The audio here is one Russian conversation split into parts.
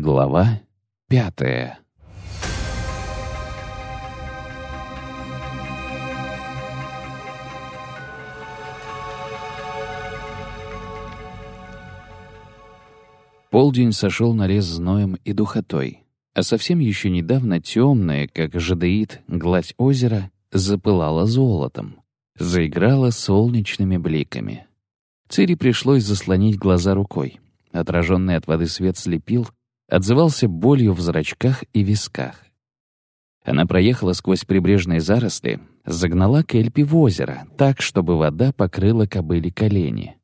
Глава пятая Полдень сошел на лес зноем и духотой, а совсем еще недавно темная, как жадеид, гладь озера запылала золотом, заиграла солнечными бликами. Цири пришлось заслонить глаза рукой. Отраженный от воды свет слепил, отзывался болью в зрачках и висках. Она проехала сквозь прибрежные заросли, загнала Кельпи в озеро, так, чтобы вода покрыла кобыли колени.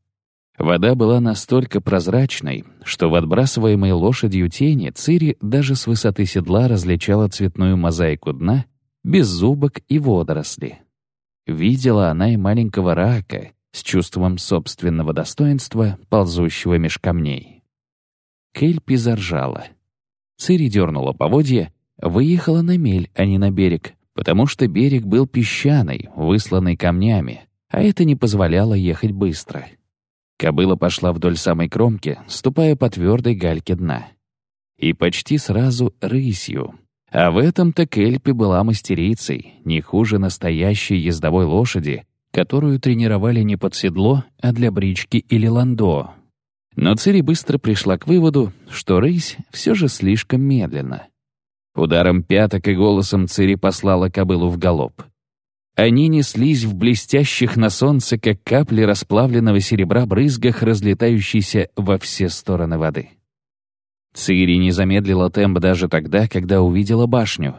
Вода была настолько прозрачной, что в отбрасываемой лошадью тени Цири даже с высоты седла различала цветную мозаику дна, беззубок и водоросли. Видела она и маленького рака с чувством собственного достоинства, ползущего меж камней. Кельпи заржала. Цири дернула поводья, выехала на мель, а не на берег, потому что берег был песчаный, высланный камнями, а это не позволяло ехать быстро. Кобыла пошла вдоль самой кромки, ступая по твердой гальке дна. И почти сразу рысью. А в этом-то Кельпи была мастерицей, не хуже настоящей ездовой лошади, которую тренировали не под седло, а для брички или ландо. Но Цири быстро пришла к выводу, что рысь все же слишком медленно. Ударом пяток и голосом Цири послала кобылу в галоп. Они неслись в блестящих на солнце, как капли расплавленного серебра брызгах, разлетающиеся во все стороны воды. Цири не замедлила темп даже тогда, когда увидела башню.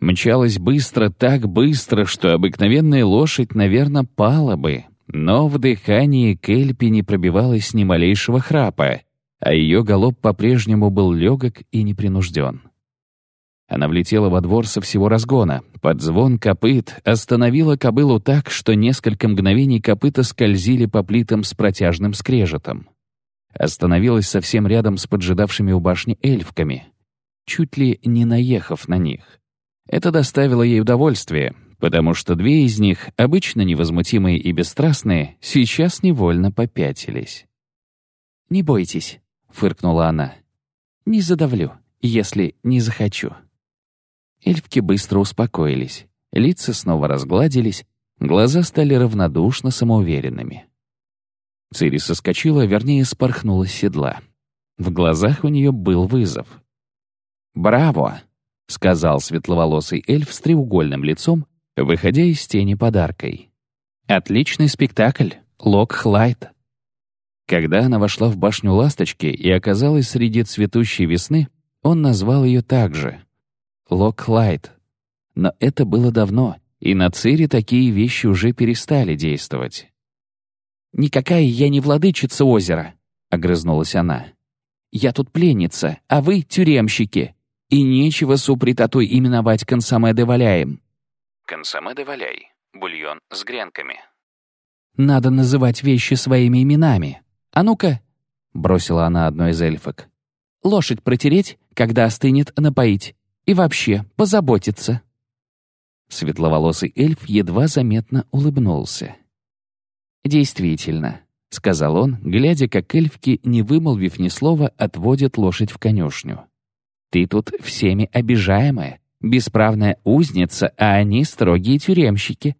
Мчалась быстро, так быстро, что обыкновенная лошадь, наверное, пала бы, но в дыхании Кельпи не пробивалось ни малейшего храпа, а ее галоп по-прежнему был легок и непринужден. Она влетела во двор со всего разгона. Под звон копыт остановила кобылу так, что несколько мгновений копыта скользили по плитам с протяжным скрежетом. Остановилась совсем рядом с поджидавшими у башни эльфками, чуть ли не наехав на них. Это доставило ей удовольствие, потому что две из них, обычно невозмутимые и бесстрастные, сейчас невольно попятились. «Не бойтесь», — фыркнула она. «Не задавлю, если не захочу». Эльфки быстро успокоились, лица снова разгладились, глаза стали равнодушно самоуверенными. Цири соскочила, вернее, спорхнула с седла. В глазах у нее был вызов. «Браво!» — сказал светловолосый эльф с треугольным лицом, выходя из тени подаркой. «Отличный спектакль, Лок Хлайт». Когда она вошла в башню ласточки и оказалась среди цветущей весны, он назвал ее так же Локлайт. Но это было давно, и на Цири такие вещи уже перестали действовать. «Никакая я не владычица озера», — огрызнулась она. «Я тут пленница, а вы — тюремщики, и нечего супритатой именовать консоме де валяем». Консоме де валяй. Бульон с гренками. «Надо называть вещи своими именами. А ну-ка», — бросила она одной из эльфок. «Лошадь протереть, когда остынет, напоить. И вообще, позаботиться». Светловолосый эльф едва заметно улыбнулся. «Действительно», — сказал он, глядя, как эльфки, не вымолвив ни слова, отводят лошадь в конюшню. «Ты тут всеми обижаемая, бесправная узница, а они строгие тюремщики.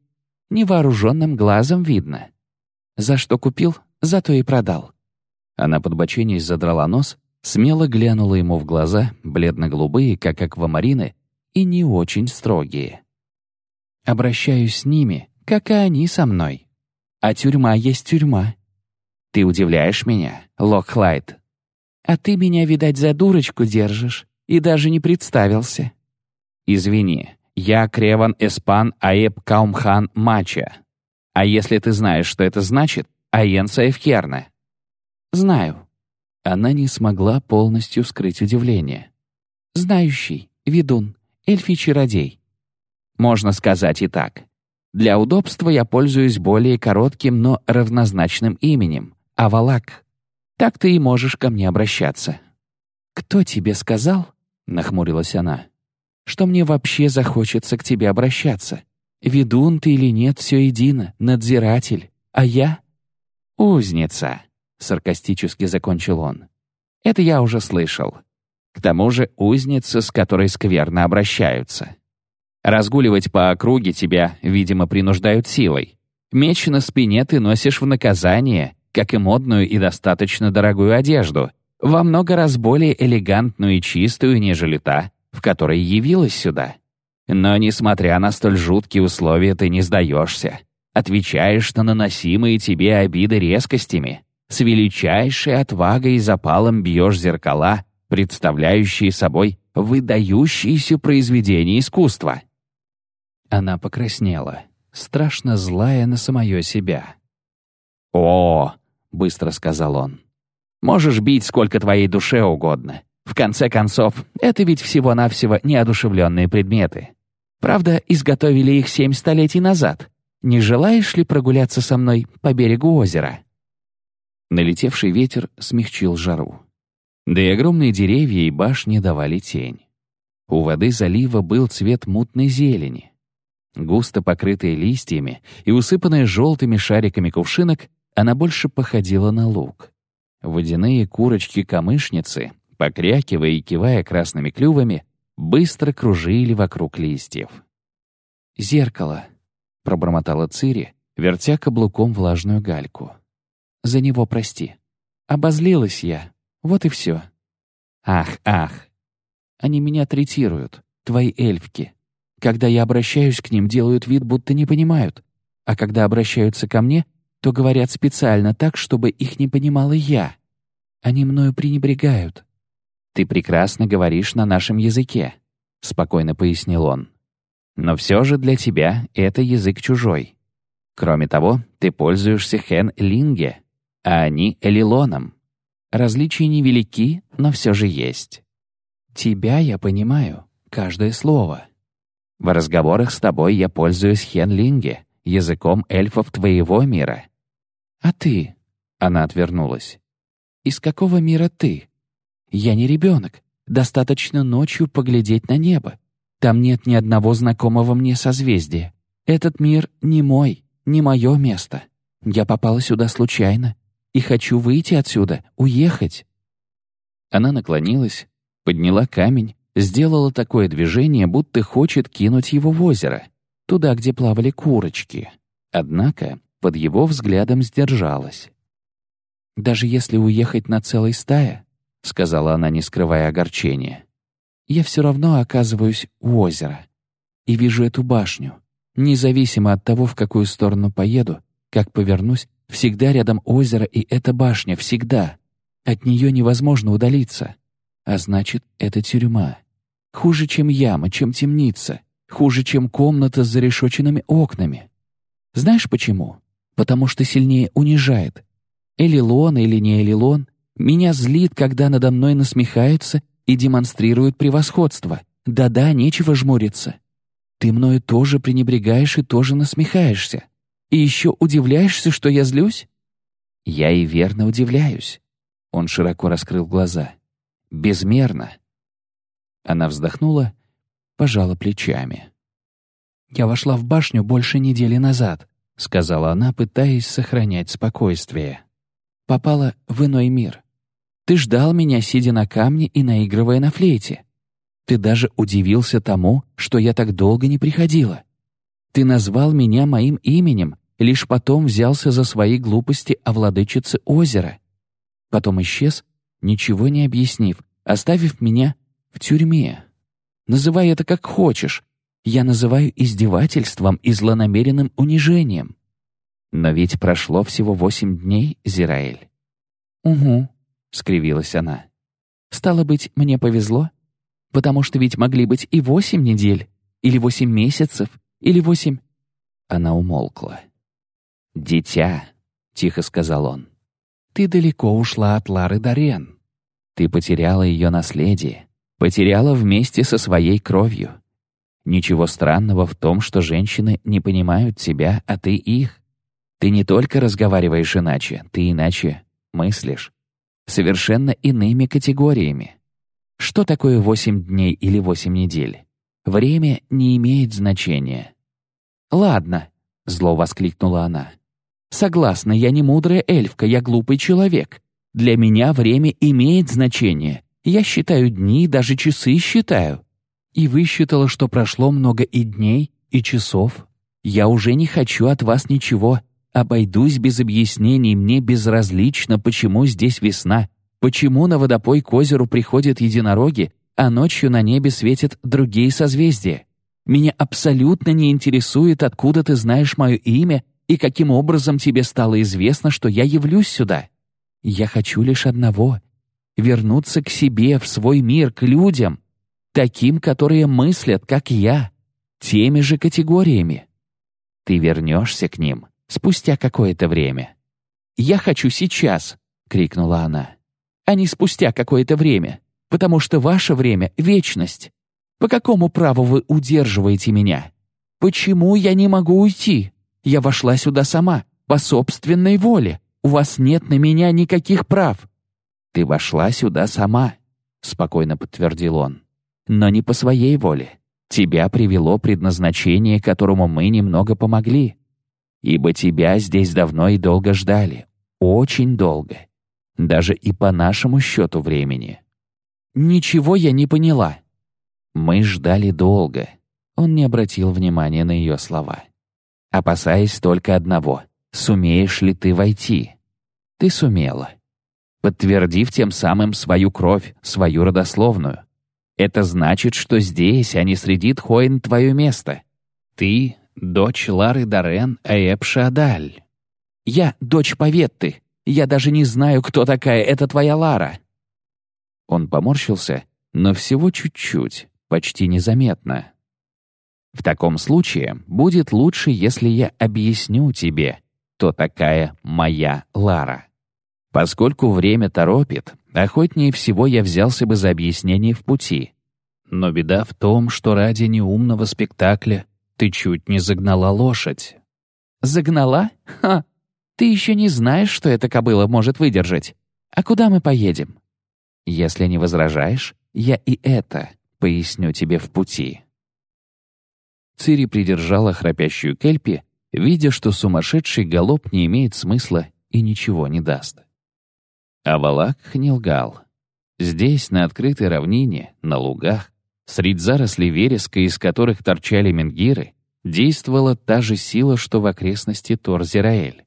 Невооруженным глазом видно. За что купил, зато и продал». Она подбоченись задрала нос, смело глянула ему в глаза, бледно-голубые, как аквамарины, и не очень строгие. «Обращаюсь с ними, как и они со мной. А тюрьма есть тюрьма. Ты удивляешь меня, Локхлайт. А ты меня, видать, за дурочку держишь и даже не представился. Извини, я Креван Эспан Аэб Каумхан Мача. А если ты знаешь, что это значит, Аенса Эвхерна?» «Знаю», она не смогла полностью скрыть удивление. «Знающий, ведун, эльфий-чародей». Можно сказать и так. Для удобства я пользуюсь более коротким, но равнозначным именем — Авалак. Так ты и можешь ко мне обращаться. «Кто тебе сказал?» — нахмурилась она. «Что мне вообще захочется к тебе обращаться? Ведун ты или нет, все едино, надзиратель. А я — узница». — саркастически закончил он. «Это я уже слышал. К тому же узница, с которой скверно обращаются. Разгуливать по округе тебя, видимо, принуждают силой. Меч на спине ты носишь в наказание, как и модную и достаточно дорогую одежду, во много раз более элегантную и чистую, нежели та, в которой явилась сюда. Но, несмотря на столь жуткие условия, ты не сдаешься. Отвечаешь на наносимые тебе обиды резкостями. С величайшей отвагой и запалом бьешь зеркала, представляющие собой выдающиеся произведения искусства. Она покраснела, страшно злая на самое себя. «О!» — быстро сказал он. «Можешь бить сколько твоей душе угодно. В конце концов, это ведь всего-навсего неодушевленные предметы. Правда, изготовили их семь столетий назад. Не желаешь ли прогуляться со мной по берегу озера?» Налетевший ветер смягчил жару. Да и огромные деревья и башни давали тень. У воды залива был цвет мутной зелени. Густо покрытая листьями и усыпанная желтыми шариками кувшинок, она больше походила на луг. Водяные курочки-камышницы, покрякивая и кивая красными клювами, быстро кружили вокруг листьев. «Зеркало», — пробормотала Цири, вертя каблуком влажную гальку. «За него прости. Обозлилась я. Вот и все. Ах, ах. Они меня третируют, твои эльфки. Когда я обращаюсь к ним, делают вид, будто не понимают. А когда обращаются ко мне, то говорят специально так, чтобы их не понимала я. Они мною пренебрегают. «Ты прекрасно говоришь на нашем языке», — спокойно пояснил он. «Но все же для тебя это язык чужой. Кроме того, ты пользуешься хен-линге, а они — элилоном. Различия невелики, но все же есть. Тебя я понимаю, каждое слово. В разговорах с тобой я пользуюсь хенлинге, языком эльфов твоего мира. А ты? Она отвернулась. Из какого мира ты? Я не ребенок. Достаточно ночью поглядеть на небо. Там нет ни одного знакомого мне созвездия. Этот мир не мой, не мое место. Я попала сюда случайно и хочу выйти отсюда, уехать». Она наклонилась, подняла камень, сделала такое движение, будто хочет кинуть его в озеро, туда, где плавали курочки. Однако под его взглядом сдержалась. «Даже если уехать на целой стае», — сказала она, не скрывая огорчения, «я все равно оказываюсь у озера и вижу эту башню, независимо от того, в какую сторону поеду, как повернусь Всегда рядом озеро и эта башня, всегда. От нее невозможно удалиться. А значит, это тюрьма. Хуже, чем яма, чем темница. Хуже, чем комната с зарешоченными окнами. Знаешь почему? Потому что сильнее унижает. Элилон или не Элилон, меня злит, когда надо мной насмехаются и демонстрируют превосходство. Да-да, нечего жмуриться. Ты мною тоже пренебрегаешь и тоже насмехаешься. И еще удивляешься, что я злюсь?» «Я и верно удивляюсь». Он широко раскрыл глаза. «Безмерно». Она вздохнула, пожала плечами. «Я вошла в башню больше недели назад», — сказала она, пытаясь сохранять спокойствие. «Попала в иной мир. Ты ждал меня, сидя на камне и наигрывая на флейте. Ты даже удивился тому, что я так долго не приходила. Ты назвал меня моим именем, лишь потом взялся за свои глупости о владычице озера. Потом исчез, ничего не объяснив, оставив меня в тюрьме. Называй это как хочешь. Я называю издевательством и злонамеренным унижением. Но ведь прошло всего восемь дней, Зираэль. «Угу», — скривилась она. «Стало быть, мне повезло? Потому что ведь могли быть и восемь недель, или восемь месяцев, или восемь...» Она умолкла. «Дитя», — тихо сказал он, — «ты далеко ушла от Лары Дорен. Ты потеряла ее наследие, потеряла вместе со своей кровью. Ничего странного в том, что женщины не понимают тебя, а ты их. Ты не только разговариваешь иначе, ты иначе мыслишь. Совершенно иными категориями. Что такое восемь дней или восемь недель? Время не имеет значения. «Ладно», — зло воскликнула она. Согласна, я не мудрая эльфка, я глупый человек. Для меня время имеет значение. Я считаю дни, даже часы считаю. И высчитала, что прошло много и дней, и часов. Я уже не хочу от вас ничего. Обойдусь без объяснений, мне безразлично, почему здесь весна, почему на водопой к озеру приходят единороги, а ночью на небе светят другие созвездия. Меня абсолютно не интересует, откуда ты знаешь мое имя и каким образом тебе стало известно, что я явлюсь сюда. Я хочу лишь одного — вернуться к себе, в свой мир, к людям, таким, которые мыслят, как я, теми же категориями. Ты вернешься к ним спустя какое-то время. «Я хочу сейчас!» — крикнула она. «А не спустя какое-то время, потому что ваше время — вечность. По какому праву вы удерживаете меня? Почему я не могу уйти? Я вошла сюда сама, по собственной воле. У вас нет на меня никаких прав». «Ты вошла сюда сама», — спокойно подтвердил он. «Но не по своей воле. Тебя привело предназначение, которому мы немного помогли. Ибо тебя здесь давно и долго ждали. Очень долго. Даже и по нашему счету времени. Ничего я не поняла. Мы ждали долго. Он не обратил внимания на ее слова. Опасаясь только одного. Сумеешь ли ты войти? Ты сумела. Подтвердив тем самым свою кровь, свою родословную. Это значит, что здесь, а не среди Тхоин, твое место. Ты — дочь Лары Дарен Аэб Шадаль. Я — дочь Поветты. Я даже не знаю, кто такая эта твоя Лара». Он поморщился, но всего чуть-чуть, почти незаметно. «В таком случае будет лучше, если я объясню тебе, кто такая моя Лара. Поскольку время торопит, Охотнее всего я взялся бы за объяснение в пути. Но беда в том, что ради неумного спектакля ты чуть не загнала лошадь. Загнала? Ха! Ты еще не знаешь, что эта кобыла может выдержать. А куда мы поедем? Если не возражаешь, я и это поясню тебе в пути. Цири придержала храпящую Кельпи, видя, что сумасшедший галоп не имеет смысла и ничего не даст. А Валак не лгал. Здесь, на открытой равнине, на лугах, среди зарослей вереска, из которых торчали менгиры, действовала та же сила, что в окрестности Торзираэль.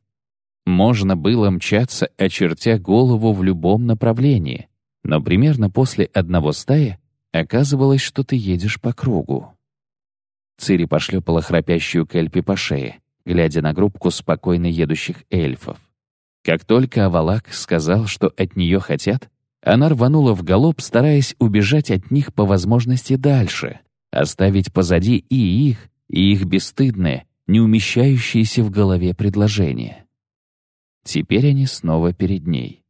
Можно было мчаться, очертя голову в любом направлении, но примерно после одного стая оказывалось, что ты едешь по кругу. Цири пошлепала храпящую Кельпи по шее, глядя на группку спокойно едущих эльфов. Как только Авалак сказал, что от нее хотят, она рванула в галоп, стараясь убежать от них по возможности дальше, оставить позади и их, и их бесстыдное, не умещающееся в голове предложение. Теперь они снова перед ней.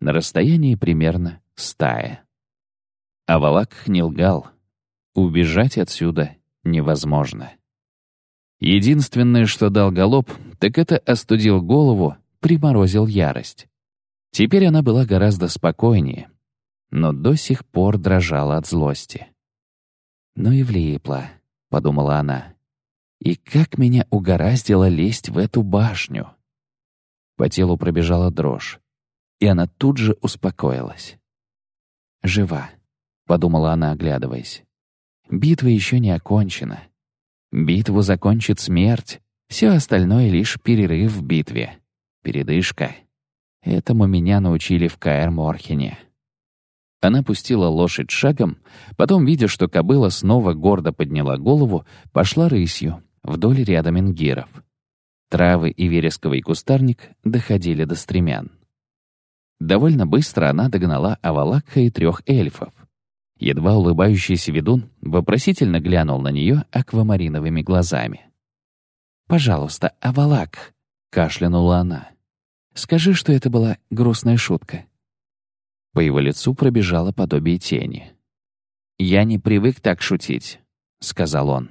На расстоянии примерно стая. Авалак не лгал. Убежать отсюда невозможно. Единственное, что дал галоп, так это остудил голову приморозил ярость. Теперь она была гораздо спокойнее, но до сих пор дрожала от злости. «Ну и влипла», — подумала она. «И как меня угораздило лезть в эту башню?» По телу пробежала дрожь, и она тут же успокоилась. «Жива», — подумала она, оглядываясь. «Битва еще не окончена. Битву закончит смерть, все остальное — лишь перерыв в битве. Передышка. Этому меня научили в Каэр-Морхене. Она пустила лошадь шагом, потом, видя, что кобыла снова гордо подняла голову, пошла рысью вдоль ряда менгиров. Травы и вересковый кустарник доходили до стремян. Довольно быстро она догнала Авалакха и трех эльфов. Едва улыбающийся ведун вопросительно глянул на нее аквамариновыми глазами. «Пожалуйста, Авалак», — кашлянула она. «Скажи, что это была грустная шутка». По его лицу пробежало подобие тени. «Я не привык так шутить», — сказал он.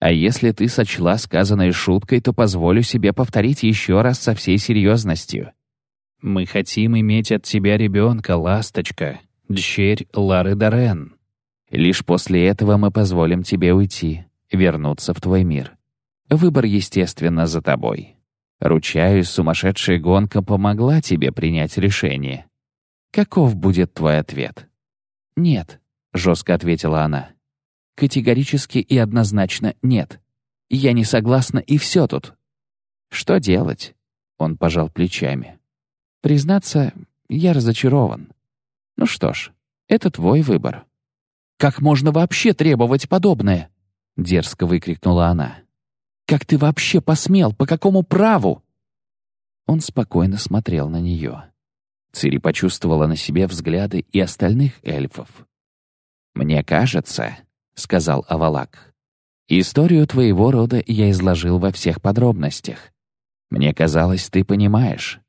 «А если ты сочла сказанной шуткой, то позволю себе повторить еще раз со всей серьезностью. Мы хотим иметь от тебя ребенка, ласточка, дщерь Лары Дорен. Лишь после этого мы позволим тебе уйти, вернуться в твой мир. Выбор, естественно, за тобой». Ручаюсь, сумасшедшая гонка помогла тебе принять решение. Каков будет твой ответ? «Нет», — жестко ответила она. «Категорически и однозначно нет. Я не согласна, и все тут». «Что делать?» — он пожал плечами. «Признаться, я разочарован. Ну что ж, это твой выбор». «Как можно вообще требовать подобное?» — дерзко выкрикнула она. «Как ты вообще посмел? По какому праву?» Он спокойно смотрел на нее. Цири почувствовала на себе взгляды и остальных эльфов. «Мне кажется», — сказал Авалак, «историю твоего рода я изложил во всех подробностях. Мне казалось, ты понимаешь.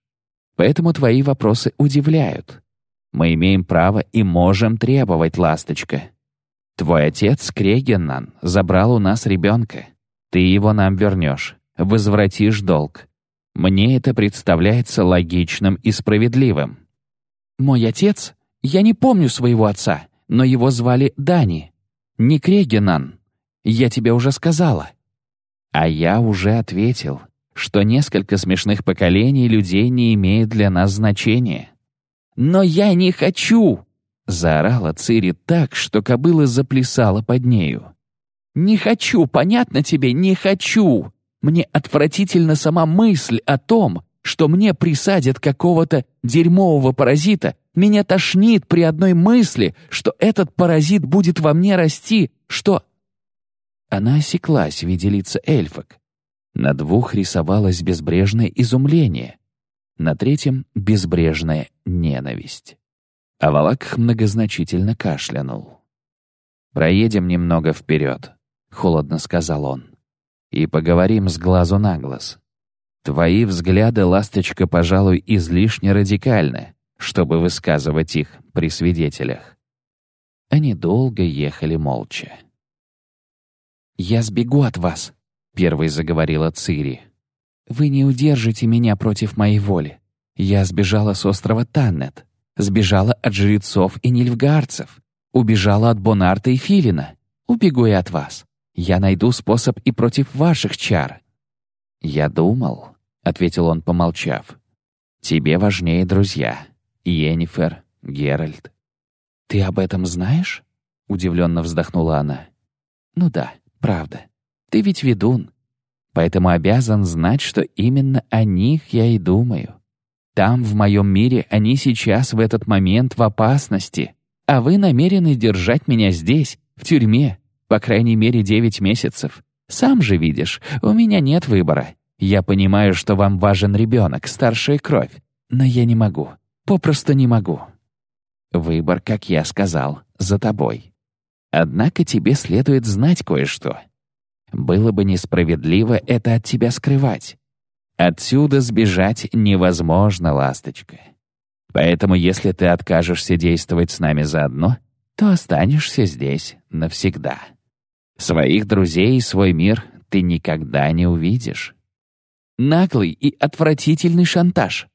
Поэтому твои вопросы удивляют. Мы имеем право и можем требовать, ласточка. Твой отец, Крегеннан, забрал у нас ребенка. Ты его нам вернешь, возвратишь долг. Мне это представляется логичным и справедливым. Мой отец? Я не помню своего отца, но его звали Дани. Не Крегенан. Я тебе уже сказала. А я уже ответил, что несколько смешных поколений людей не имеет для нас значения. «Но я не хочу!» — заорала Цири так, что кобыла заплясала под нею. «Не хочу, понятно тебе, не хочу! Мне отвратительно сама мысль о том, что мне присадят какого-то дерьмового паразита, меня тошнит при одной мысли, что этот паразит будет во мне расти, что...» Она осеклась в виде лица эльфок. На двух рисовалось безбрежное изумление, на третьем — безбрежная ненависть. А Валак многозначительно кашлянул. «Проедем немного вперед», — холодно сказал он и поговорим с глазу на глаз. Твои взгляды, ласточка, пожалуй, излишне радикальны, чтобы высказывать их при свидетелях. Они долго ехали молча. «Я сбегу от вас», — первой заговорила Цири. «Вы не удержите меня против моей воли. Я сбежала с острова Таннет, сбежала от жрецов и нильфгаарцев, убежала от Бонарта и Филина. Убегу и от вас. Я найду способ и против ваших чар». «Я думал», — ответил он, помолчав. «Тебе важнее друзья. Йеннифер, Геральт». «Ты об этом знаешь?» — удивленно вздохнула она. «Ну да, правда. Ты ведь ведун. Поэтому обязан знать, что именно о них я и думаю. Там, в моем мире, они сейчас в этот момент в опасности, а вы намерены держать меня здесь, в тюрьме, по крайней мере, девять месяцев. Сам же видишь, у меня нет выбора. Я понимаю, что вам важен ребенок, старшая кровь. Но я не могу. Попросту не могу. Выбор, как я сказал, за тобой. Однако тебе следует знать кое-что. Было бы несправедливо это от тебя скрывать. Отсюда сбежать невозможно, ласточка. Поэтому если ты откажешься действовать с нами заодно, то останешься здесь навсегда. Своих друзей и свой мир ты никогда не увидишь. Наглый и отвратительный шантаж.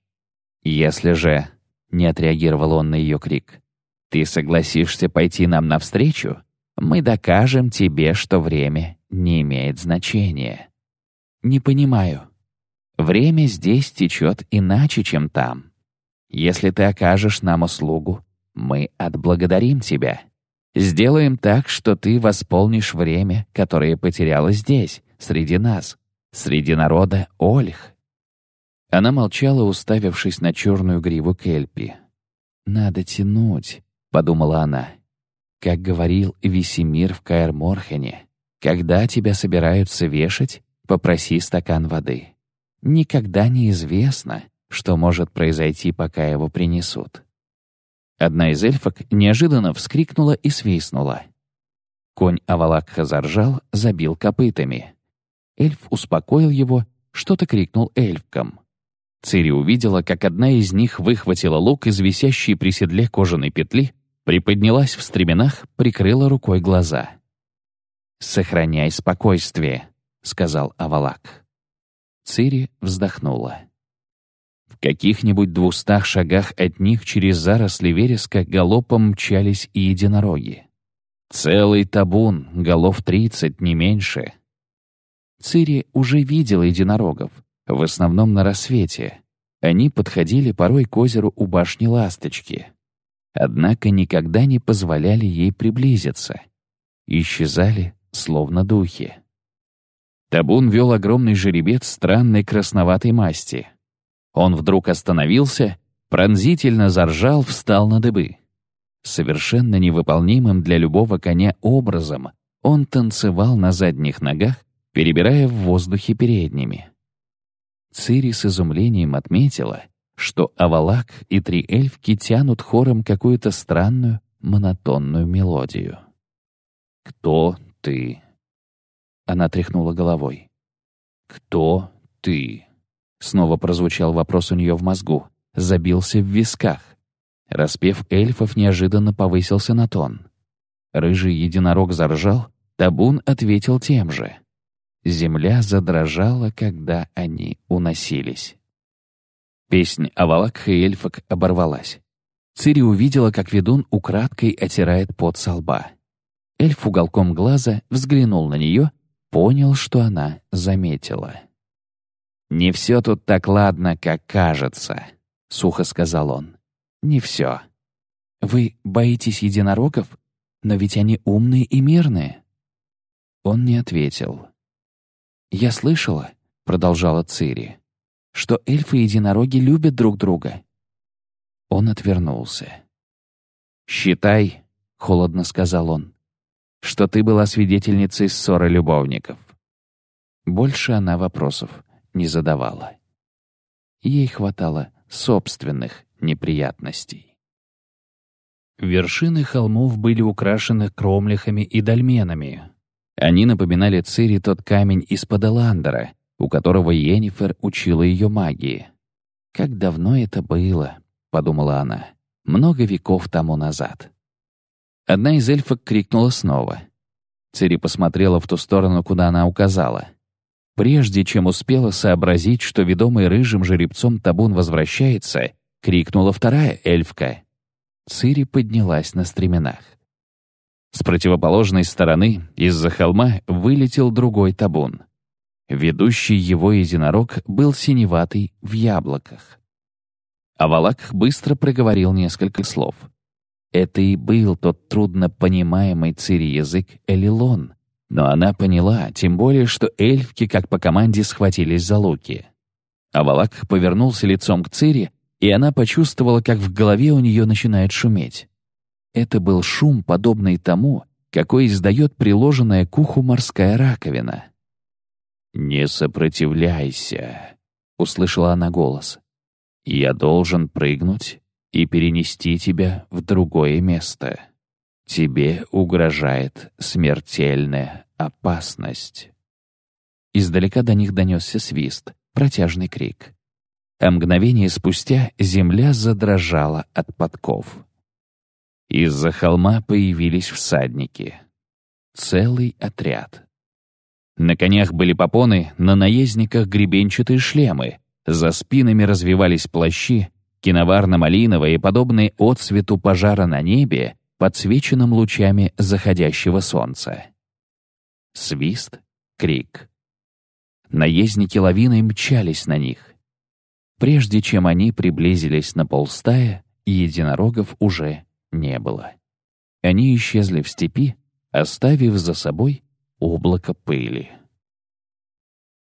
Если же, — не отреагировал он на ее крик, — ты согласишься пойти нам навстречу, мы докажем тебе, что время не имеет значения. Не понимаю. Время здесь течет иначе, чем там. Если ты окажешь нам услугу, мы отблагодарим тебя. Сделаем так, что ты восполнишь время, которое потеряла здесь, среди нас, среди народа Ольх». Она молчала, уставившись на черную гриву Кельпи. «Надо тянуть», — подумала она. «Как говорил Весемир в Каэр-Морхене, когда тебя собираются вешать, попроси стакан воды. Никогда не известно, что может произойти, пока его принесут». Одна из эльфок неожиданно вскрикнула и свистнула. Конь Авалакха заржал, забил копытами. Эльф успокоил его, что-то крикнул эльфкам. Цири увидела, как одна из них выхватила лук из висящей при седле кожаной петли, приподнялась в стременах, прикрыла рукой глаза. «Сохраняй спокойствие», — сказал Авалак. Цири вздохнула. В каких-нибудь двухстах шагах от них через заросли вереска галопом мчались и единороги. Целый табун, голов тридцать, не меньше. Цири уже видела единорогов, в основном на рассвете. Они подходили порой к озеру у башни Ласточки. однако никогда не позволяли ей приблизиться. Исчезали, словно духи. Табун вел огромный жеребец странной красноватой масти. Он вдруг остановился, пронзительно заржал, встал на дыбы. Совершенно невыполнимым для любого коня образом он танцевал на задних ногах, перебирая в воздухе передними. Цири с изумлением отметила, что Авалак и три эльфки тянут хором какую-то странную, монотонную мелодию. «Кто ты?» Она тряхнула головой. «Кто ты?» Снова прозвучал вопрос у нее в мозгу, забился в висках. Распев эльфов неожиданно повысился на тон. Рыжий единорог заржал, табун ответил тем же. Земля задрожала, когда они уносились. Песнь о Валакха и эльфок оборвалась. Цири увидела, как ведун украдкой отирает пот со лба. Эльф уголком глаза взглянул на нее, понял, что она заметила. «Не все тут так ладно, как кажется», — сухо сказал он. «Не все. Вы боитесь единорогов? Но ведь они умные и мирные». Он не ответил. «Я слышала», — продолжала Цири, «что эльфы и единороги любят друг друга». Он отвернулся. «Считай», — холодно сказал он, «что ты была свидетельницей ссоры любовников». Больше она вопросов не задавала. Ей хватало собственных неприятностей. Вершины холмов были украшены кромляхами и дольменами, они напоминали Цири тот камень из-под Эландера, у которого Йеннифер учила ее магии. «Как давно это было», — подумала она, — «много веков тому назад». Одна из эльфок крикнула снова. Цири посмотрела в ту сторону, куда она указала. Прежде чем успела сообразить, что ведомый рыжим жеребцом табун возвращается, крикнула вторая эльфка. Цири поднялась на стременах. С противоположной стороны, из-за холма, вылетел другой табун. Ведущий его единорог был синеватый в яблоках. Авалак быстро проговорил несколько слов. Это и был тот трудно понимаемый Цири язык Элилон, но она поняла, тем более, что эльфки, как по команде, схватились за луки. Авалак повернулся лицом к Цири, и она почувствовала, как в голове у нее начинает шуметь. Это был шум, подобный тому, какой издает приложенная к уху морская раковина. «Не сопротивляйся», — услышала она голос. «Я должен прыгнуть и перенести тебя в другое место. Тебе угрожает смертельная опасность». Издалека до них донесся свист, протяжный крик. А мгновение спустя земля задрожала от подков. Из-за холма появились всадники. Целый отряд. На конях были попоны, на наездниках гребенчатые шлемы, за спинами развивались плащи, киноварно-малиновые, подобные отсвету пожара на небе, подсвеченным лучами заходящего солнца. Свист, крик. Наездники лавиной мчались на них. Прежде чем они приблизились на полстая, единорогов уже не было. Они исчезли в степи, оставив за собой облако пыли.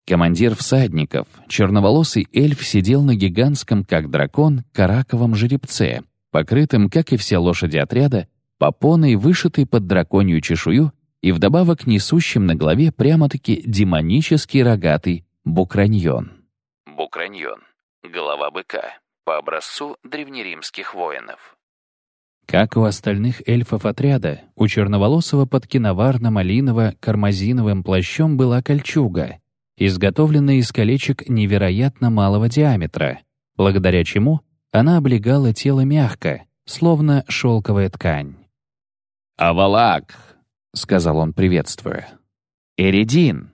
Командир всадников, черноволосый эльф, сидел на гигантском, как дракон, караковом жеребце, покрытым, как и все лошади отряда, попоной, вышитой под драконью чешую и вдобавок несущим на голове прямо-таки демонический рогатый букраньон. Букраньон. Голова быка. По образцу древнеримских воинов. Как у остальных эльфов отряда, у черноволосого под киноварно-малиново-кармазиновым плащом была кольчуга, изготовленная из колечек невероятно малого диаметра, благодаря чему она облегала тело мягко, словно шелковая ткань. «Авалак!» — сказал он, приветствуя. «Эридин!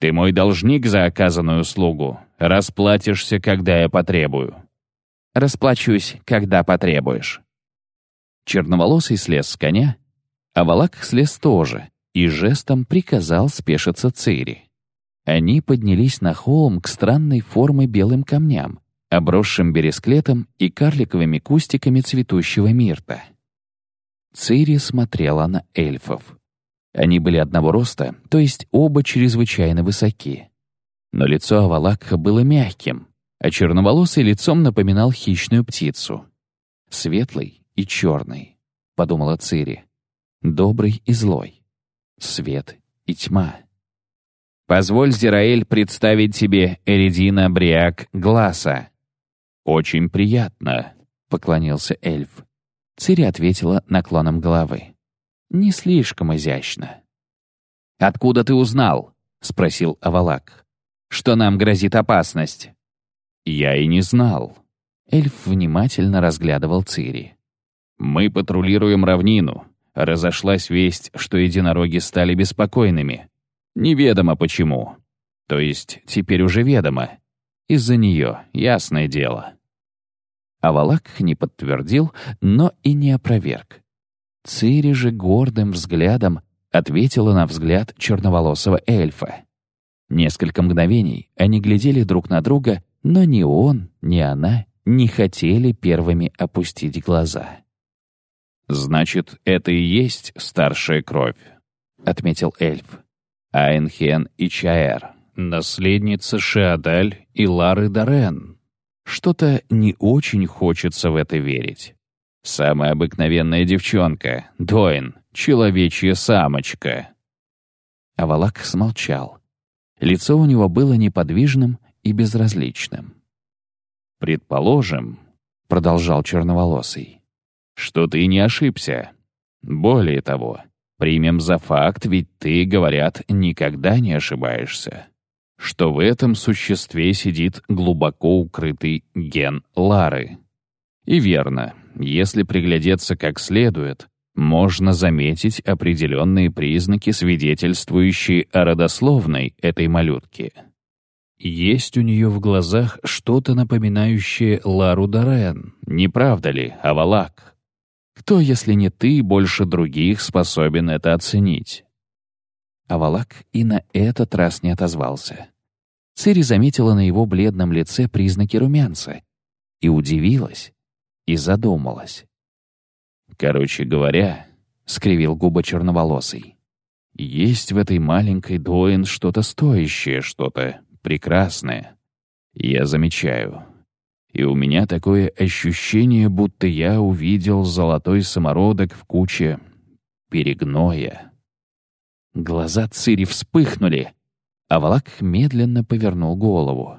Ты мой должник за оказанную услугу. Расплатишься, когда я потребую». «Расплачусь, когда потребуешь». Черноволосый слез с коня, а Валак слез тоже и жестом приказал спешиться Цири. Они поднялись на холм к странной формы белым камням, обросшим бересклетом и карликовыми кустиками цветущего мирта. Цири смотрела на эльфов. Они были одного роста, то есть оба чрезвычайно высоки. Но лицо Авалакха было мягким, а черноволосый лицом напоминал хищную птицу. Светлый и черный, подумала Цири. Добрый и злой. Свет и тьма. «Позволь, Зираэль, представить тебе Эридина Бриак Гласа». «Очень приятно», — поклонился эльф. Цири ответила наклоном головы. «Не слишком изящно». «Откуда ты узнал?» — спросил Авалак. «Что нам грозит опасность?» «Я и не знал». Эльф внимательно разглядывал Цири. «Мы патрулируем равнину. Разошлась весть, что единороги стали беспокойными. Неведомо почему. То есть теперь уже ведомо. Из-за нее, ясное дело. Авалак не подтвердил, но и не опроверг. Цири же гордым взглядом ответила на взгляд черноволосого эльфа. Несколько мгновений они глядели друг на друга, но ни он, ни она не хотели первыми опустить глаза. «Значит, это и есть старшая кровь», — отметил эльф. Айнхен и Чаэр, наследница Шиадаль и Лары Дарен. Что-то не очень хочется в это верить. Самая обыкновенная девчонка, Доин, человечья самочка. Авалак смолчал. Лицо у него было неподвижным и безразличным. «Предположим», — продолжал черноволосый, — «что ты не ошибся. Более того, Примем за факт, ведь ты, говорят, никогда не ошибаешься, что в этом существе сидит глубоко укрытый ген Лары. И верно, если приглядеться как следует, можно заметить определенные признаки, свидетельствующие о родословной этой малютки. Есть у нее в глазах что-то напоминающее Лару Дорен, не правда ли, Авалак? Кто, если не ты, больше других способен это оценить? Авалак и на этот раз не отозвался. Цири заметила на его бледном лице признаки румянца и удивилась, и задумалась. «Короче говоря», — скривил губы черноволосый, «есть в этой маленькой Доин что-то стоящее, что-то прекрасное. Я замечаю, и у меня такое ощущение, будто я увидел золотой самородок в куче перегноя. Глаза Цири вспыхнули, а Валак медленно повернул голову.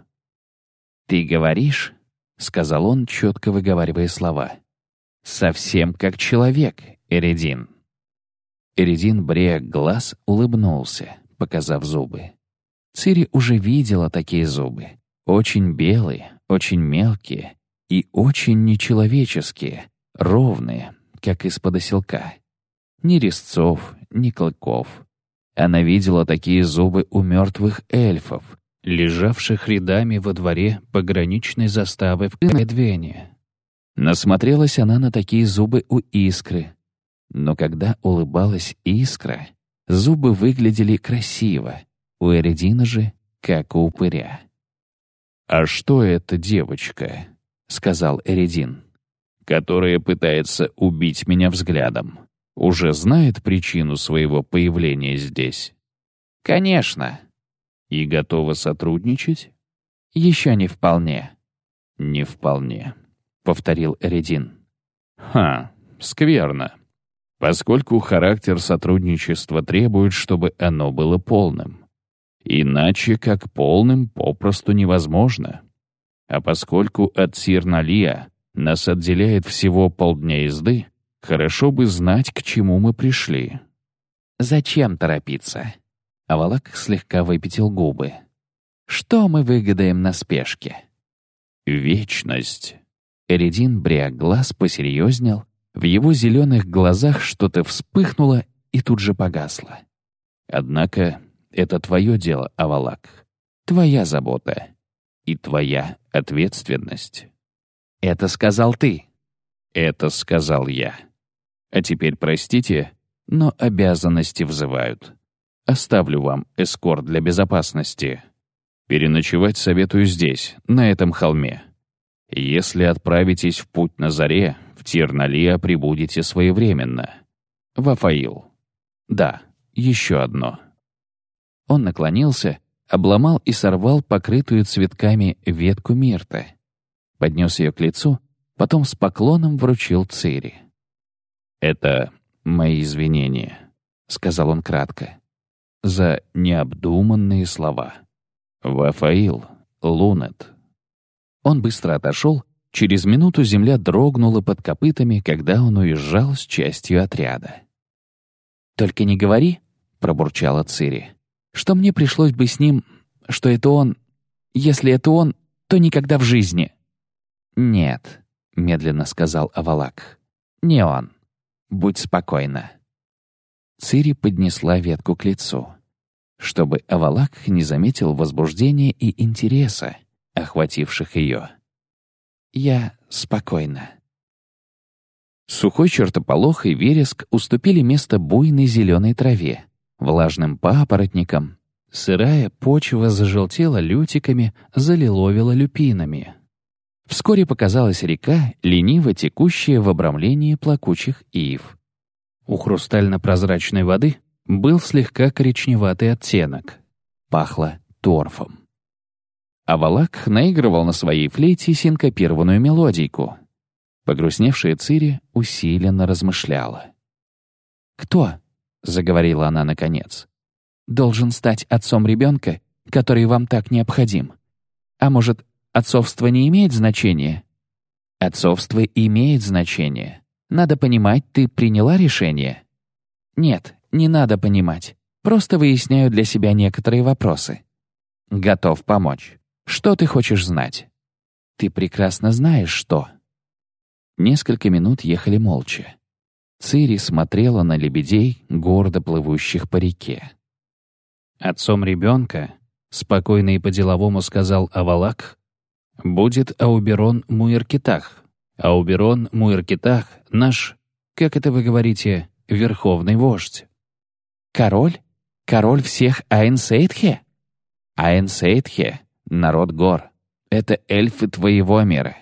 «Ты говоришь?» — сказал он, четко выговаривая слова. «Совсем как человек, Эридин». Эридин, брея глаз, улыбнулся, показав зубы. Цири уже видела такие зубы. Очень белые, очень мелкие и очень нечеловеческие, ровные, как из-под оселка. Ни резцов, ни клыков. Она видела такие зубы у мертвых эльфов, лежавших рядами во дворе пограничной заставы в Эдвене. Насмотрелась она на такие зубы у искры. Но когда улыбалась искра, зубы выглядели красиво, у Эридина же — как у упыря. «А что это девочка?» — сказал Эридин. «Которая пытается убить меня взглядом. Уже знает причину своего появления здесь?» «Конечно». «И готова сотрудничать?» «Еще не вполне». «Не вполне», — повторил Эридин. «Ха, скверно. Поскольку характер сотрудничества требует, чтобы оно было полным. Иначе как полным попросту невозможно. А поскольку от Сирналия нас отделяет всего полдня езды, хорошо бы знать, к чему мы пришли. Зачем торопиться? Авалак слегка выпятил губы. Что мы выгадаем на спешке? Вечность. Эридин бряк глаз посерьезнел, в его зеленых глазах что-то вспыхнуло и тут же погасло. Однако это твое дело, Авалак. Твоя забота. И твоя ответственность. Это сказал ты. Это сказал я. А теперь простите, но обязанности взывают. Оставлю вам эскорт для безопасности. Переночевать советую здесь, на этом холме. Если отправитесь в путь на заре, в Тирналия прибудете своевременно. Вафаил. Да, еще одно. Он наклонился, обломал и сорвал покрытую цветками ветку мирта. Поднес ее к лицу, потом с поклоном вручил Цири. «Это мои извинения», — сказал он кратко, — «за необдуманные слова. Вафаил, Лунет». Он быстро отошел, через минуту земля дрогнула под копытами, когда он уезжал с частью отряда. «Только не говори», — пробурчала Цири, «что мне пришлось бы с ним, что это он... Если это он, то никогда в жизни». «Нет», — медленно сказал Авалак, — «не он. Будь спокойна». Цири поднесла ветку к лицу, чтобы Авалак не заметил возбуждения и интереса, охвативших ее. «Я спокойна». Сухой чертополох и вереск уступили место буйной зеленой траве, влажным папоротникам. Сырая почва зажелтела лютиками, залиловила люпинами. Вскоре показалась река, лениво текущая в обрамлении плакучих ив. У хрустально-прозрачной воды был слегка коричневатый оттенок. Пахло торфом. Авалак наигрывал на своей флейте синкопированную мелодийку. Погрустневшая Цири усиленно размышляла. «Кто?» — заговорила она наконец. «Должен стать отцом ребенка, который вам так необходим. А может, отцовство не имеет значения?» «Отцовство имеет значение. Надо понимать, ты приняла решение?» «Нет, не надо понимать. Просто выясняю для себя некоторые вопросы. Готов помочь. Что ты хочешь знать?» «Ты прекрасно знаешь, что...» Несколько минут ехали молча. Цири смотрела на лебедей, гордо плывущих по реке. «Отцом ребенка», — спокойно и по-деловому сказал Авалак, «будет Ауберон Муиркитах. Ауберон Муиркитах — наш, как это вы говорите, верховный вождь». «Король? Король всех Аэнсейтхе?» «Аэнсейтхе — народ гор. Это эльфы твоего мира.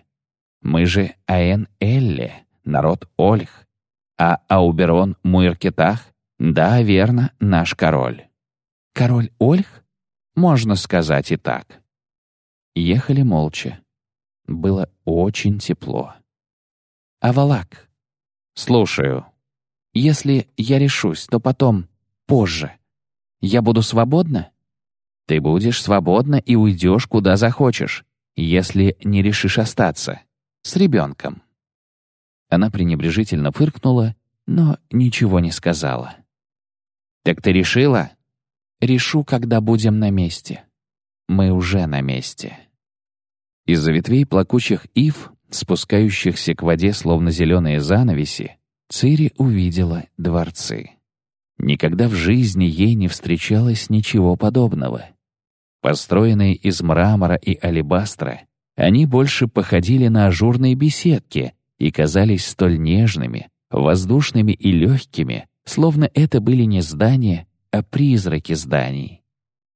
Мы же Аэн-Элле, народ Ольх. А Ауберон Муиркетах, да, верно, наш король. Король Ольх? Можно сказать и так. Ехали молча. Было очень тепло. Авалак. Слушаю. Если я решусь, то потом, позже. Я буду свободна? Ты будешь свободна и уйдешь куда захочешь, если не решишь остаться с ребенком. Она пренебрежительно фыркнула, но ничего не сказала. «Так ты решила?» «Решу, когда будем на месте. Мы уже на месте». Из-за ветвей плакучих ив, спускающихся к воде словно зеленые занавеси, Цири увидела дворцы. Никогда в жизни ей не встречалось ничего подобного. Построенные из мрамора и алебастра, они больше походили на ажурные беседки и казались столь нежными, воздушными и легкими, словно это были не здания, а призраки зданий.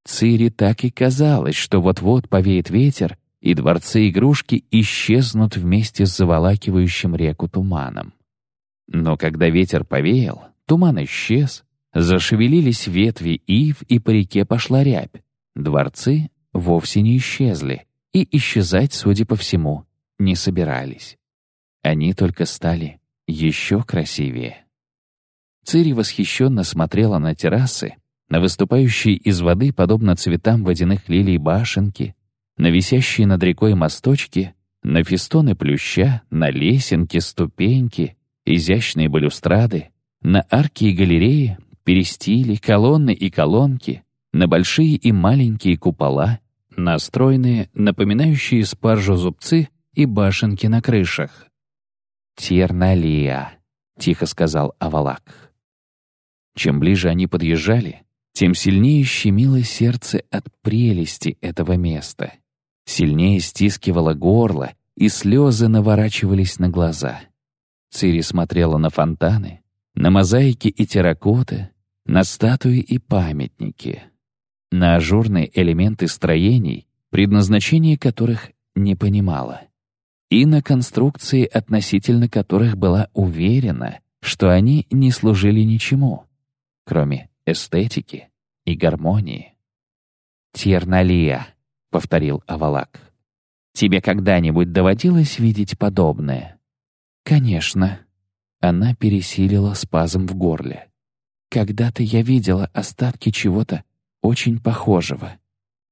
Цири так и казалось, что вот-вот повеет ветер, и дворцы-игрушки исчезнут вместе с заволакивающим реку туманом. Но когда ветер повеял, туман исчез, зашевелились ветви ив, и по реке пошла рябь. Дворцы вовсе не исчезли, и исчезать, судя по всему, не собирались. Они только стали еще красивее. Цири восхищенно смотрела на террасы, на выступающие из воды, подобно цветам водяных лилий башенки, на висящие над рекой мосточки, на фестоны плюща, на лесенки, ступеньки, изящные балюстрады, на арки и галереи, перестили, колонны и колонки, на большие и маленькие купола, настроенные, напоминающие спаржу зубцы и башенки на крышах. «Терналия», — тихо сказал Авалак. Чем ближе они подъезжали, тем сильнее щемило сердце от прелести этого места. Сильнее стискивало горло, и слезы наворачивались на глаза. Цири смотрела на фонтаны, на мозаики и терракоты, на статуи и памятники на ажурные элементы строений, предназначение которых не понимала. и на конструкции, относительно которых была уверена, что они не служили ничему, кроме эстетики и гармонии. «Терналия», — повторил Авалак. «Тебе когда-нибудь доводилось видеть подобное?» «Конечно». Она пересилила спазм в горле. «Когда-то я видела остатки чего-то очень похожего.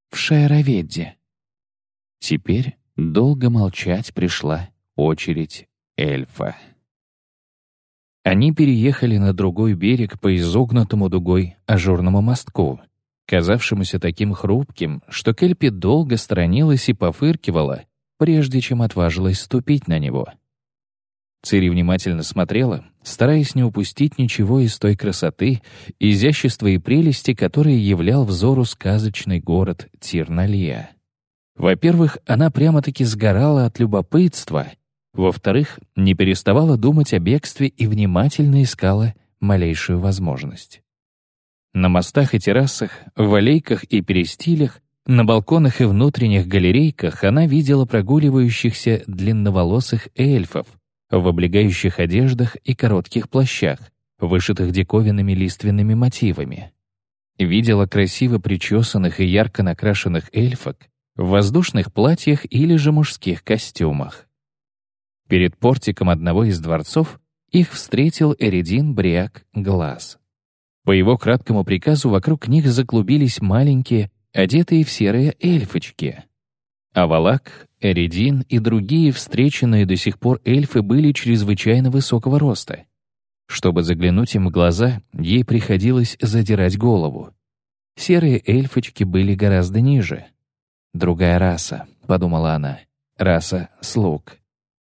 В Шайроведде». Теперь долго молчать пришла очередь эльфа. Они переехали на другой берег по изогнутому дугой ажурному мостку, казавшемуся таким хрупким, что Кельпи долго сторонилась и пофыркивала, прежде чем отважилась ступить на него. Цири внимательно смотрела, стараясь не упустить ничего из той красоты, изящества и прелести, которые являл взору сказочный город Тирналия. Во-первых, она прямо-таки сгорала от любопытства, во-вторых, не переставала думать о бегстве и внимательно искала малейшую возможность. На мостах и террасах, в аллейках и перестилях, на балконах и внутренних галерейках она видела прогуливающихся длинноволосых эльфов в облегающих одеждах и коротких плащах, вышитых диковинными лиственными мотивами. Видела красиво причесанных и ярко накрашенных эльфок в воздушных платьях или же мужских костюмах. Перед портиком одного из дворцов их встретил Эридин Бриак Глаз. По его краткому приказу вокруг них заклубились маленькие, одетые в серые эльфочки. Авалак, Эридин и другие встреченные до сих пор эльфы были чрезвычайно высокого роста. Чтобы заглянуть им в глаза, ей приходилось задирать голову. Серые эльфочки были гораздо ниже. «Другая раса», — подумала она, — «раса слуг».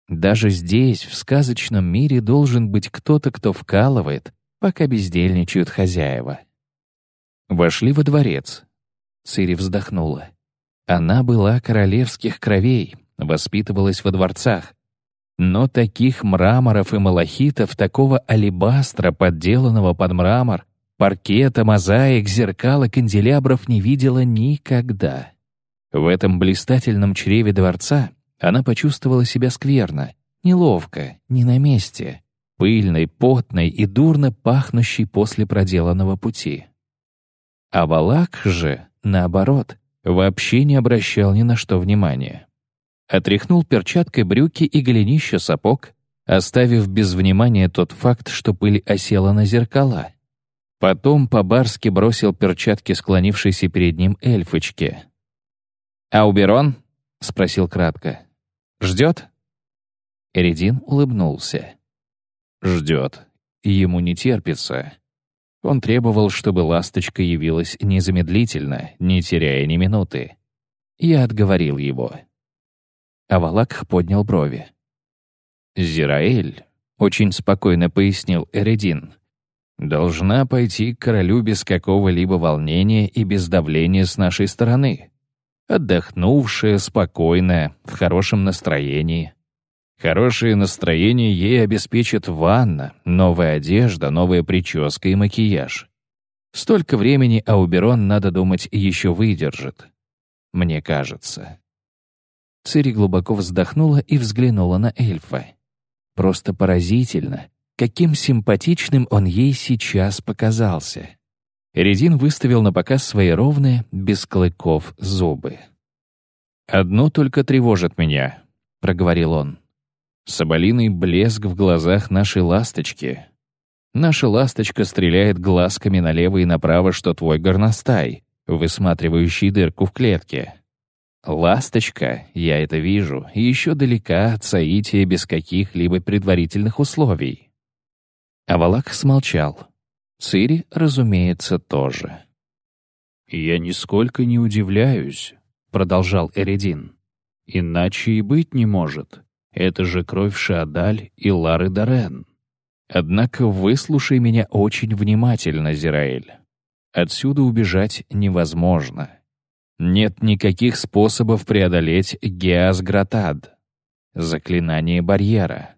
Даже здесь, в сказочном мире, должен быть кто-то, кто вкалывает, пока бездельничают хозяева. Вошли во дворец. Цири вздохнула. Она была королевских кровей, воспитывалась во дворцах. Но таких мраморов и малахитов, такого алебастра, подделанного под мрамор, паркета, мозаик, зеркал и канделябров не видела никогда. В этом блистательном чреве дворца она почувствовала себя скверно, неловко, не на месте пыльной, потной и дурно пахнущей после проделанного пути. А Балак же, наоборот, вообще не обращал ни на что внимания. Отряхнул перчаткой брюки и голенища сапог, оставив без внимания тот факт, что пыль осела на зеркала. Потом по-барски бросил перчатки склонившейся перед ним эльфочке. «Ауберон?» — спросил кратко. «Ждет?» Эридин улыбнулся. Ждет. Ему не терпится. Он требовал, чтобы ласточка явилась незамедлительно, не теряя ни минуты. Я отговорил его. Авалак поднял брови. «Зираэль», — очень спокойно пояснил Эредин, «должна пойти к королю без какого-либо волнения и без давления с нашей стороны. Отдохнувшая, спокойная, в хорошем настроении. Хорошее настроение ей обеспечит ванна, новая одежда, новая прическа и макияж. Столько времени Ауберон, надо думать, еще выдержит. Мне кажется. Цири глубоко вздохнула и взглянула на эльфа. Просто поразительно, каким симпатичным он ей сейчас показался. Редин выставил на показ свои ровные, без клыков, зубы. «Одно только тревожит меня», — проговорил он. Соболиный блеск в глазах нашей ласточки. Наша ласточка стреляет глазками налево и направо, что твой горностай, высматривающий дырку в клетке. Ласточка, я это вижу, еще далека от соития без каких-либо предварительных условий. Авалак смолчал. Цири, разумеется, тоже. «Я нисколько не удивляюсь», — продолжал Эридин. «Иначе и быть не может. Это же кровь Шаадаль и Лары Дорен. Однако выслушай меня очень внимательно, Зираэль. Отсюда убежать невозможно. Нет никаких способов преодолеть Геасгратад, заклинание барьера.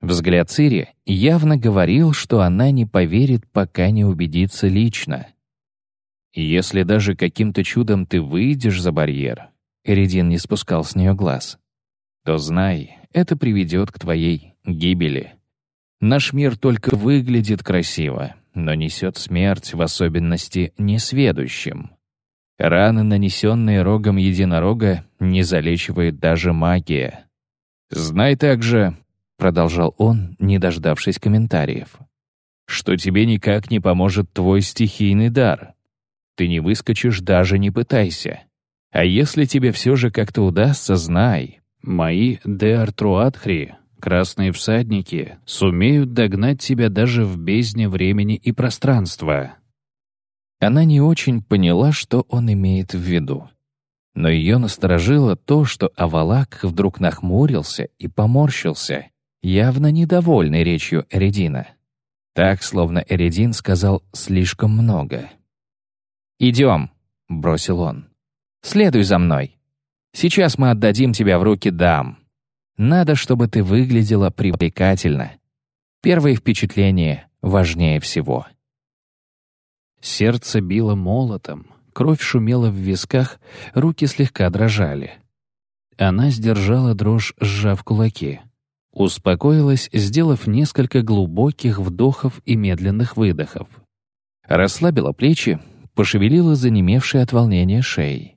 Взгляд Цири явно говорил, что она не поверит, пока не убедится лично. Если даже каким-то чудом ты выйдешь за барьер, Эридин не спускал с нее глаз, то знай, это приведет к твоей гибели. Наш мир только выглядит красиво, но несет смерть, в особенности несведущим. Раны, нанесенные рогом единорога, не залечивает даже магия. «Знай также», — продолжал он, не дождавшись комментариев, «что тебе никак не поможет твой стихийный дар. Ты не выскочишь, даже не пытайся. А если тебе все же как-то удастся, знай, мои де Артруатхри, красные всадники, сумеют догнать тебя даже в бездне времени и пространства». Она не очень поняла, что он имеет в виду. Но ее насторожило то, что Авалак вдруг нахмурился и поморщился, явно недовольный речью Эредина. Так, словно Эредин сказал слишком много. «Идем», — бросил он. «Следуй за мной. Сейчас мы отдадим тебя в руки дам. Надо, чтобы ты выглядела привлекательно. Первое впечатление важнее всего». Сердце било молотом, кровь шумела в висках, руки слегка дрожали. Она сдержала дрожь, сжав кулаки. Успокоилась, сделав несколько глубоких вдохов и медленных выдохов. Расслабила плечи, пошевелила занемевшей от волнения шеей.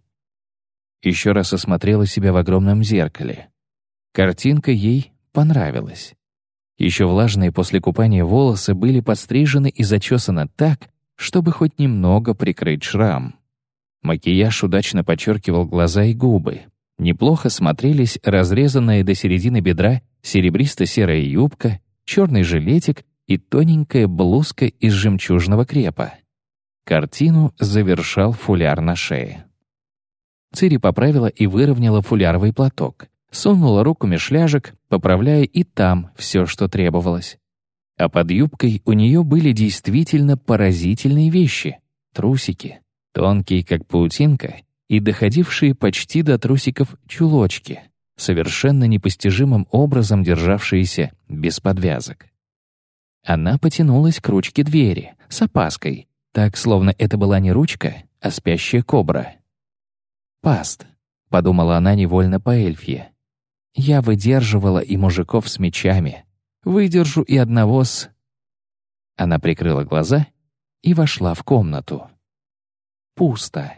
Еще раз осмотрела себя в огромном зеркале. Картинка ей понравилась. Еще влажные после купания волосы были подстрижены и зачесаны так, чтобы хоть немного прикрыть шрам. Макияж удачно подчеркивал глаза и губы. Неплохо смотрелись разрезанная до середины бедра серебристо-серая юбка, черный жилетик и тоненькая блузка из жемчужного крепа. Картину завершал фуляр на шее. Цири поправила и выровняла фуляровый платок, сунула руку меж ляжек, поправляя и там все, что требовалось. А под юбкой у нее были действительно поразительные вещи — трусики, тонкие, как паутинка, и доходившие почти до трусиков чулочки, совершенно непостижимым образом державшиеся без подвязок. Она потянулась к ручке двери, с опаской, так, словно это была не ручка, а спящая кобра. «Паст», — подумала она невольно по эльфье. «Я выдерживала и мужиков с мечами, Выдержу и одного с...» Она прикрыла глаза и вошла в комнату. Пусто.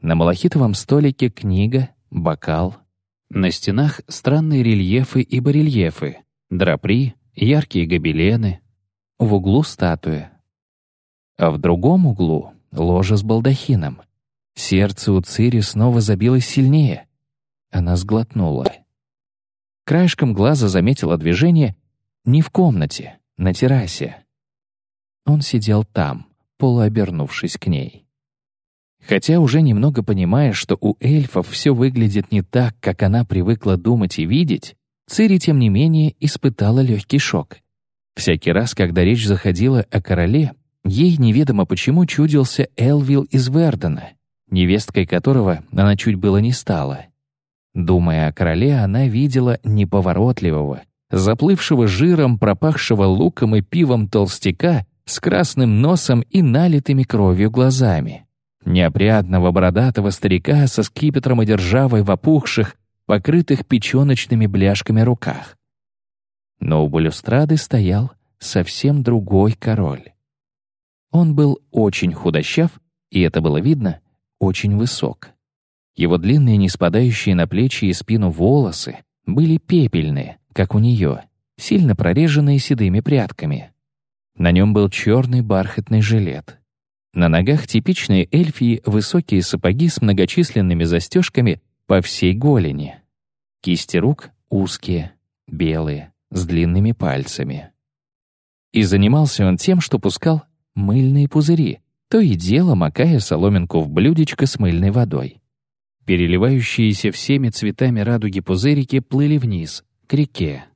На малахитовом столике книга, бокал. На стенах странные рельефы и барельефы, драпри, яркие гобелены. В углу статуя. А в другом углу — ложа с балдахином. Сердце у Цири снова забилось сильнее. Она сглотнула. Краешком глаза заметила движение не в комнате, на террасе. Он сидел там, полуобернувшись к ней. Хотя уже немного понимая, что у эльфов все выглядит не так, как она привыкла думать и видеть, Цири, тем не менее, испытала легкий шок. Всякий раз, когда речь заходила о короле, ей неведомо почему чудился Элвил из Вердена, невесткой которого она чуть было не стала. Думая о короле, она видела неповоротливого, заплывшего жиром, пропахшего луком и пивом толстяка с красным носом и налитыми кровью глазами. Неопрядного бородатого старика со скипетром и державой в опухших, покрытых печёночными бляшками руках. Но у балюстрады стоял совсем другой король. Он был очень худощав, и это было видно, очень высок. Его длинные, не спадающие на плечи и спину волосы были пепельные, как у нее, сильно прореженные седыми прядками. На нем был черный бархатный жилет. На ногах типичные эльфии высокие сапоги с многочисленными застежками по всей голени. Кисти рук узкие, белые, с длинными пальцами. И занимался он тем, что пускал мыльные пузыри, то и дело макая соломинку в блюдечко с мыльной водой. Переливающиеся всеми цветами радуги пузырики плыли вниз, к реке.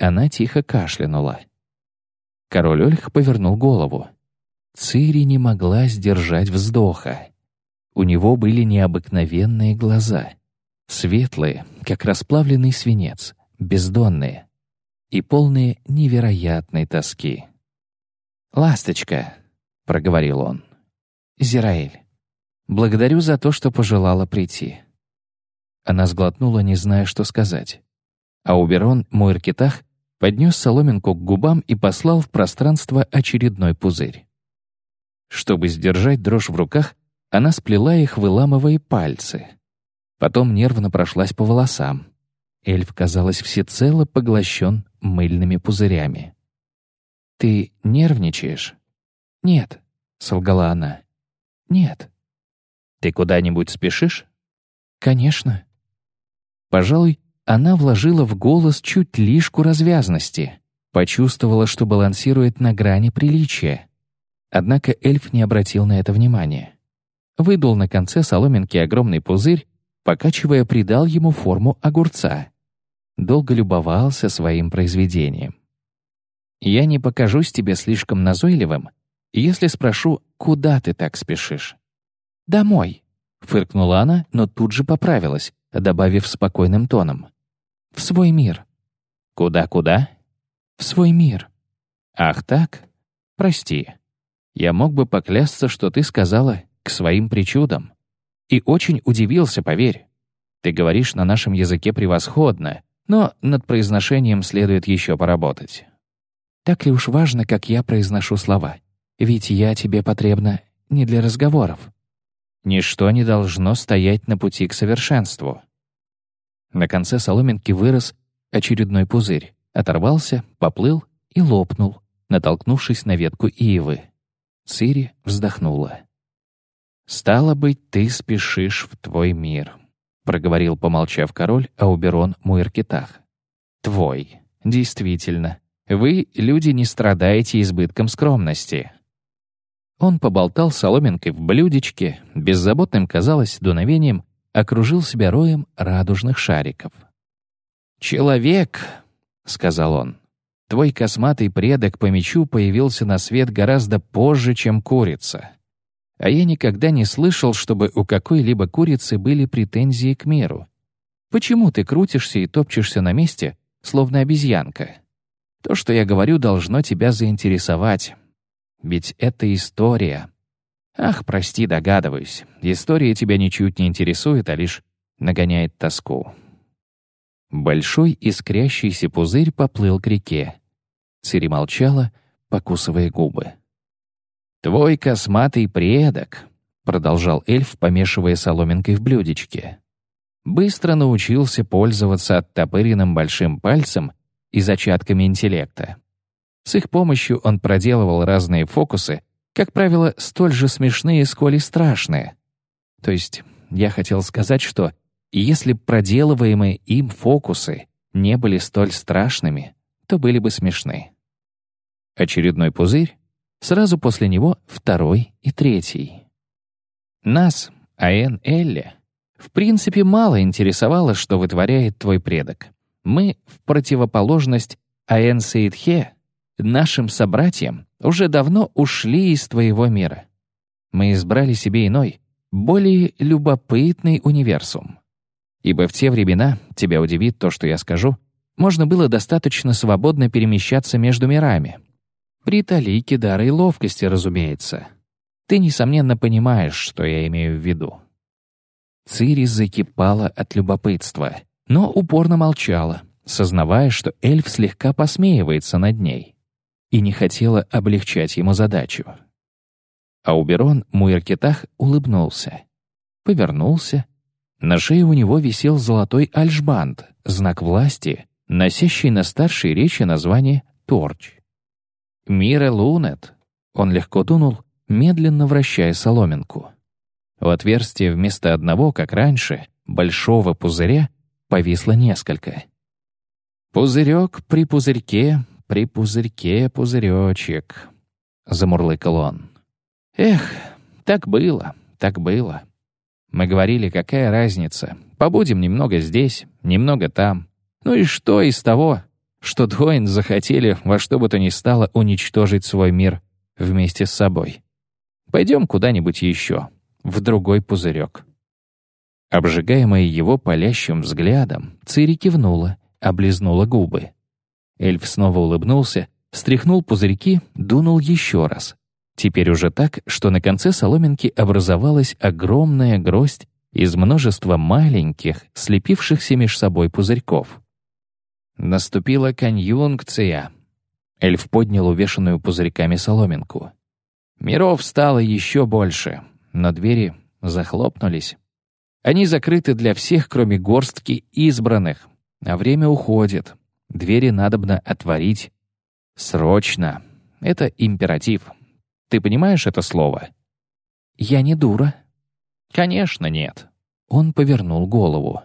Она тихо кашлянула. Король Ольх повернул голову. Цири не могла сдержать вздоха. У него были необыкновенные глаза. Светлые, как расплавленный свинец, бездонные и полные невероятной тоски. «Ласточка», — проговорил он, — «Зираэль, благодарю за то, что пожелала прийти. Она сглотнула, не зная, что сказать. А Уберон Муэркитах поднес соломинку к губам и послал в пространство очередной пузырь. Чтобы сдержать дрожь в руках, она сплела их, выламывая пальцы. Потом нервно прошлась по волосам. Эльф, казалось, всецело поглощен мыльными пузырями. «Ты нервничаешь?» «Нет», — солгала она. «Нет». «Ты куда-нибудь спешишь?» «Конечно». Пожалуй, она вложила в голос чуть лишку развязности, почувствовала, что балансирует на грани приличия. Однако эльф не обратил на это внимания. Выдул на конце соломинки огромный пузырь, покачивая, придал ему форму огурца. Долго любовался своим произведением. «Я не покажусь тебе слишком назойливым, если спрошу, куда ты так спешишь?» «Домой», — фыркнула она, но тут же поправилась, добавив спокойным тоном. «В свой мир». «Куда-куда?» «В свой мир». «Ах так? Прости. Я мог бы поклясться, что ты сказала «к своим причудам». И очень удивился, поверь. Ты говоришь на нашем языке превосходно, но над произношением следует еще поработать. Так ли уж важно, как я произношу слова? Ведь я тебе потребна не для разговоров. Ничто не должно стоять на пути к совершенству. На конце соломинки вырос очередной пузырь, оторвался, поплыл и лопнул, натолкнувшись на ветку ивы. Цири вздохнула. «Стало быть, ты спешишь в твой мир», — проговорил, помолчав король Ауберон Муэркитах. «Твой. Действительно. Вы, люди, не страдаете избытком скромности». Он поболтал соломинкой в блюдечке, беззаботным, казалось, дуновением, окружил себя роем радужных шариков. «Человек», — сказал он, — «твой косматый предок по мечу появился на свет гораздо позже, чем курица. А я никогда не слышал, чтобы у какой-либо курицы были претензии к миру. Почему ты крутишься и топчешься на месте, словно обезьянка? То, что я говорю, должно тебя заинтересовать. Ведь это история, Ах, прости, догадываюсь. История тебя ничуть не интересует, а лишь нагоняет тоску. Большой искрящийся пузырь поплыл к реке. Цири молчала, покусывая губы. «Твой косматый предок», — продолжал эльф, помешивая соломинкой в блюдечке, быстро научился пользоваться оттопыренным большим пальцем и зачатками интеллекта. С их помощью он проделывал разные фокусы, как правило, столь же смешные, сколь и страшные. То есть я хотел сказать, что если проделываемые им фокусы не были столь страшными, то были бы смешны. Очередной пузырь, сразу после него второй и третий. Нас, Аэн Элли, в принципе, мало интересовало, что вытворяет твой предок. Мы, в противоположность Аэн Сейдхе, нашим собратьям, уже давно ушли из твоего мира. Мы избрали себе иной, более любопытный универсум. Ибо в те времена, тебя удивит то, что я скажу, можно было достаточно свободно перемещаться между мирами. При талике дара и ловкости, разумеется. Ты, несомненно, понимаешь, что я имею в виду. Цири закипала от любопытства, но упорно молчала, сознавая, что эльф слегка посмеивается над ней и не хотела облегчать ему задачу. Ауберон Муэркетах улыбнулся. Повернулся. На шее у него висел золотой альшбанд, знак власти, носящий на старшей речи название «Торч». «Мира Лунет», — он легко дунул, медленно вращая соломинку. В отверстии вместо одного, как раньше, большого пузыря повисло несколько. Пузырек при пузырьке при пузырьке пузыречек», — замурлыкал он. «Эх, так было, так было. Мы говорили, какая разница. Побудем немного здесь, немного там. Ну и что из того, что Двоин захотели во что бы то ни стало уничтожить свой мир вместе с собой? Пойдем куда-нибудь еще, в другой пузырек». Обжигаемая его палящим взглядом, Цири кивнула, облизнула губы. Эльф снова улыбнулся, стряхнул пузырьки, дунул еще раз. Теперь уже так, что на конце соломинки образовалась огромная гроздь из множества маленьких, слепившихся меж собой пузырьков. Наступила конъюнкция. Эльф поднял увешанную пузырьками соломинку. Миров стало еще больше, но двери захлопнулись. Они закрыты для всех, кроме горстки избранных. А время уходит. Двери надобно отворить. Срочно. Это императив. Ты понимаешь это слово? Я не дура. Конечно, нет. Он повернул голову.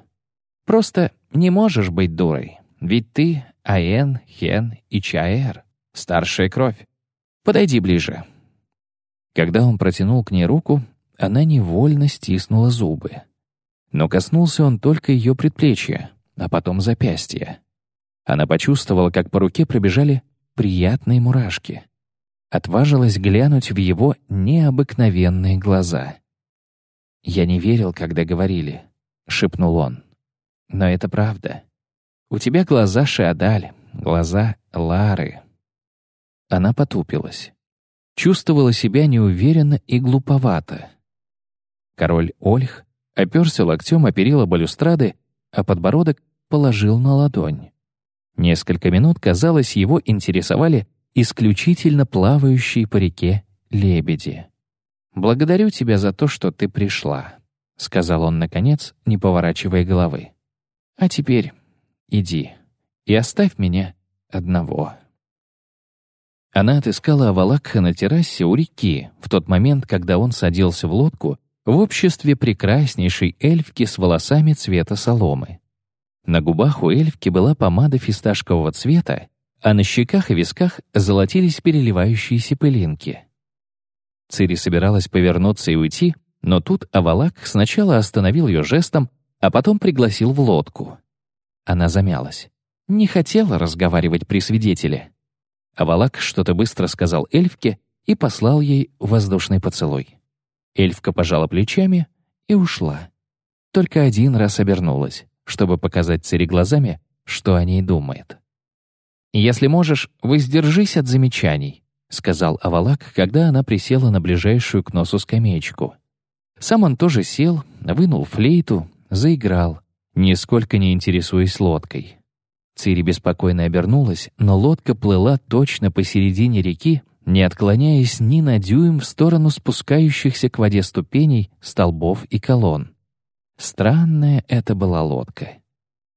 Просто не можешь быть дурой. Ведь ты Аэн, Хен и Чаэр. Старшая кровь. Подойди ближе. Когда он протянул к ней руку, она невольно стиснула зубы. Но коснулся он только ее предплечья, а потом запястья. Она почувствовала, как по руке пробежали приятные мурашки. Отважилась глянуть в его необыкновенные глаза. «Я не верил, когда говорили», — шепнул он. «Но это правда. У тебя глаза Шиадаль, глаза Лары». Она потупилась. Чувствовала себя неуверенно и глуповато. Король Ольх оперся локтем о перила балюстрады, а подбородок положил на ладонь. Несколько минут, казалось, его интересовали исключительно плавающие по реке лебеди. «Благодарю тебя за то, что ты пришла», — сказал он, наконец, не поворачивая головы. «А теперь иди и оставь меня одного». Она отыскала Авалакха на террасе у реки в тот момент, когда он садился в лодку в обществе прекраснейшей эльфки с волосами цвета соломы. На губах у эльфки была помада фисташкового цвета, а на щеках и висках золотились переливающиеся пылинки. Цири собиралась повернуться и уйти, но тут Авалак сначала остановил ее жестом, а потом пригласил в лодку. Она замялась. Не хотела разговаривать при свидетеле. Авалак что-то быстро сказал эльфке и послал ей воздушный поцелуй. Эльфка пожала плечами и ушла. Только один раз обернулась, чтобы показать Цири глазами, что о ней думает. «Если можешь, воздержись от замечаний», — сказал Авалак, когда она присела на ближайшую к носу скамеечку. Сам он тоже сел, вынул флейту, заиграл, нисколько не интересуясь лодкой. Цири беспокойно обернулась, но лодка плыла точно посередине реки, не отклоняясь ни на дюйм в сторону спускающихся к воде ступеней, столбов и колонн. Странная это была лодка.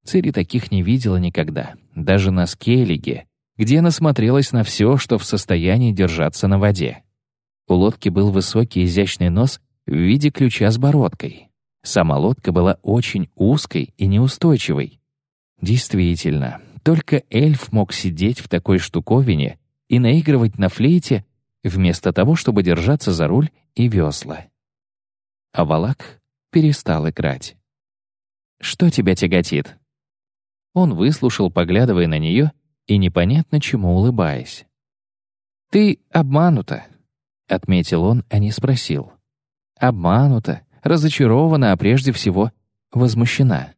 Цири таких не видела никогда, даже на Скеллиге, где она смотрелась на все, что в состоянии держаться на воде. У лодки был высокий изящный нос в виде ключа с бородкой. Сама лодка была очень узкой и неустойчивой. Действительно, только эльф мог сидеть в такой штуковине и наигрывать на флейте, вместо того, чтобы держаться за руль и весла. А Валак перестал играть. «Что тебя тяготит?» Он выслушал, поглядывая на нее и непонятно чему улыбаясь. «Ты обманута», — отметил он, а не спросил. «Обманута, разочарована, а прежде всего возмущена».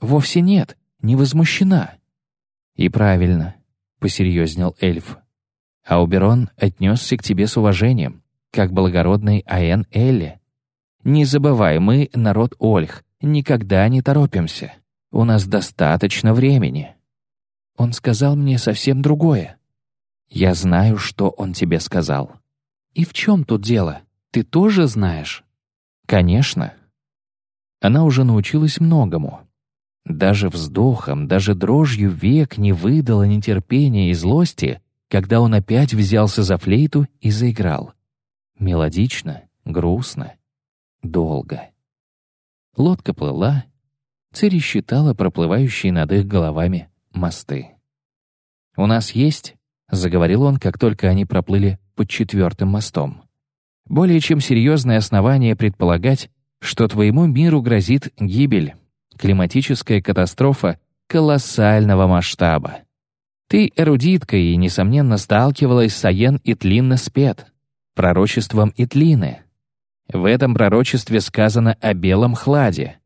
«Вовсе нет, не возмущена». «И правильно», — посерьезнел эльф. Ауберон отнесся к тебе с уважением, как благородный Аэн Элли. Не забывай, мы, народ Ольх, никогда не торопимся. У нас достаточно времени. Он сказал мне совсем другое. Я знаю, что он тебе сказал. И в чем тут дело? Ты тоже знаешь? Конечно. Она уже научилась многому. Даже вздохом, даже дрожью век не выдала нетерпения и злости, когда он опять взялся за флейту и заиграл. Мелодично, грустно, долго. Лодка плыла, Цири считала проплывающие над их головами мосты. «У нас есть», — заговорил он, как только они проплыли под четвертым мостом, «более чем серьезное основание предполагать, что твоему миру грозит гибель, климатическая катастрофа колоссального масштаба. Ты эрудитка и, несомненно, сталкивалась с Аен Итлинна Спет, пророчеством Итлины. В этом пророчестве сказано о белом хладе.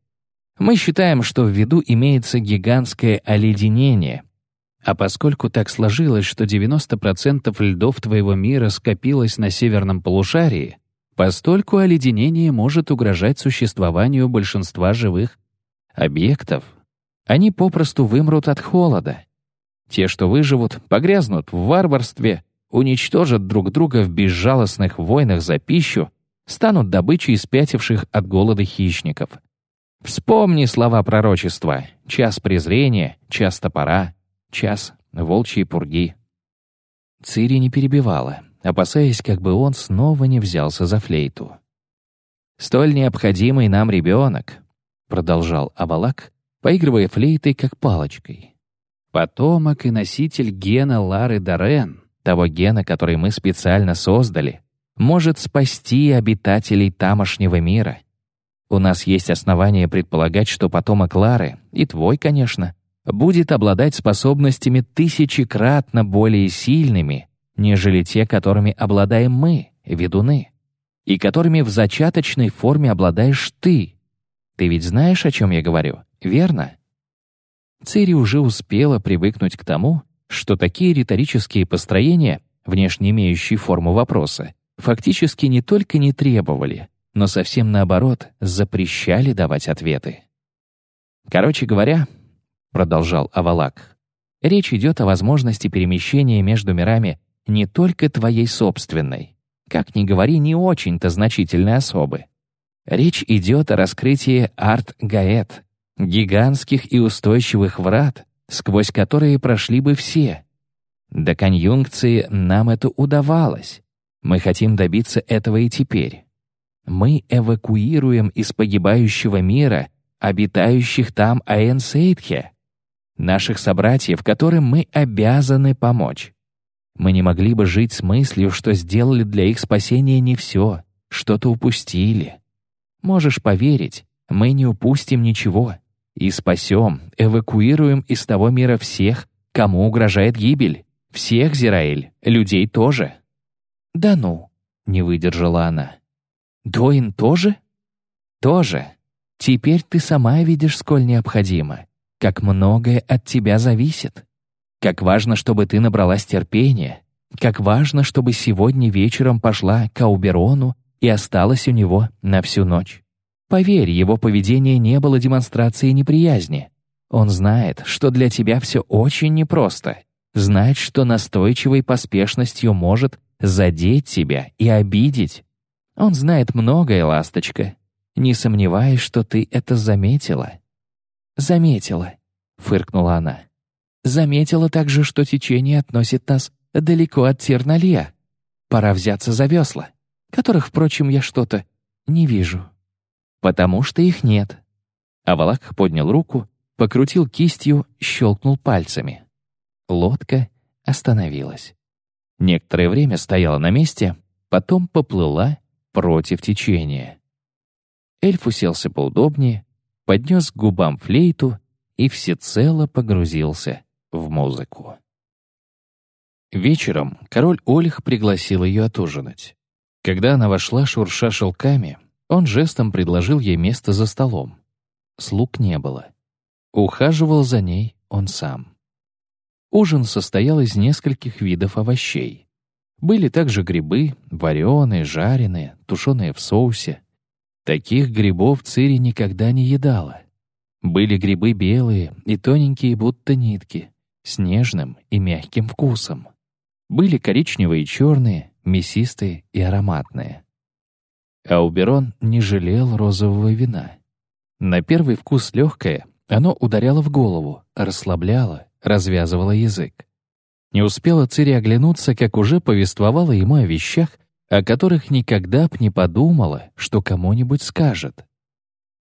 Мы считаем, что в виду имеется гигантское оледенение. А поскольку так сложилось, что 90% льдов твоего мира скопилось на северном полушарии, постольку оледенение может угрожать существованию большинства живых объектов. Они попросту вымрут от холода. Те, что выживут, погрязнут в варварстве, уничтожат друг друга в безжалостных войнах за пищу, станут добычей спятивших от голода хищников. Вспомни слова пророчества «час презрения», «час топора», «час волчьей пурги». Цири не перебивала, опасаясь, как бы он снова не взялся за флейту. «Столь необходимый нам ребенок», — продолжал Абалак, поигрывая флейтой как палочкой. «Потомок и носитель гена Лары Дорен, того гена, который мы специально создали, может спасти обитателей тамошнего мира. У нас есть основания предполагать, что потомок Лары, и твой, конечно, будет обладать способностями тысячекратно более сильными, нежели те, которыми обладаем мы, ведуны, и которыми в зачаточной форме обладаешь ты. Ты ведь знаешь, о чем я говорю, верно? Цири уже успела привыкнуть к тому, что такие риторические построения, внешне имеющие форму вопроса, фактически не только не требовали, но совсем наоборот, запрещали давать ответы. Короче говоря, продолжал Авалак, речь идет о возможности перемещения между мирами не только твоей собственной, как ни говори, не очень-то значительной особы. Речь идет о раскрытии арт-гаэт, гигантских и устойчивых врат, сквозь которые прошли бы все. До конъюнкции нам это удавалось. Мы хотим добиться этого и теперь. Мы эвакуируем из погибающего мира обитающих там Аэнсейтхе, наших собратьев, которым мы обязаны помочь. Мы не могли бы жить с мыслью, что сделали для их спасения не все, что-то упустили. Можешь поверить, мы не упустим ничего и спасем, эвакуируем из того мира всех, кому угрожает гибель. Всех, Зираэль, людей тоже. «Да ну», — не выдержала она. «Доин тоже?» «Тоже. Теперь ты сама видишь, сколь необходимо, как многое от тебя зависит. Как важно, чтобы ты набралась терпения, как важно, чтобы сегодня вечером пошла к Ауберону и осталась у него на всю ночь. Поверь, его поведение не было демонстрацией неприязни. Он знает, что для тебя все очень непросто. Знает, что настойчивой поспешностью может задеть тебя и обидеть. Он знает многое, ласточка. Не сомневаюсь, что ты это заметила. Заметила, фыркнула она. Заметила также, что течение относит нас далеко от Терналия. Пора взяться за весла, которых, впрочем, я что-то не вижу потому что их нет. Авалак поднял руку, покрутил кистью, щелкнул пальцами. Лодка остановилась. Некоторое время стояла на месте, потом поплыла против течения. Эльф уселся поудобнее, поднес к губам флейту и всецело погрузился в музыку. Вечером король Ольх пригласил ее отужинать. Когда она вошла, шурша шелками, он жестом предложил ей место за столом. Слуг не было. Ухаживал за ней он сам. Ужин состоял из нескольких видов овощей. Были также грибы, вареные, жареные, тушеные в соусе. Таких грибов Цири никогда не едала. Были грибы белые и тоненькие, будто нитки, с нежным и мягким вкусом. Были коричневые и черные, мясистые и ароматные. Ауберон не жалел розового вина. На первый вкус легкое, оно ударяло в голову, расслабляло, развязывало язык. Не успела Цири оглянуться, как уже повествовала ему о вещах, о которых никогда б не подумала, что кому-нибудь скажет.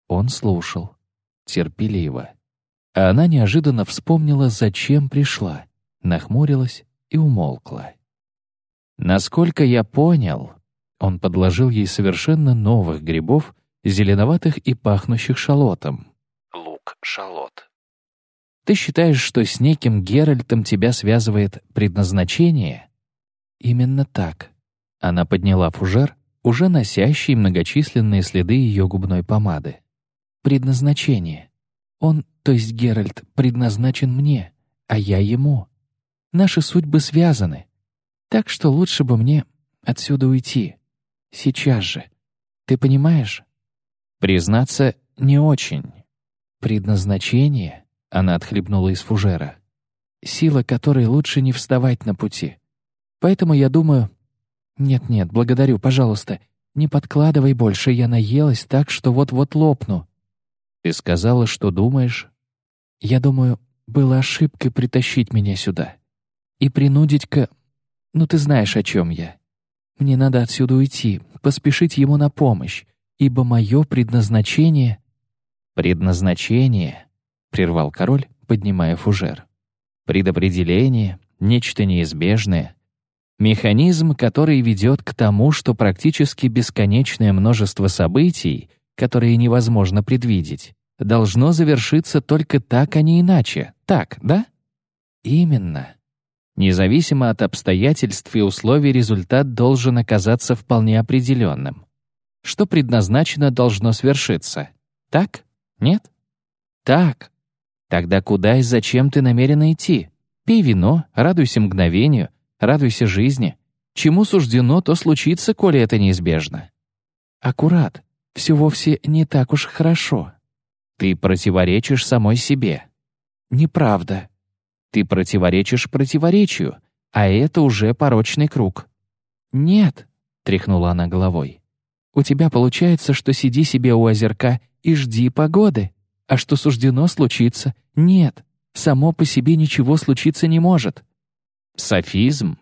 Он слушал, терпеливо. А она неожиданно вспомнила, зачем пришла, нахмурилась и умолкла. «Насколько я понял», он подложил ей совершенно новых грибов, зеленоватых и пахнущих шалотом. Лук-шалот. «Ты считаешь, что с неким Геральтом тебя связывает предназначение?» «Именно так». Она подняла фужер, уже носящий многочисленные следы ее губной помады. «Предназначение. Он, то есть Геральт, предназначен мне, а я ему. Наши судьбы связаны. Так что лучше бы мне отсюда уйти. Сейчас же. Ты понимаешь? Признаться, не очень. Предназначение, она отхлебнула из фужера, сила которой лучше не вставать на пути. Поэтому я думаю... Нет-нет, благодарю, пожалуйста, не подкладывай больше, я наелась так, что вот-вот лопну. Ты сказала, что думаешь? Я думаю, было ошибкой притащить меня сюда и принудить к... Ну, ты знаешь, о чем я. Мне надо отсюда уйти, поспешить ему на помощь, ибо мое предназначение... Предназначение, — прервал король, поднимая фужер. Предопределение, нечто неизбежное. Механизм, который ведет к тому, что практически бесконечное множество событий, которые невозможно предвидеть, должно завершиться только так, а не иначе. Так, да? Именно. Независимо от обстоятельств и условий, результат должен оказаться вполне определенным. Что предназначено, должно свершиться. Так? Нет? Так. Тогда куда и зачем ты намерен идти? Пей вино, радуйся мгновению, радуйся жизни. Чему суждено, то случится, коли это неизбежно. Аккурат. Все вовсе не так уж хорошо. Ты противоречишь самой себе. Неправда. Ты противоречишь противоречию, а это уже порочный круг. Нет, тряхнула она головой. У тебя получается, что сиди себе у озерка и жди погоды, а что суждено случиться, нет, само по себе ничего случиться не может. Софизм?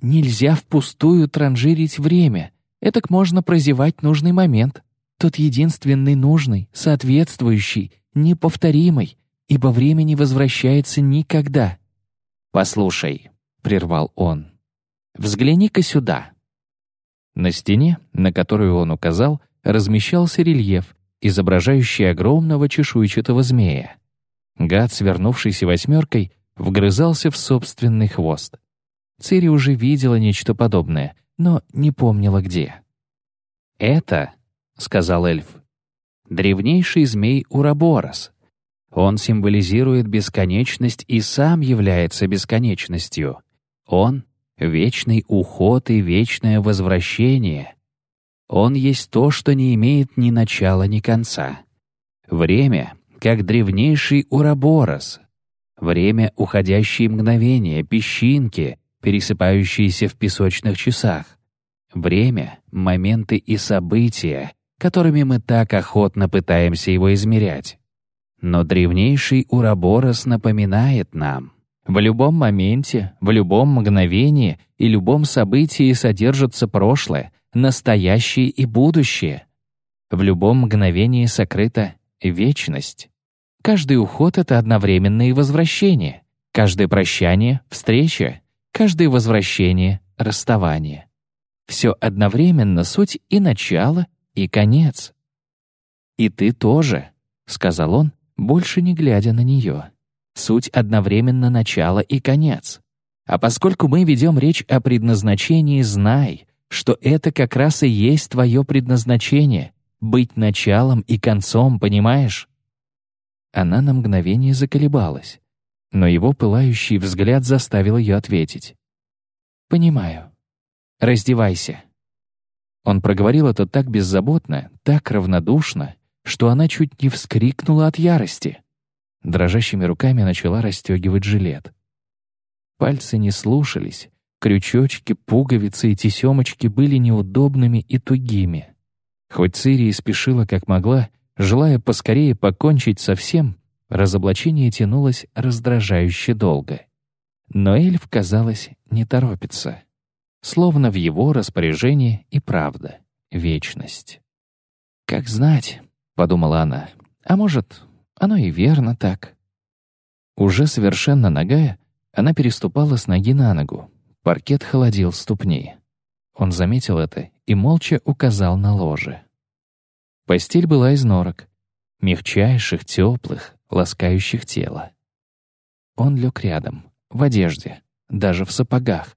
Нельзя впустую транжирить время, этак можно прозевать нужный момент. Тот единственный нужный, соответствующий, неповторимый, ибо время не возвращается никогда. «Послушай», — прервал он, — «взгляни-ка сюда». На стене, на которую он указал, размещался рельеф, изображающий огромного чешуйчатого змея. Гад, свернувшийся восьмеркой, вгрызался в собственный хвост. Цири уже видела нечто подобное, но не помнила где. «Это», — сказал эльф, — «древнейший змей Ураборос, он символизирует бесконечность и сам является бесконечностью. Он — вечный уход и вечное возвращение. Он есть то, что не имеет ни начала, ни конца. Время, как древнейший Ураборос. Время — уходящие мгновения, песчинки, пересыпающиеся в песочных часах. Время — моменты и события, которыми мы так охотно пытаемся его измерять. Но древнейший Ураборос напоминает нам, в любом моменте, в любом мгновении и любом событии содержится прошлое, настоящее и будущее. В любом мгновении сокрыта вечность. Каждый уход — это одновременное возвращение, каждое прощание — встреча, каждое возвращение — расставание. Все одновременно суть и начало, и конец. «И ты тоже», — сказал он, больше не глядя на нее. Суть одновременно начало и конец. А поскольку мы ведем речь о предназначении, знай, что это как раз и есть твое предназначение — быть началом и концом, понимаешь? Она на мгновение заколебалась, но его пылающий взгляд заставил ее ответить. «Понимаю. Раздевайся». Он проговорил это так беззаботно, так равнодушно, что она чуть не вскрикнула от ярости. Дрожащими руками начала расстегивать жилет. Пальцы не слушались, крючочки, пуговицы и тесемочки были неудобными и тугими. Хоть Цири спешила как могла, желая поскорее покончить со всем, разоблачение тянулось раздражающе долго. Но эльф, казалось, не торопится. Словно в его распоряжении и правда — вечность. Как знать, подумала она. А может, оно и верно так. Уже совершенно нагая, она переступала с ноги на ногу. Паркет холодил ступни. Он заметил это и молча указал на ложе. Постель была из норок, мягчайших, теплых, ласкающих тело. Он лег рядом, в одежде, даже в сапогах.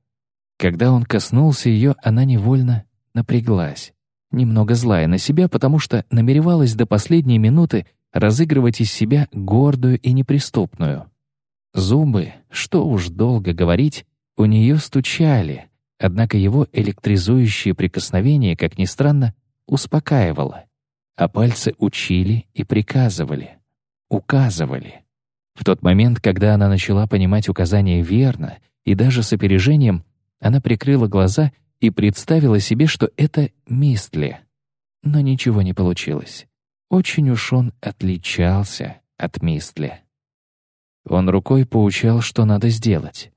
Когда он коснулся ее, она невольно напряглась немного злая на себя, потому что намеревалась до последней минуты разыгрывать из себя гордую и неприступную. Зубы, что уж долго говорить, у нее стучали, Однако его электризующее прикосновение, как ни странно, успокаивало, а пальцы учили и приказывали, указывали. В тот момент, когда она начала понимать указания верно и даже с опережением, она прикрыла глаза и представила себе, что это Мистли. Но ничего не получилось. Очень уж он отличался от Мистли. Он рукой поучал, что надо сделать.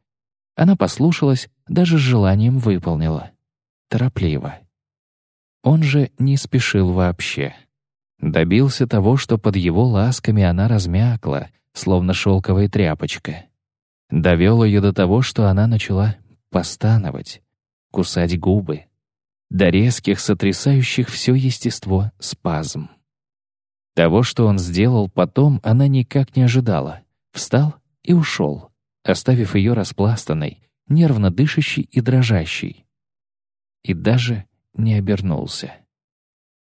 Она послушалась, даже с желанием выполнила. Торопливо. Он же не спешил вообще. Добился того, что под его ласками она размякла, словно шелковая тряпочка. Довел ее до того, что она начала постановать, кусать губы, до резких, сотрясающих все естество спазм. Того, что он сделал потом, она никак не ожидала. Встал и ушел, оставив ее распластанной, нервно дышащей и дрожащей. И даже не обернулся.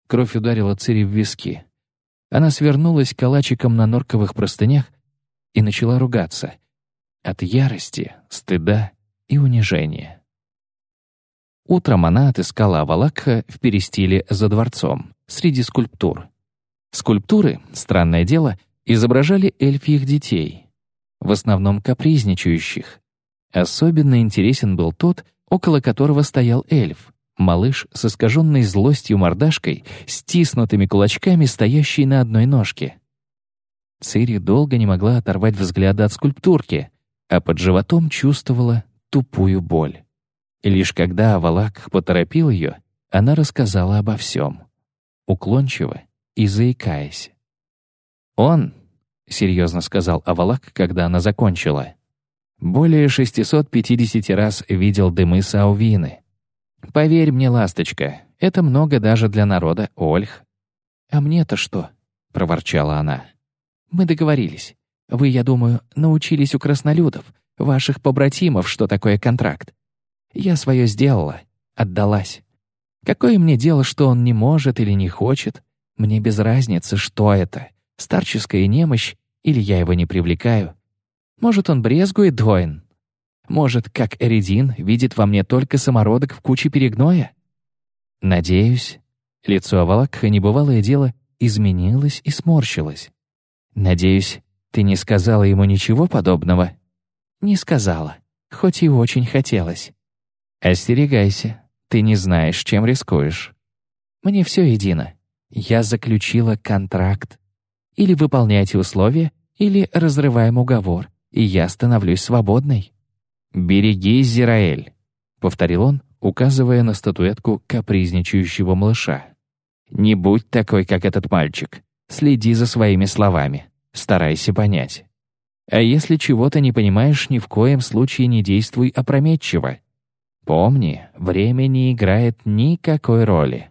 Кровь ударила Цири в виски. Она свернулась калачиком на норковых простынях и начала ругаться. От ярости, стыда и унижения. Утром она отыскала Авалакха в перестиле за дворцом, среди скульптур. Скульптуры, странное дело, изображали эльфьих детей, в основном капризничающих. Особенно интересен был тот, около которого стоял эльф, малыш с искаженной злостью мордашкой, стиснутыми кулачками, стоящий на одной ножке. Цири долго не могла оторвать взгляда от скульптурки, а под животом чувствовала тупую боль. И лишь когда Авалак поторопил ее, она рассказала обо всем, уклончиво и заикаясь. «Он», — серьезно сказал Авалак, когда она закончила, «более 650 раз видел дымы Саувины. Поверь мне, ласточка, это много даже для народа Ольх». «А мне-то что?» — проворчала она. «Мы договорились. Вы, я думаю, научились у краснолюдов, ваших побратимов, что такое контракт. Я свое сделала, отдалась. Какое мне дело, что он не может или не хочет? Мне без разницы, что это. Старческая немощь или я его не привлекаю. Может, он брезгует Двоин? Может, как Эридин, видит во мне только самородок в куче перегноя? Надеюсь. Лицо Авалакха, небывалое дело, изменилось и сморщилось. Надеюсь, ты не сказала ему ничего подобного? Не сказала, хоть и очень хотелось. Остерегайся, ты не знаешь, чем рискуешь. Мне все едино. Я заключила контракт. Или выполняйте условия, или разрываем уговор, и я становлюсь свободной. «Берегись, Зираэль», — повторил он, указывая на статуэтку капризничающего малыша. «Не будь такой, как этот мальчик. Следи за своими словами. Старайся понять. А если чего-то не понимаешь, ни в коем случае не действуй опрометчиво. Помни, время не играет никакой роли.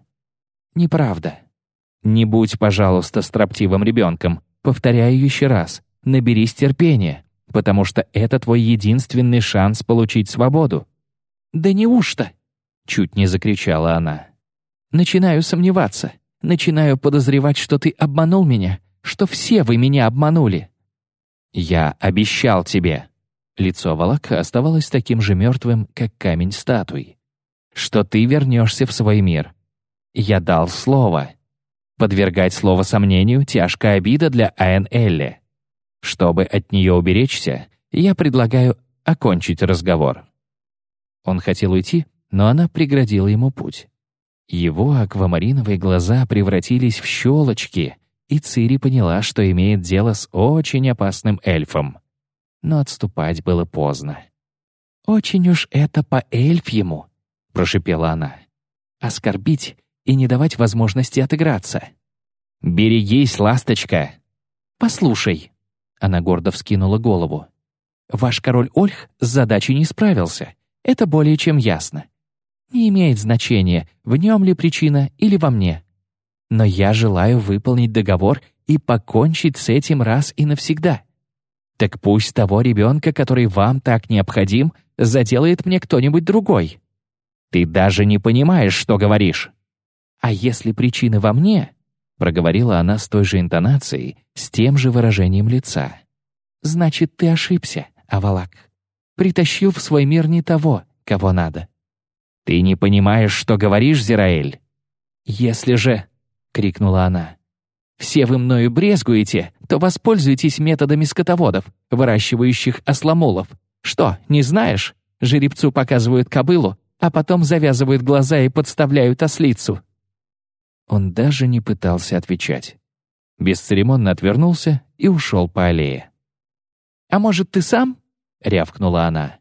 Неправда. Не будь, пожалуйста, строптивым ребенком. Повторяю еще раз. Наберись терпения, потому что это твой единственный шанс получить свободу. «Да неужто?» — чуть не закричала она. «Начинаю сомневаться. Начинаю подозревать, что ты обманул меня, что все вы меня обманули». «Я обещал тебе». Лицо Валака оставалось таким же мертвым, как камень статуи. «Что ты вернешься в свой мир. Я дал слово. Подвергать слово сомнению — тяжкая обида для Айн Элли. Чтобы от нее уберечься, я предлагаю окончить разговор». Он хотел уйти, но она преградила ему путь. Его аквамариновые глаза превратились в щелочки, и Цири поняла, что имеет дело с очень опасным эльфом. Но отступать было поздно. «Очень уж это по-эльфьему», — прошепела она. «Оскорбить и не давать возможности отыграться». «Берегись, ласточка!» «Послушай», — она гордо вскинула голову. «Ваш король Ольх с задачей не справился. Это более чем ясно. Не имеет значения, в нем ли причина или во мне. Но я желаю выполнить договор и покончить с этим раз и навсегда. Так пусть того ребенка, который вам так необходим, заделает мне кто-нибудь другой. Ты даже не понимаешь, что говоришь. А если причина во мне, проговорила она с той же интонацией, с тем же выражением лица. Значит, ты ошибся, Авалак. Притащил в свой мир не того, кого надо. «Ты не понимаешь, что говоришь, Зираэль?» «Если же...» — крикнула она. «Все вы мною брезгуете, то воспользуйтесь методами скотоводов, выращивающих осломолов. Что, не знаешь? Жеребцу показывают кобылу, а потом завязывают глаза и подставляют ослицу». Он даже не пытался отвечать. Бесцеремонно отвернулся и ушел по аллее. «А может, ты сам?» — рявкнула она.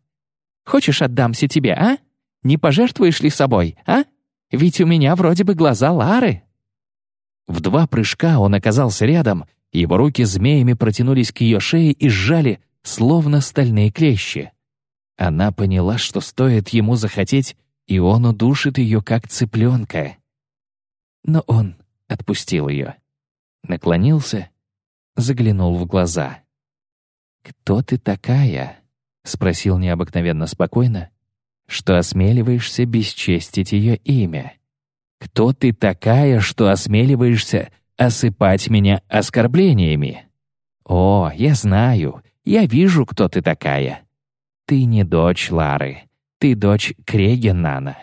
«Хочешь, отдамся тебе, а? Не пожертвуешь ли собой, а? Ведь у меня вроде бы глаза Лары». В два прыжка он оказался рядом, его руки змеями протянулись к ее шее и сжали, словно стальные клещи. Она поняла, что стоит ему захотеть, и он удушит ее, как цыпленка. Но он отпустил ее. Наклонился, заглянул в глаза. «Кто ты такая?» — спросил необыкновенно спокойно, что осмеливаешься бесчестить ее имя. «Кто ты такая, что осмеливаешься осыпать меня оскорблениями?» «О, я знаю, я вижу, кто ты такая. Ты не дочь Лары, ты дочь Крегенана.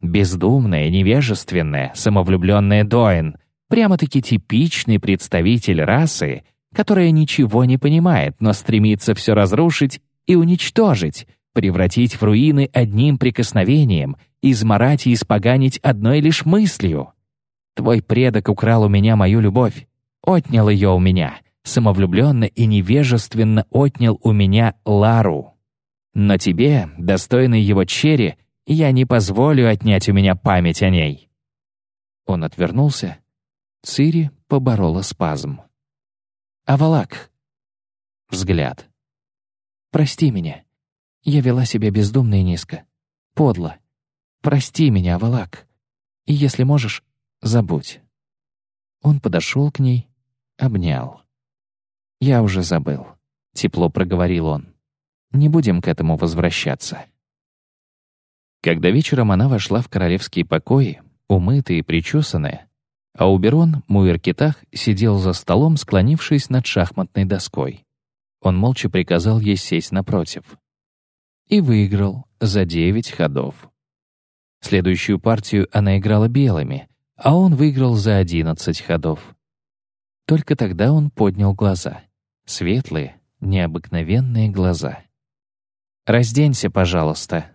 Бездумная, невежественная, самовлюбленная Доин, прямо-таки типичный представитель расы, которая ничего не понимает, но стремится все разрушить и уничтожить, превратить в руины одним прикосновением, изморать и испоганить одной лишь мыслью. Твой предок украл у меня мою любовь, отнял ее у меня, самовлюбленно и невежественно отнял у меня Лару. Но тебе, достойный его черри, я не позволю отнять у меня память о ней». Он отвернулся. Цири поборола спазм. «Авалак!» Взгляд. «Прости меня. Я вела себя бездумно и низко. Подло. Прости меня, Авалак. И если можешь, забудь». Он подошел к ней, обнял. «Я уже забыл», — тепло проговорил он. «Не будем к этому возвращаться». Когда вечером она вошла в королевские покои, умытая и причесанная, а Уберон, Муэркитах, сидел за столом, склонившись над шахматной доской. Он молча приказал ей сесть напротив. И выиграл за девять ходов. Следующую партию она играла белыми, а он выиграл за одиннадцать ходов. Только тогда он поднял глаза. Светлые, необыкновенные глаза. «Разденься, пожалуйста»,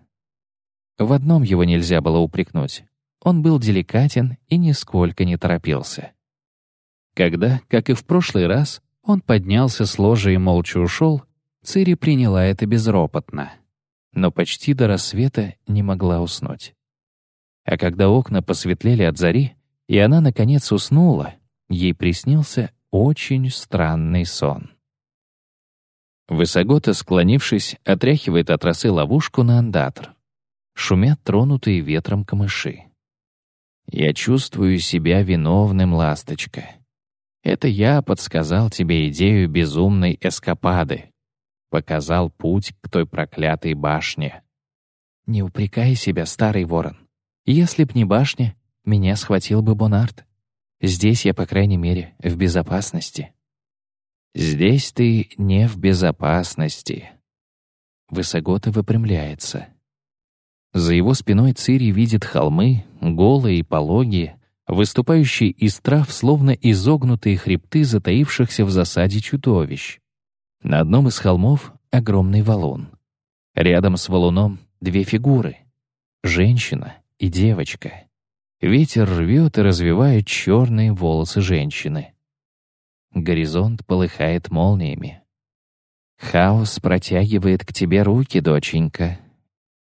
в одном его нельзя было упрекнуть. Он был деликатен и нисколько не торопился. Когда, как и в прошлый раз, он поднялся с ложа и молча ушел, Цири приняла это безропотно. Но почти до рассвета не могла уснуть. А когда окна посветлели от зари, и она, наконец, уснула, ей приснился очень странный сон. Высогота, склонившись, отряхивает от росы ловушку на андатр шумят тронутые ветром камыши. Я чувствую себя виновным, ласточка. Это я подсказал тебе идею безумной эскапады, показал путь к той проклятой башне. Не упрекай себя, старый ворон. Если б не башня, меня схватил бы Бонарт. Здесь я, по крайней мере, в безопасности. Здесь ты не в безопасности. Высогота выпрямляется. За его спиной Цири видит холмы, голые и пологие, выступающие из трав, словно изогнутые хребты затаившихся в засаде чудовищ. На одном из холмов — огромный валун. Рядом с валуном две фигуры — женщина и девочка. Ветер рвет и развивает черные волосы женщины. Горизонт полыхает молниями. Хаос протягивает к тебе руки, доченька,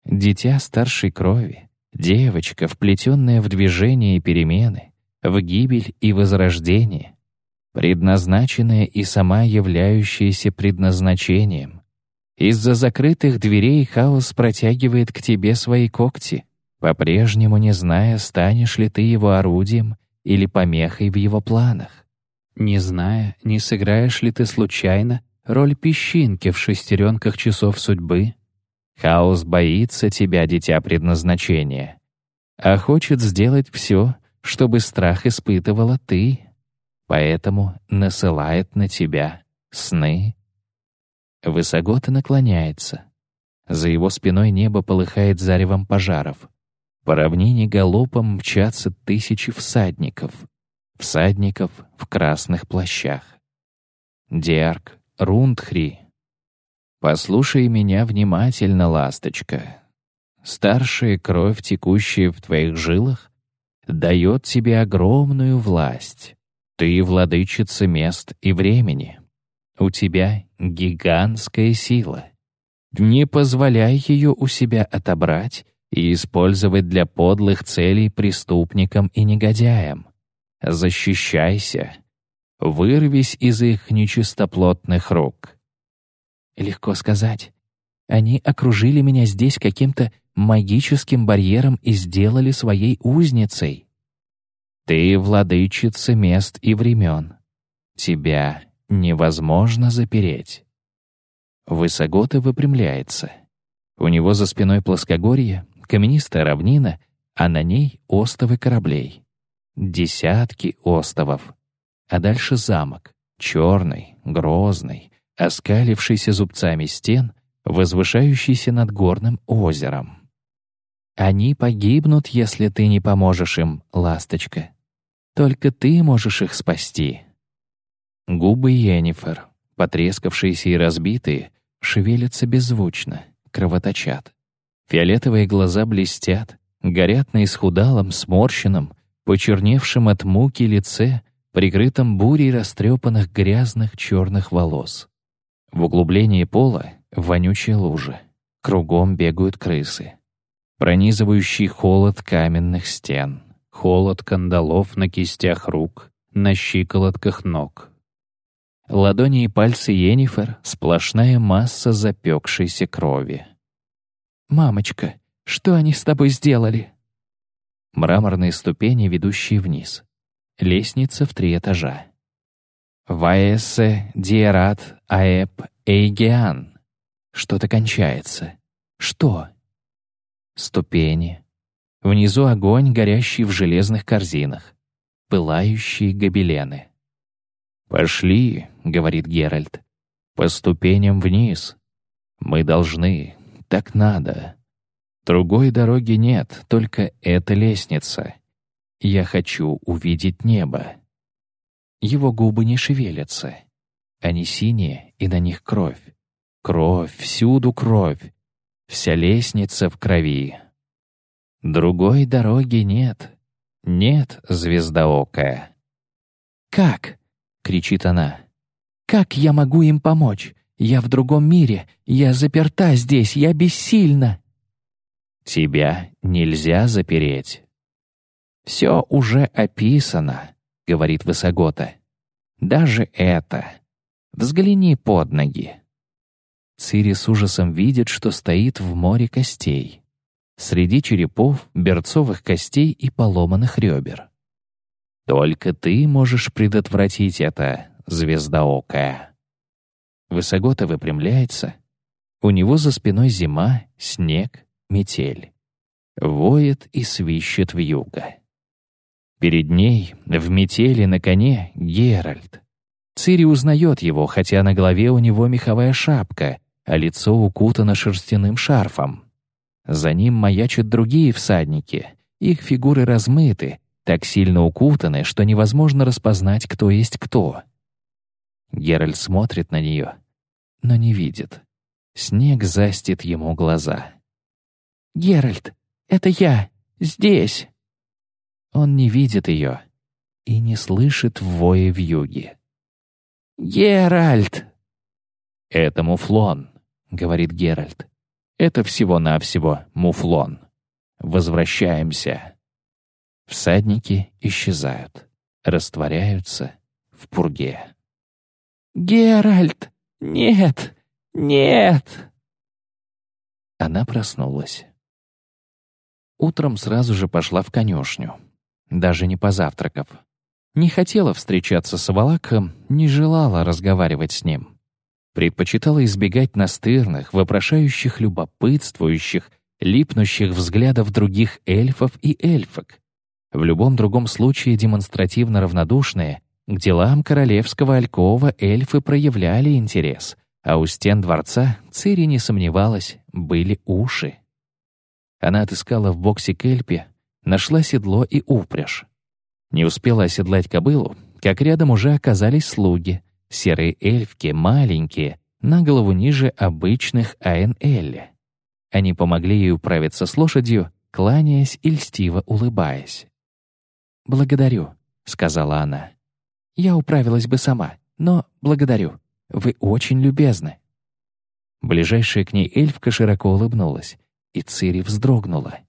Дитя старшей крови, девочка, вплетенная в движение и перемены, в гибель и возрождение, предназначенная и сама являющаяся предназначением. Из-за закрытых дверей хаос протягивает к тебе свои когти, по-прежнему не зная, станешь ли ты его орудием или помехой в его планах. Не зная, не сыграешь ли ты случайно роль песчинки в шестеренках часов судьбы, Хаос боится тебя, дитя предназначения, а хочет сделать все, чтобы страх испытывала ты, поэтому насылает на тебя сны. Высогота наклоняется. За его спиной небо полыхает заревом пожаров. По равнине галопом мчатся тысячи всадников. Всадников в красных плащах. Диарк, Рундхри. Послушай меня внимательно, ласточка. Старшая кровь, текущая в твоих жилах, дает тебе огромную власть. Ты владычица мест и времени. У тебя гигантская сила. Не позволяй ее у себя отобрать и использовать для подлых целей преступникам и негодяям. Защищайся. Вырвись из их нечистоплотных рук. Легко сказать. Они окружили меня здесь каким-то магическим барьером и сделали своей узницей. Ты владычица мест и времен. Тебя невозможно запереть. Высогота выпрямляется. У него за спиной плоскогорье, каменистая равнина, а на ней остовы кораблей. Десятки остовов. А дальше замок, черный, грозный, оскалившийся зубцами стен, возвышающийся над горным озером. Они погибнут, если ты не поможешь им, ласточка. Только ты можешь их спасти. Губы Йеннифер, потрескавшиеся и разбитые, шевелятся беззвучно, кровоточат. Фиолетовые глаза блестят, горят на исхудалом, сморщенном, почерневшем от муки лице, прикрытом бурей растрепанных грязных черных волос. В углублении пола — вонючие лужи. Кругом бегают крысы пронизывающий холод каменных стен, холод кандалов на кистях рук, на щиколотках ног. Ладони и пальцы Йеннифер — сплошная масса запекшейся крови. «Мамочка, что они с тобой сделали?» Мраморные ступени, ведущие вниз. Лестница в три этажа. Ваэссе, Диерат, Аэп, Эйгеан. Что-то кончается. Что? ступени. Внизу огонь, горящий в железных корзинах. Пылающие гобелены. «Пошли», — говорит Геральт, — «по ступеням вниз. Мы должны, так надо. Другой дороги нет, только эта лестница. Я хочу увидеть небо». Его губы не шевелятся. Они синие, и на них кровь. Кровь, всюду кровь. Вся лестница в крови. Другой дороги нет. Нет, звездоокая. «Как?» — кричит она. «Как я могу им помочь? Я в другом мире. Я заперта здесь. Я бессильна». «Тебя нельзя запереть». «Все уже описано», — говорит Высогота. «Даже это. Взгляни под ноги». Цири с ужасом видит, что стоит в море костей. Среди черепов, берцовых костей и поломанных ребер. Только ты можешь предотвратить это, звездоокая. Высогота выпрямляется. У него за спиной зима, снег, метель. Воет и свищет вьюга. Перед ней, в метели на коне, Геральт. Цири узнает его, хотя на голове у него меховая шапка, а лицо укутано шерстяным шарфом. За ним маячат другие всадники. Их фигуры размыты, так сильно укутаны, что невозможно распознать, кто есть кто. Геральт смотрит на нее, но не видит. Снег застит ему глаза. «Геральт, это я! Здесь!» Он не видит ее и не слышит воя в юге. «Геральт!» «Это Муфлон», — говорит Геральт. «Это всего-навсего муфлон. Возвращаемся». Всадники исчезают, растворяются в пурге. «Геральт! Нет! Нет!» Она проснулась. Утром сразу же пошла в конюшню, даже не позавтракав. Не хотела встречаться с Авалаком, не желала разговаривать с ним предпочитала избегать настырных, вопрошающих, любопытствующих, липнущих взглядов других эльфов и эльфок. В любом другом случае демонстративно равнодушные, к делам королевского алькова эльфы проявляли интерес, а у стен дворца Цири не сомневалась, были уши. Она отыскала в боксе Кельпи, нашла седло и упряжь. Не успела оседлать кобылу, как рядом уже оказались слуги, серые эльфки, маленькие, на голову ниже обычных АНЛ. Они помогли ей управиться с лошадью, кланяясь и льстиво улыбаясь. «Благодарю», — сказала она. «Я управилась бы сама, но благодарю. Вы очень любезны». Ближайшая к ней эльфка широко улыбнулась, и Цири вздрогнула.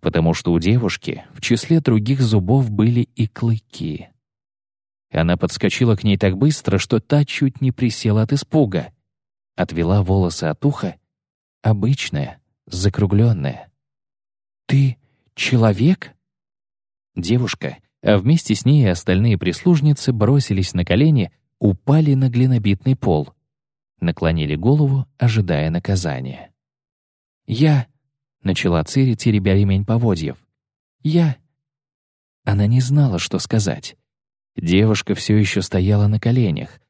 Потому что у девушки в числе других зубов были и клыки. Она подскочила к ней так быстро, что та чуть не присела от испуга. Отвела волосы от уха. Обычная, закругленная. «Ты человек?» Девушка, а вместе с ней и остальные прислужницы бросились на колени, упали на глинобитный пол. Наклонили голову, ожидая наказания. «Я...» — начала Цири, теребя ремень поводьев. «Я...» Она не знала, что сказать. Девушка все еще стояла на коленях.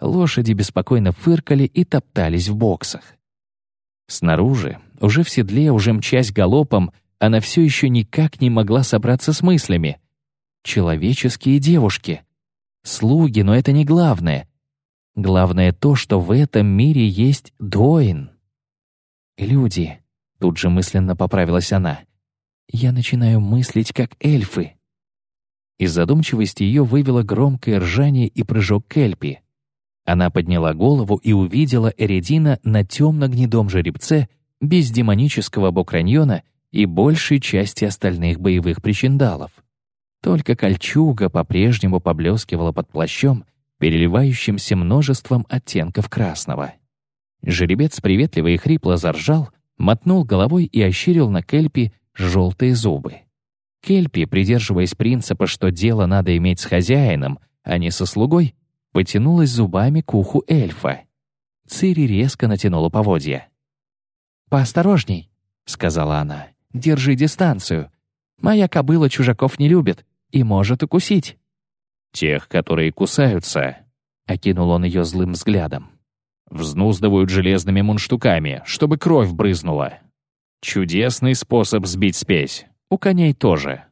Лошади беспокойно фыркали и топтались в боксах. Снаружи, уже в седле, уже мчась галопом, она все еще никак не могла собраться с мыслями. Человеческие девушки. Слуги, но это не главное. Главное то, что в этом мире есть Доин. Люди. Тут же мысленно поправилась она. Я начинаю мыслить как эльфы. Из задумчивости ее вывело громкое ржание и прыжок Кельпи. Она подняла голову и увидела Эредина на темно-гнедом жеребце без демонического бокраньона и большей части остальных боевых причиндалов. Только кольчуга по-прежнему поблескивала под плащом, переливающимся множеством оттенков красного. Жеребец приветливо и хрипло заржал, мотнул головой и ощерил на Кельпи желтые зубы. Кельпи, придерживаясь принципа, что дело надо иметь с хозяином, а не со слугой, потянулась зубами к уху эльфа. Цири резко натянула поводья. «Поосторожней», — сказала она. «Держи дистанцию. Моя кобыла чужаков не любит и может укусить». «Тех, которые кусаются», — окинул он ее злым взглядом. «Взнуздывают железными мунштуками, чтобы кровь брызнула. Чудесный способ сбить спесь. У коней тоже».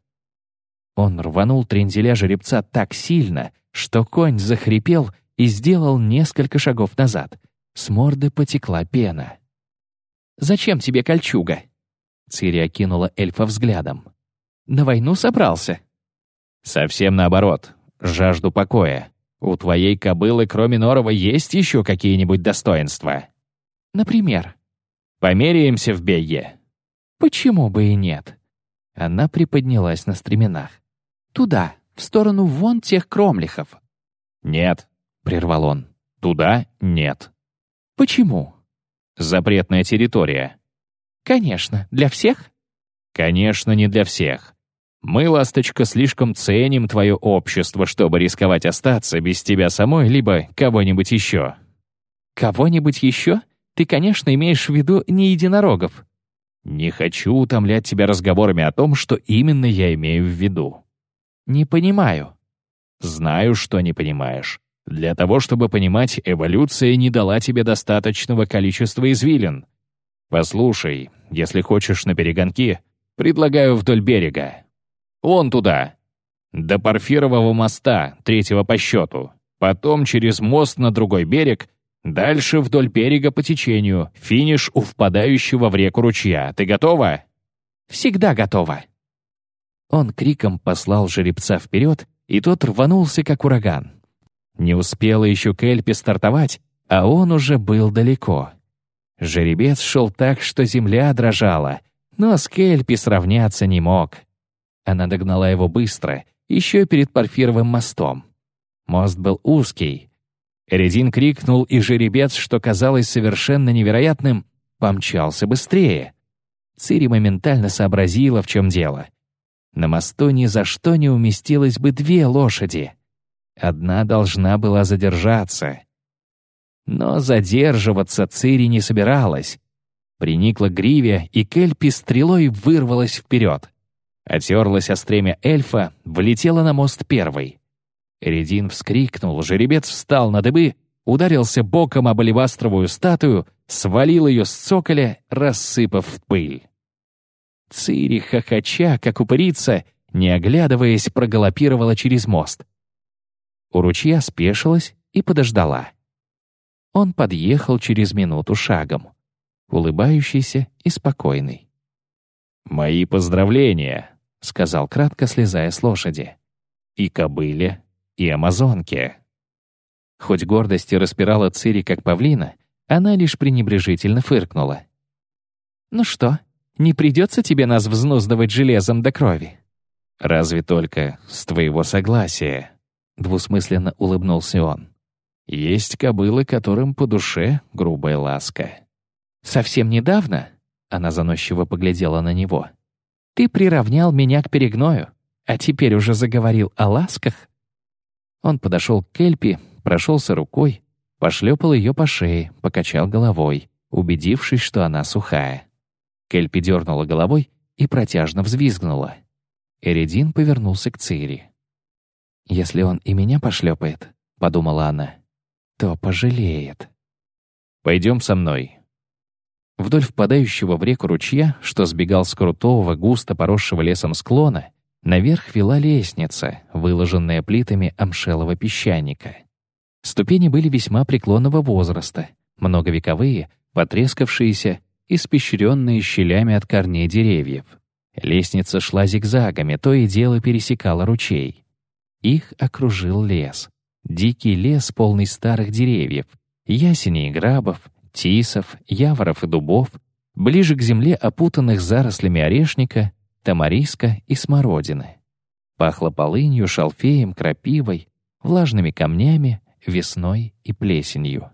Он рванул тренделя жеребца так сильно, что конь захрипел и сделал несколько шагов назад. С морды потекла пена. «Зачем тебе кольчуга?» Цири окинула эльфа взглядом. «На войну собрался?» «Совсем наоборот. Жажду покоя. У твоей кобылы, кроме Норова, есть еще какие-нибудь достоинства?» «Например?» «Померяемся в Бейе». «Почему бы и нет?» Она приподнялась на стременах. «Туда, в сторону вон тех кромлихов». «Нет», — прервал он. «Туда нет». «Почему?» «Запретная территория». «Конечно. Для всех?» «Конечно, не для всех. Мы, ласточка, слишком ценим твое общество, чтобы рисковать остаться без тебя самой, либо кого-нибудь еще». «Кого-нибудь еще? Ты, конечно, имеешь в виду не единорогов». Не хочу утомлять тебя разговорами о том, что именно я имею в виду. Не понимаю. Знаю, что не понимаешь. Для того, чтобы понимать, эволюция не дала тебе достаточного количества извилин. Послушай, если хочешь на перегонки, предлагаю вдоль берега. Вон туда. До Парфирового моста, третьего по счету. Потом через мост на другой берег Дальше вдоль берега по течению, финиш у впадающего в реку ручья. Ты готова? Всегда готова. Он криком послал жеребца вперед, и тот рванулся, как ураган. Не успела еще Кельпи стартовать, а он уже был далеко. Жеребец шел так, что земля дрожала, но с Кельпи сравняться не мог. Она догнала его быстро, еще перед Парфировым мостом. Мост был узкий, Эредин крикнул, и жеребец, что казалось совершенно невероятным, помчался быстрее. Цири моментально сообразила, в чем дело. На мосту ни за что не уместилось бы две лошади. Одна должна была задержаться. Но задерживаться Цири не собиралась. Приникла к гриве, и Кельпи стрелой вырвалась вперед. Отерлась о стремя эльфа, влетела на мост первой. Эредин вскрикнул, жеребец встал на дыбы, ударился боком об алебастровую статую, свалил ее с цоколя, рассыпав пыль. Цири, хохоча, как упырица, не оглядываясь, прогалопировала через мост. У ручья спешилась и подождала. Он подъехал через минуту шагом, улыбающийся и спокойный. «Мои поздравления», — сказал кратко, слезая с лошади. «И кобыле, и амазонке». Хоть гордость и распирала Цири как павлина, она лишь пренебрежительно фыркнула. «Ну что, не придется тебе нас взнуздывать железом до крови?» «Разве только с твоего согласия», — двусмысленно улыбнулся он. «Есть кобылы, которым по душе грубая ласка». «Совсем недавно», — она заносчиво поглядела на него, «ты приравнял меня к перегною, а теперь уже заговорил о ласках?» Он подошел к Кельпи, прошелся рукой, пошлепал ее по шее, покачал головой, убедившись, что она сухая. Кельпи дернула головой и протяжно взвизгнула. Эридин повернулся к Цири. «Если он и меня пошлепает», — подумала она, — «то пожалеет». «Пойдем со мной». Вдоль впадающего в реку ручья, что сбегал с крутого, густо поросшего лесом склона, наверх вела лестница, выложенная плитами амшелого песчаника. Ступени были весьма преклонного возраста, многовековые, потрескавшиеся, испещренные щелями от корней деревьев. Лестница шла зигзагами, то и дело пересекала ручей. Их окружил лес. Дикий лес, полный старых деревьев, ясеней и грабов, тисов, яворов и дубов, ближе к земле опутанных зарослями орешника, тамариска и смородины. Пахло полынью, шалфеем, крапивой, влажными камнями весной и плесенью.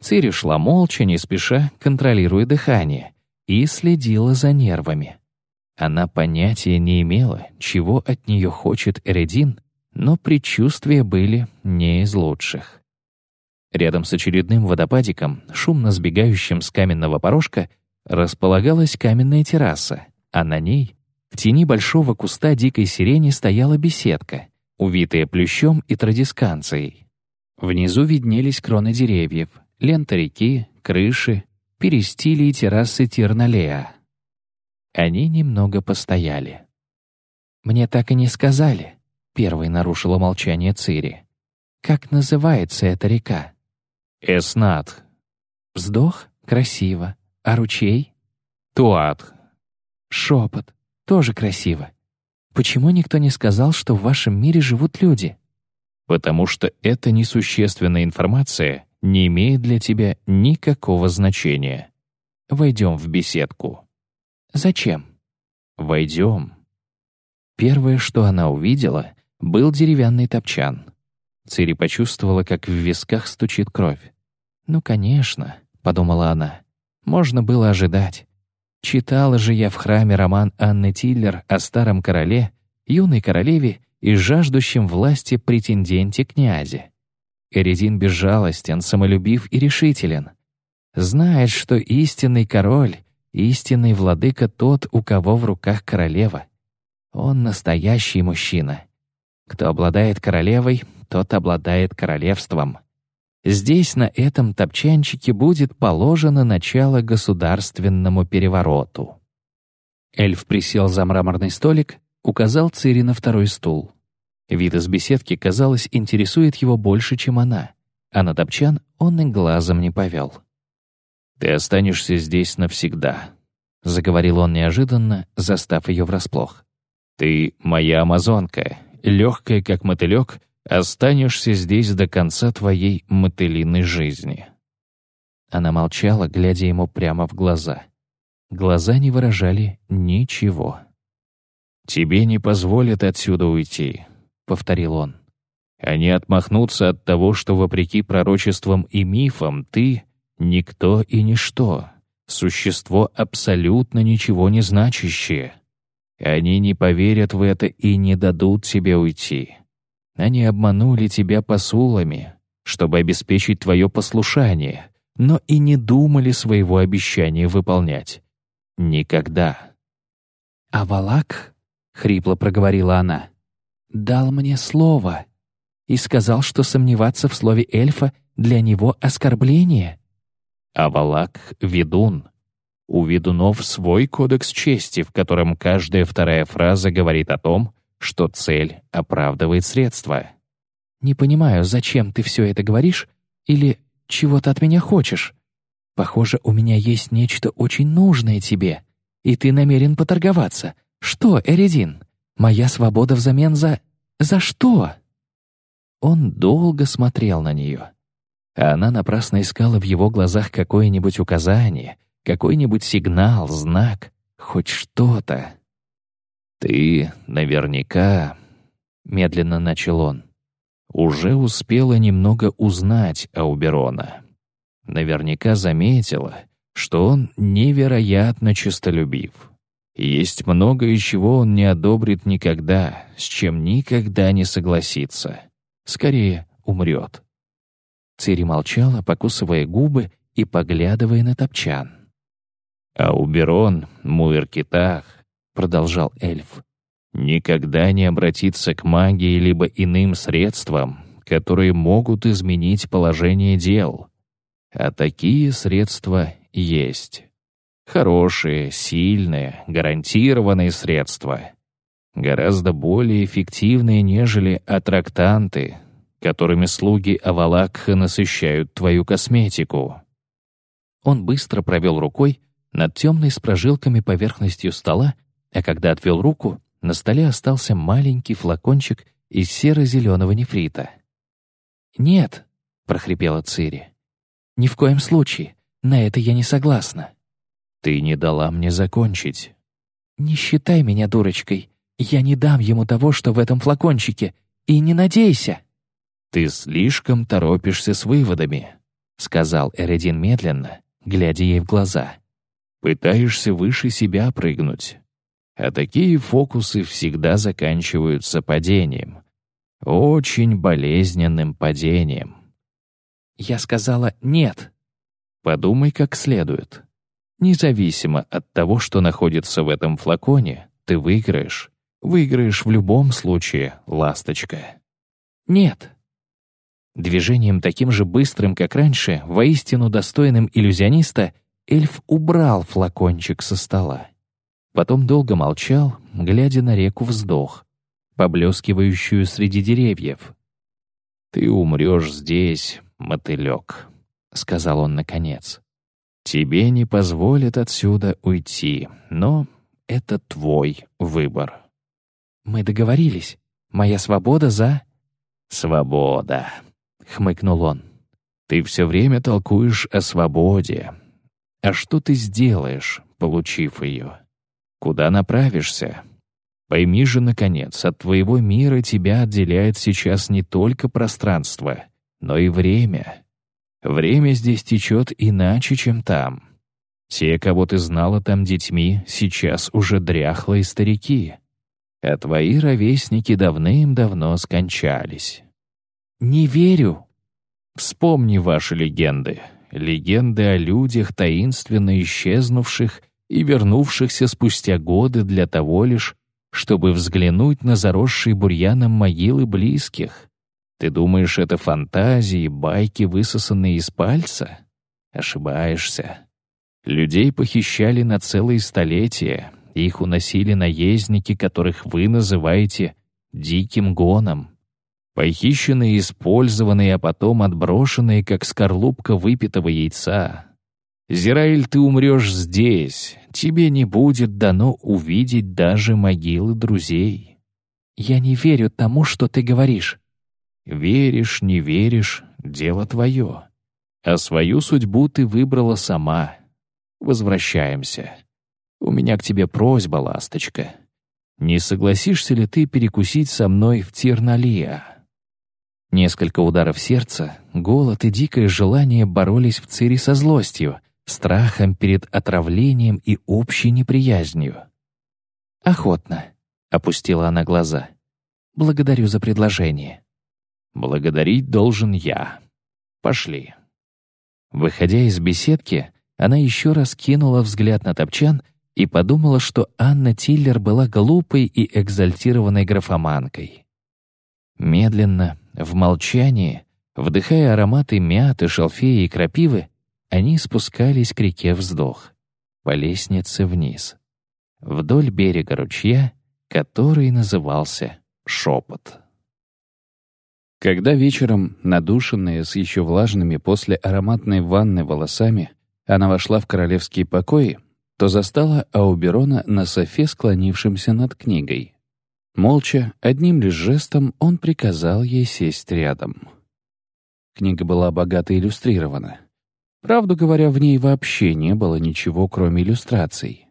Цири шла молча, не спеша, контролируя дыхание, и следила за нервами. Она понятия не имела, чего от нее хочет Эредин, но предчувствия были не из лучших. Рядом с очередным водопадиком, шумно сбегающим с каменного порожка, располагалась каменная терраса, а на ней, в тени большого куста дикой сирени, стояла беседка, увитая плющом и традисканцией. Внизу виднелись кроны деревьев, лента реки, крыши, перестили и террасы Тирналея. Они немного постояли. «Мне так и не сказали», — первой нарушила молчание Цири. «Как называется эта река?» «Эснат». «Вздох? Красиво. А ручей?» «Туат». «Шепот. Тоже красиво. Почему никто не сказал, что в вашем мире живут люди?» потому что эта несущественная информация не имеет для тебя никакого значения. Войдем в беседку. Зачем? Войдем. Первое, что она увидела, был деревянный топчан. Цири почувствовала, как в висках стучит кровь. «Ну, конечно», — подумала она, — «можно было ожидать. Читала же я в храме роман Анны Тиллер о старом короле, юной королеве и жаждущем власти претенденте князе. Эридин безжалостен, самолюбив и решителен. Знает, что истинный король, истинный владыка тот, у кого в руках королева. Он настоящий мужчина. Кто обладает королевой, тот обладает королевством. Здесь, на этом топчанчике, будет положено начало государственному перевороту. Эльф присел за мраморный столик указал Цири на второй стул. Вид из беседки, казалось, интересует его больше, чем она, а на топчан он и глазом не повел. «Ты останешься здесь навсегда», — заговорил он неожиданно, застав ее врасплох. «Ты моя амазонка, легкая, как мотылек, останешься здесь до конца твоей мотылиной жизни». Она молчала, глядя ему прямо в глаза. Глаза не выражали ничего. «Тебе не позволят отсюда уйти», — повторил он. «Они отмахнутся от того, что, вопреки пророчествам и мифам, ты — никто и ничто, существо абсолютно ничего не значащее. Они не поверят в это и не дадут тебе уйти. Они обманули тебя посулами, чтобы обеспечить твое послушание, но и не думали своего обещания выполнять. Никогда». «А Валак?» — хрипло проговорила она. «Дал мне слово и сказал, что сомневаться в слове эльфа для него оскорбление». «А Валак — ведун. У ведунов свой кодекс чести, в котором каждая вторая фраза говорит о том, что цель оправдывает средства. «Не понимаю, зачем ты все это говоришь или чего ты от меня хочешь? Похоже, у меня есть нечто очень нужное тебе, и ты намерен поторговаться. Что, Эридин? Моя свобода взамен за... За что?» Он долго смотрел на нее. А она напрасно искала в его глазах какое-нибудь указание, какой-нибудь сигнал, знак, хоть что-то. «Ты наверняка...» — медленно начал он. «Уже успела немного узнать Ауберона. Наверняка заметила, что он невероятно честолюбив. Есть многое, чего он не одобрит никогда, с чем никогда не согласится. Скорее, умрет». Цири молчала, покусывая губы и поглядывая на топчан. «Ауберон, Муэркитах, продолжал эльф, никогда не обратиться к магии либо иным средствам, которые могут изменить положение дел. А такие средства есть. Хорошие, сильные, гарантированные средства. Гораздо более эффективные, нежели аттрактанты, которыми слуги Авалакха насыщают твою косметику. Он быстро провел рукой над темной с прожилками поверхностью стола а когда отвел руку, на столе остался маленький флакончик из серо-зеленого нефрита. «Нет», — прохрипела Цири, — «ни в коем случае, на это я не согласна». «Ты не дала мне закончить». «Не считай меня дурочкой, я не дам ему того, что в этом флакончике, и не надейся». «Ты слишком торопишься с выводами», — сказал Эредин медленно, глядя ей в глаза. «Пытаешься выше себя прыгнуть. А такие фокусы всегда заканчиваются падением. Очень болезненным падением. Я сказала «нет». Подумай как следует. Независимо от того, что находится в этом флаконе, ты выиграешь. Выиграешь в любом случае, ласточка. Нет. Движением таким же быстрым, как раньше, воистину достойным иллюзиониста, эльф убрал флакончик со стола. Потом долго молчал, глядя на реку вздох, поблескивающую среди деревьев. «Ты умрешь здесь, мотылек», — сказал он наконец. «Тебе не позволят отсюда уйти, но это твой выбор». «Мы договорились. Моя свобода за...» «Свобода», — хмыкнул он. «Ты все время толкуешь о свободе. А что ты сделаешь, получив ее?» Куда направишься? Пойми же, наконец, от твоего мира тебя отделяет сейчас не только пространство, но и время. Время здесь течет иначе, чем там. Те, кого ты знала там детьми, сейчас уже дряхлые старики. А твои ровесники давным-давно скончались. «Не верю». Вспомни ваши легенды. Легенды о людях, таинственно исчезнувших и вернувшихся спустя годы для того лишь, чтобы взглянуть на заросшие бурьяном могилы близких. Ты думаешь, это фантазии, байки, высосанные из пальца? Ошибаешься. Людей похищали на целые столетия, их уносили наездники, которых вы называете «диким гоном». Похищенные, использованные, а потом отброшенные, как скорлупка выпитого яйца, Зираиль, ты умрешь здесь. Тебе не будет дано увидеть даже могилы друзей. Я не верю тому, что ты говоришь. Веришь, не веришь — дело твое. А свою судьбу ты выбрала сама. Возвращаемся. У меня к тебе просьба, ласточка. Не согласишься ли ты перекусить со мной в Тирналия? Несколько ударов сердца, голод и дикое желание боролись в Цири со злостью — страхом перед отравлением и общей неприязнью. «Охотно», — опустила она глаза. «Благодарю за предложение». «Благодарить должен я. Пошли». Выходя из беседки, она еще раз кинула взгляд на топчан и подумала, что Анна Тиллер была глупой и экзальтированной графоманкой. Медленно, в молчании, вдыхая ароматы мяты, шалфея и крапивы, они спускались к реке вздох. по лестнице вниз, вдоль берега ручья, который назывался Шепот. Когда вечером, надушенная с еще влажными после ароматной ванны волосами, она вошла в королевские покои, то застала Ауберона на софе, склонившимся над книгой. Молча, одним лишь жестом, он приказал ей сесть рядом. Книга была богато иллюстрирована. Правду говоря, в ней вообще не было ничего, кроме иллюстраций.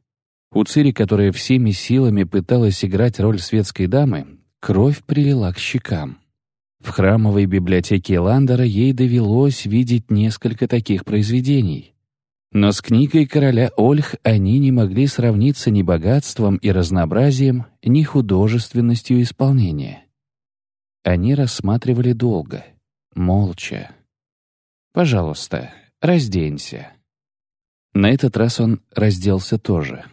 У Цири, которая всеми силами пыталась играть роль светской дамы, кровь прилила к щекам. В храмовой библиотеке Ландера ей довелось видеть несколько таких произведений. Но с книгой короля Ольх они не могли сравниться ни богатством и разнообразием, ни художественностью исполнения. Они рассматривали долго, молча. «Пожалуйста, разденься». На этот раз он разделся тоже.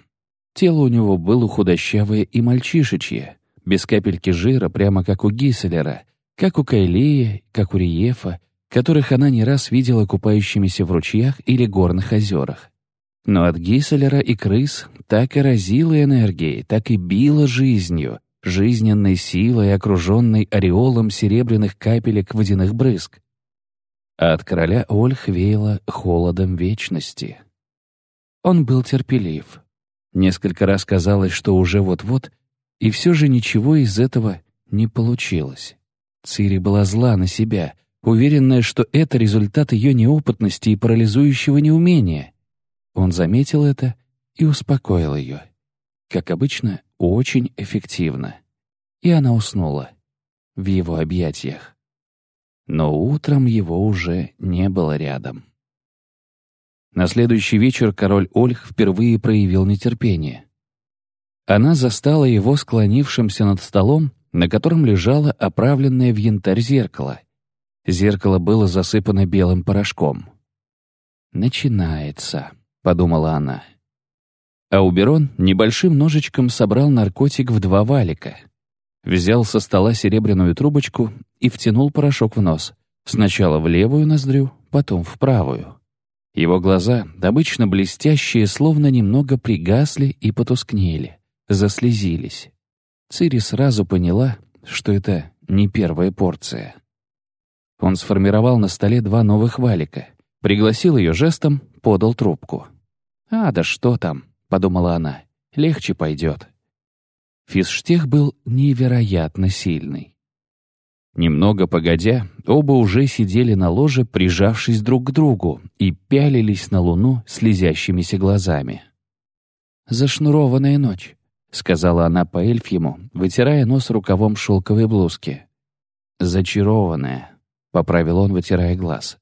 Тело у него было худощавое и мальчишечье, без капельки жира, прямо как у Гисселера — как у Кайлея, как у Риефа, которых она не раз видела купающимися в ручьях или горных озерах. Но от Гисселера и крыс так и разила энергией, так и била жизнью, жизненной силой, окруженной ореолом серебряных капелек водяных брызг. А от короля Ольх веяло холодом вечности. Он был терпелив. Несколько раз казалось, что уже вот-вот, и все же ничего из этого не получилось. Цири была зла на себя, уверенная, что это результат ее неопытности и парализующего неумения. Он заметил это и успокоил ее. Как обычно, очень эффективно. И она уснула в его объятиях. Но утром его уже не было рядом. На следующий вечер король Ольх впервые проявил нетерпение. Она застала его склонившимся над столом на котором лежало оправленное в янтарь зеркало. Зеркало было засыпано белым порошком. «Начинается», — подумала она. Ауберон небольшим ножичком собрал наркотик в два валика. Взял со стола серебряную трубочку и втянул порошок в нос. Сначала в левую ноздрю, потом в правую. Его глаза, обычно блестящие, словно немного пригасли и потускнели, заслезились. Цири сразу поняла, что это не первая порция. Он сформировал на столе два новых валика, пригласил ее жестом, подал трубку. «А, да что там», — подумала она, — «легче пойдет». Физштех был невероятно сильный. Немного погодя, оба уже сидели на ложе, прижавшись друг к другу, и пялились на луну слезящимися глазами. «Зашнурованная ночь», — сказала она по-эльфьему, вытирая нос рукавом шелковой блузки. «Зачарованная», — поправил он, вытирая глаз.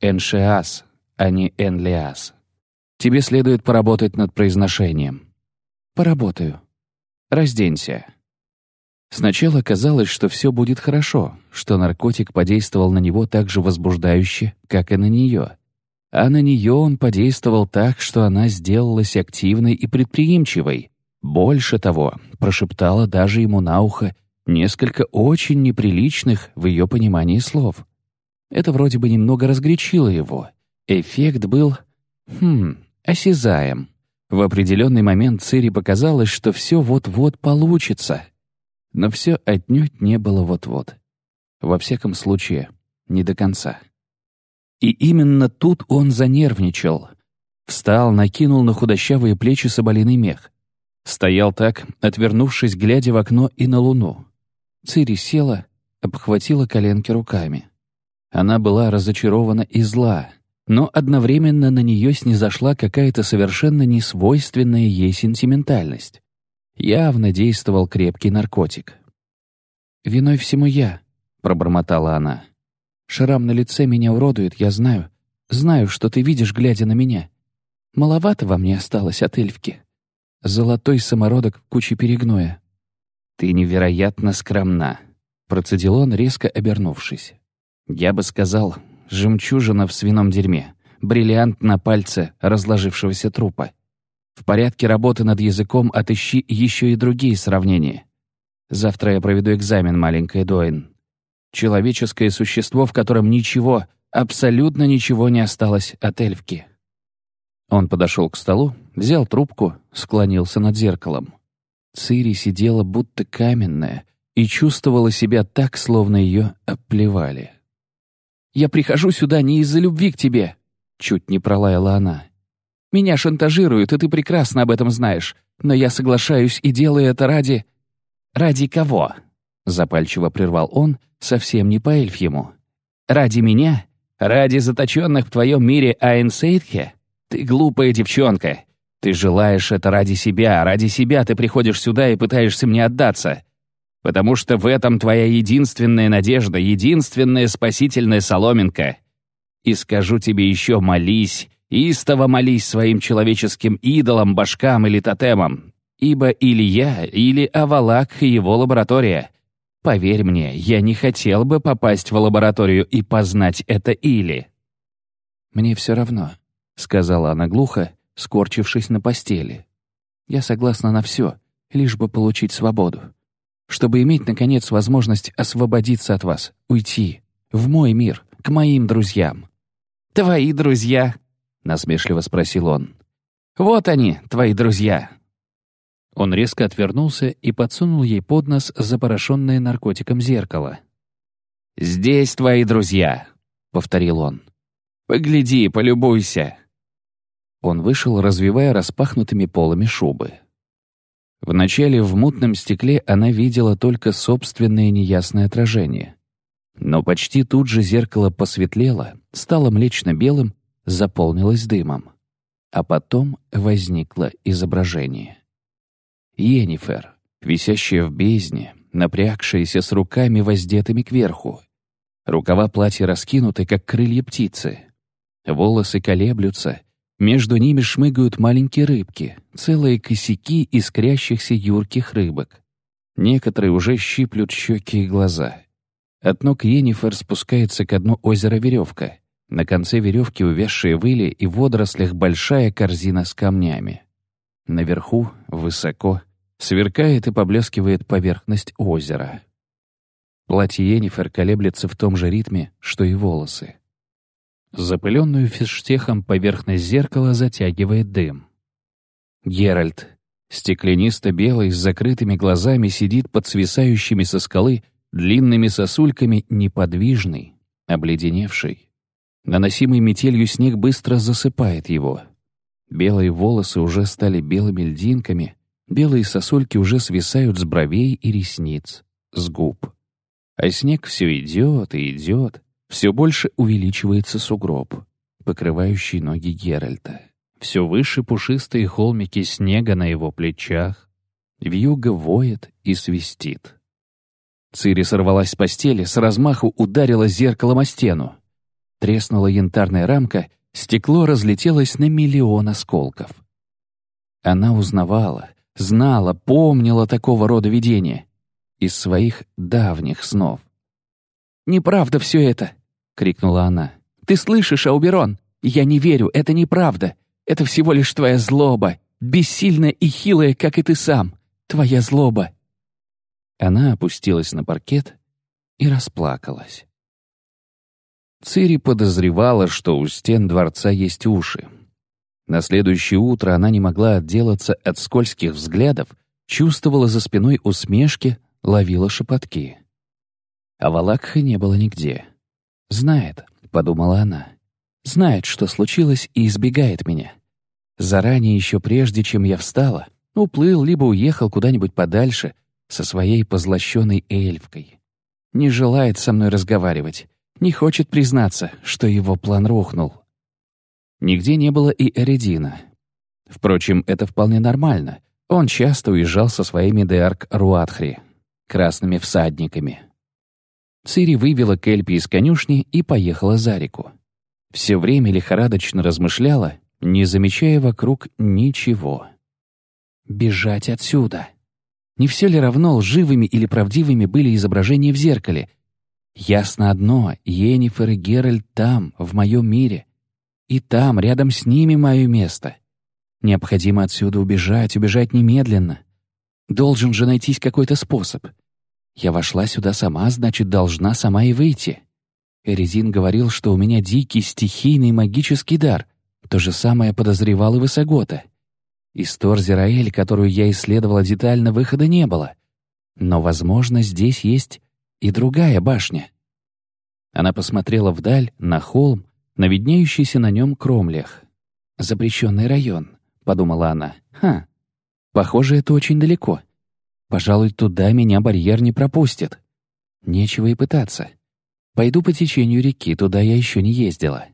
«Эншеас, а не Энлиас. Тебе следует поработать над произношением». «Поработаю. Разденься». Сначала казалось, что все будет хорошо, что наркотик подействовал на него так же возбуждающе, как и на нее. А на нее он подействовал так, что она сделалась активной и предприимчивой, больше того, прошептала даже ему на ухо несколько очень неприличных в ее понимании слов. Это вроде бы немного разгорячило его. Эффект был, хм, осязаем. В определенный момент Цири показалось, что все вот-вот получится. Но все отнюдь не было вот-вот. Во всяком случае, не до конца. И именно тут он занервничал. Встал, накинул на худощавые плечи соболиный мех. Стоял так, отвернувшись, глядя в окно и на луну. Цири села, обхватила коленки руками. Она была разочарована и зла, но одновременно на нее снизошла какая-то совершенно несвойственная ей сентиментальность. Явно действовал крепкий наркотик. «Виной всему я», — пробормотала она. «Шрам на лице меня уродует, я знаю. Знаю, что ты видишь, глядя на меня. Маловато во мне осталось от эльфки» золотой самородок в куче перегноя. «Ты невероятно скромна», — процедил он, резко обернувшись. «Я бы сказал, жемчужина в свином дерьме, бриллиант на пальце разложившегося трупа. В порядке работы над языком отыщи еще и другие сравнения. Завтра я проведу экзамен, маленькая Дуэйн. Человеческое существо, в котором ничего, абсолютно ничего не осталось от эльфки». Он подошел к столу, взял трубку, склонился над зеркалом. Цири сидела будто каменная и чувствовала себя так, словно ее обплевали. «Я прихожу сюда не из-за любви к тебе», — чуть не пролаяла она. «Меня шантажируют, и ты прекрасно об этом знаешь, но я соглашаюсь и делаю это ради...» «Ради кого?» — запальчиво прервал он, совсем не по-эльфьему. «Ради меня? Ради заточенных в твоем мире Айнсейдхе? Ты глупая девчонка. Ты желаешь это ради себя, ради себя ты приходишь сюда и пытаешься мне отдаться. Потому что в этом твоя единственная надежда, единственная спасительная соломинка. И скажу тебе еще молись, истово молись своим человеческим идолам, башкам или тотемам. Ибо или я, или Авалак и его лаборатория. Поверь мне, я не хотел бы попасть в лабораторию и познать это или. «Мне все равно», — сказала она глухо, скорчившись на постели. «Я согласна на все, лишь бы получить свободу. Чтобы иметь, наконец, возможность освободиться от вас, уйти, в мой мир, к моим друзьям». «Твои друзья?» — насмешливо спросил он. «Вот они, твои друзья». Он резко отвернулся и подсунул ей под нос запорошенное наркотиком зеркало. «Здесь твои друзья», — повторил он. «Погляди, полюбуйся». Он вышел, развивая распахнутыми полами шубы. Вначале в мутном стекле она видела только собственное неясное отражение. Но почти тут же зеркало посветлело, стало млечно-белым, заполнилось дымом. А потом возникло изображение. Енифер, висящая в бездне, напрягшаяся с руками воздетыми кверху. Рукава платья раскинуты, как крылья птицы. Волосы колеблются, между ними шмыгают маленькие рыбки, целые косяки искрящихся юрких рыбок. Некоторые уже щиплют щеки и глаза. От ног Енифер спускается к дну озера веревка. На конце веревки увязшие выли и водорослях большая корзина с камнями. Наверху, высоко, сверкает и поблескивает поверхность озера. Платье Енифер колеблется в том же ритме, что и волосы. Запыленную физштехом поверхность зеркала затягивает дым. Геральт, стеклянисто-белый, с закрытыми глазами, сидит под свисающими со скалы длинными сосульками, неподвижный, обледеневший. Наносимый метелью снег быстро засыпает его. Белые волосы уже стали белыми льдинками, белые сосульки уже свисают с бровей и ресниц, с губ. А снег все идет и идет, все больше увеличивается сугроб, покрывающий ноги Геральта. Все выше пушистые холмики снега на его плечах. Вьюга воет и свистит. Цири сорвалась с постели, с размаху ударила зеркалом о стену. Треснула янтарная рамка, стекло разлетелось на миллион осколков. Она узнавала, знала, помнила такого рода видения из своих давних снов. «Неправда все это!» — крикнула она. «Ты слышишь, Ауберон? Я не верю, это неправда. Это всего лишь твоя злоба, бессильная и хилая, как и ты сам. Твоя злоба». Она опустилась на паркет и расплакалась. Цири подозревала, что у стен дворца есть уши. На следующее утро она не могла отделаться от скользких взглядов, чувствовала за спиной усмешки, ловила шепотки. А Валакха не было нигде. «Знает», — подумала она. «Знает, что случилось, и избегает меня. Заранее, еще прежде, чем я встала, уплыл, либо уехал куда-нибудь подальше со своей позлощенной эльфкой. Не желает со мной разговаривать, не хочет признаться, что его план рухнул. Нигде не было и Эредина. Впрочем, это вполне нормально. Он часто уезжал со своими Деарк Руатхри, красными всадниками. Цири вывела Кельпи из конюшни и поехала за реку. Все время лихорадочно размышляла, не замечая вокруг ничего. «Бежать отсюда!» Не все ли равно, лживыми или правдивыми были изображения в зеркале? Ясно одно — Йеннифер и Геральт там, в моем мире. И там, рядом с ними, мое место. Необходимо отсюда убежать, убежать немедленно. Должен же найтись какой-то способ. Я вошла сюда сама, значит, должна сама и выйти. Эрезин говорил, что у меня дикий стихийный магический дар, То же самое подозревал и Высогота. Из Торзераэль, которую я исследовала детально, выхода не было. Но, возможно, здесь есть и другая башня. Она посмотрела вдаль, на холм, на виднеющийся на нем кромлях. «Запрещенный район», — подумала она. «Ха, похоже, это очень далеко. Пожалуй, туда меня барьер не пропустит. Нечего и пытаться. Пойду по течению реки, туда я еще не ездила».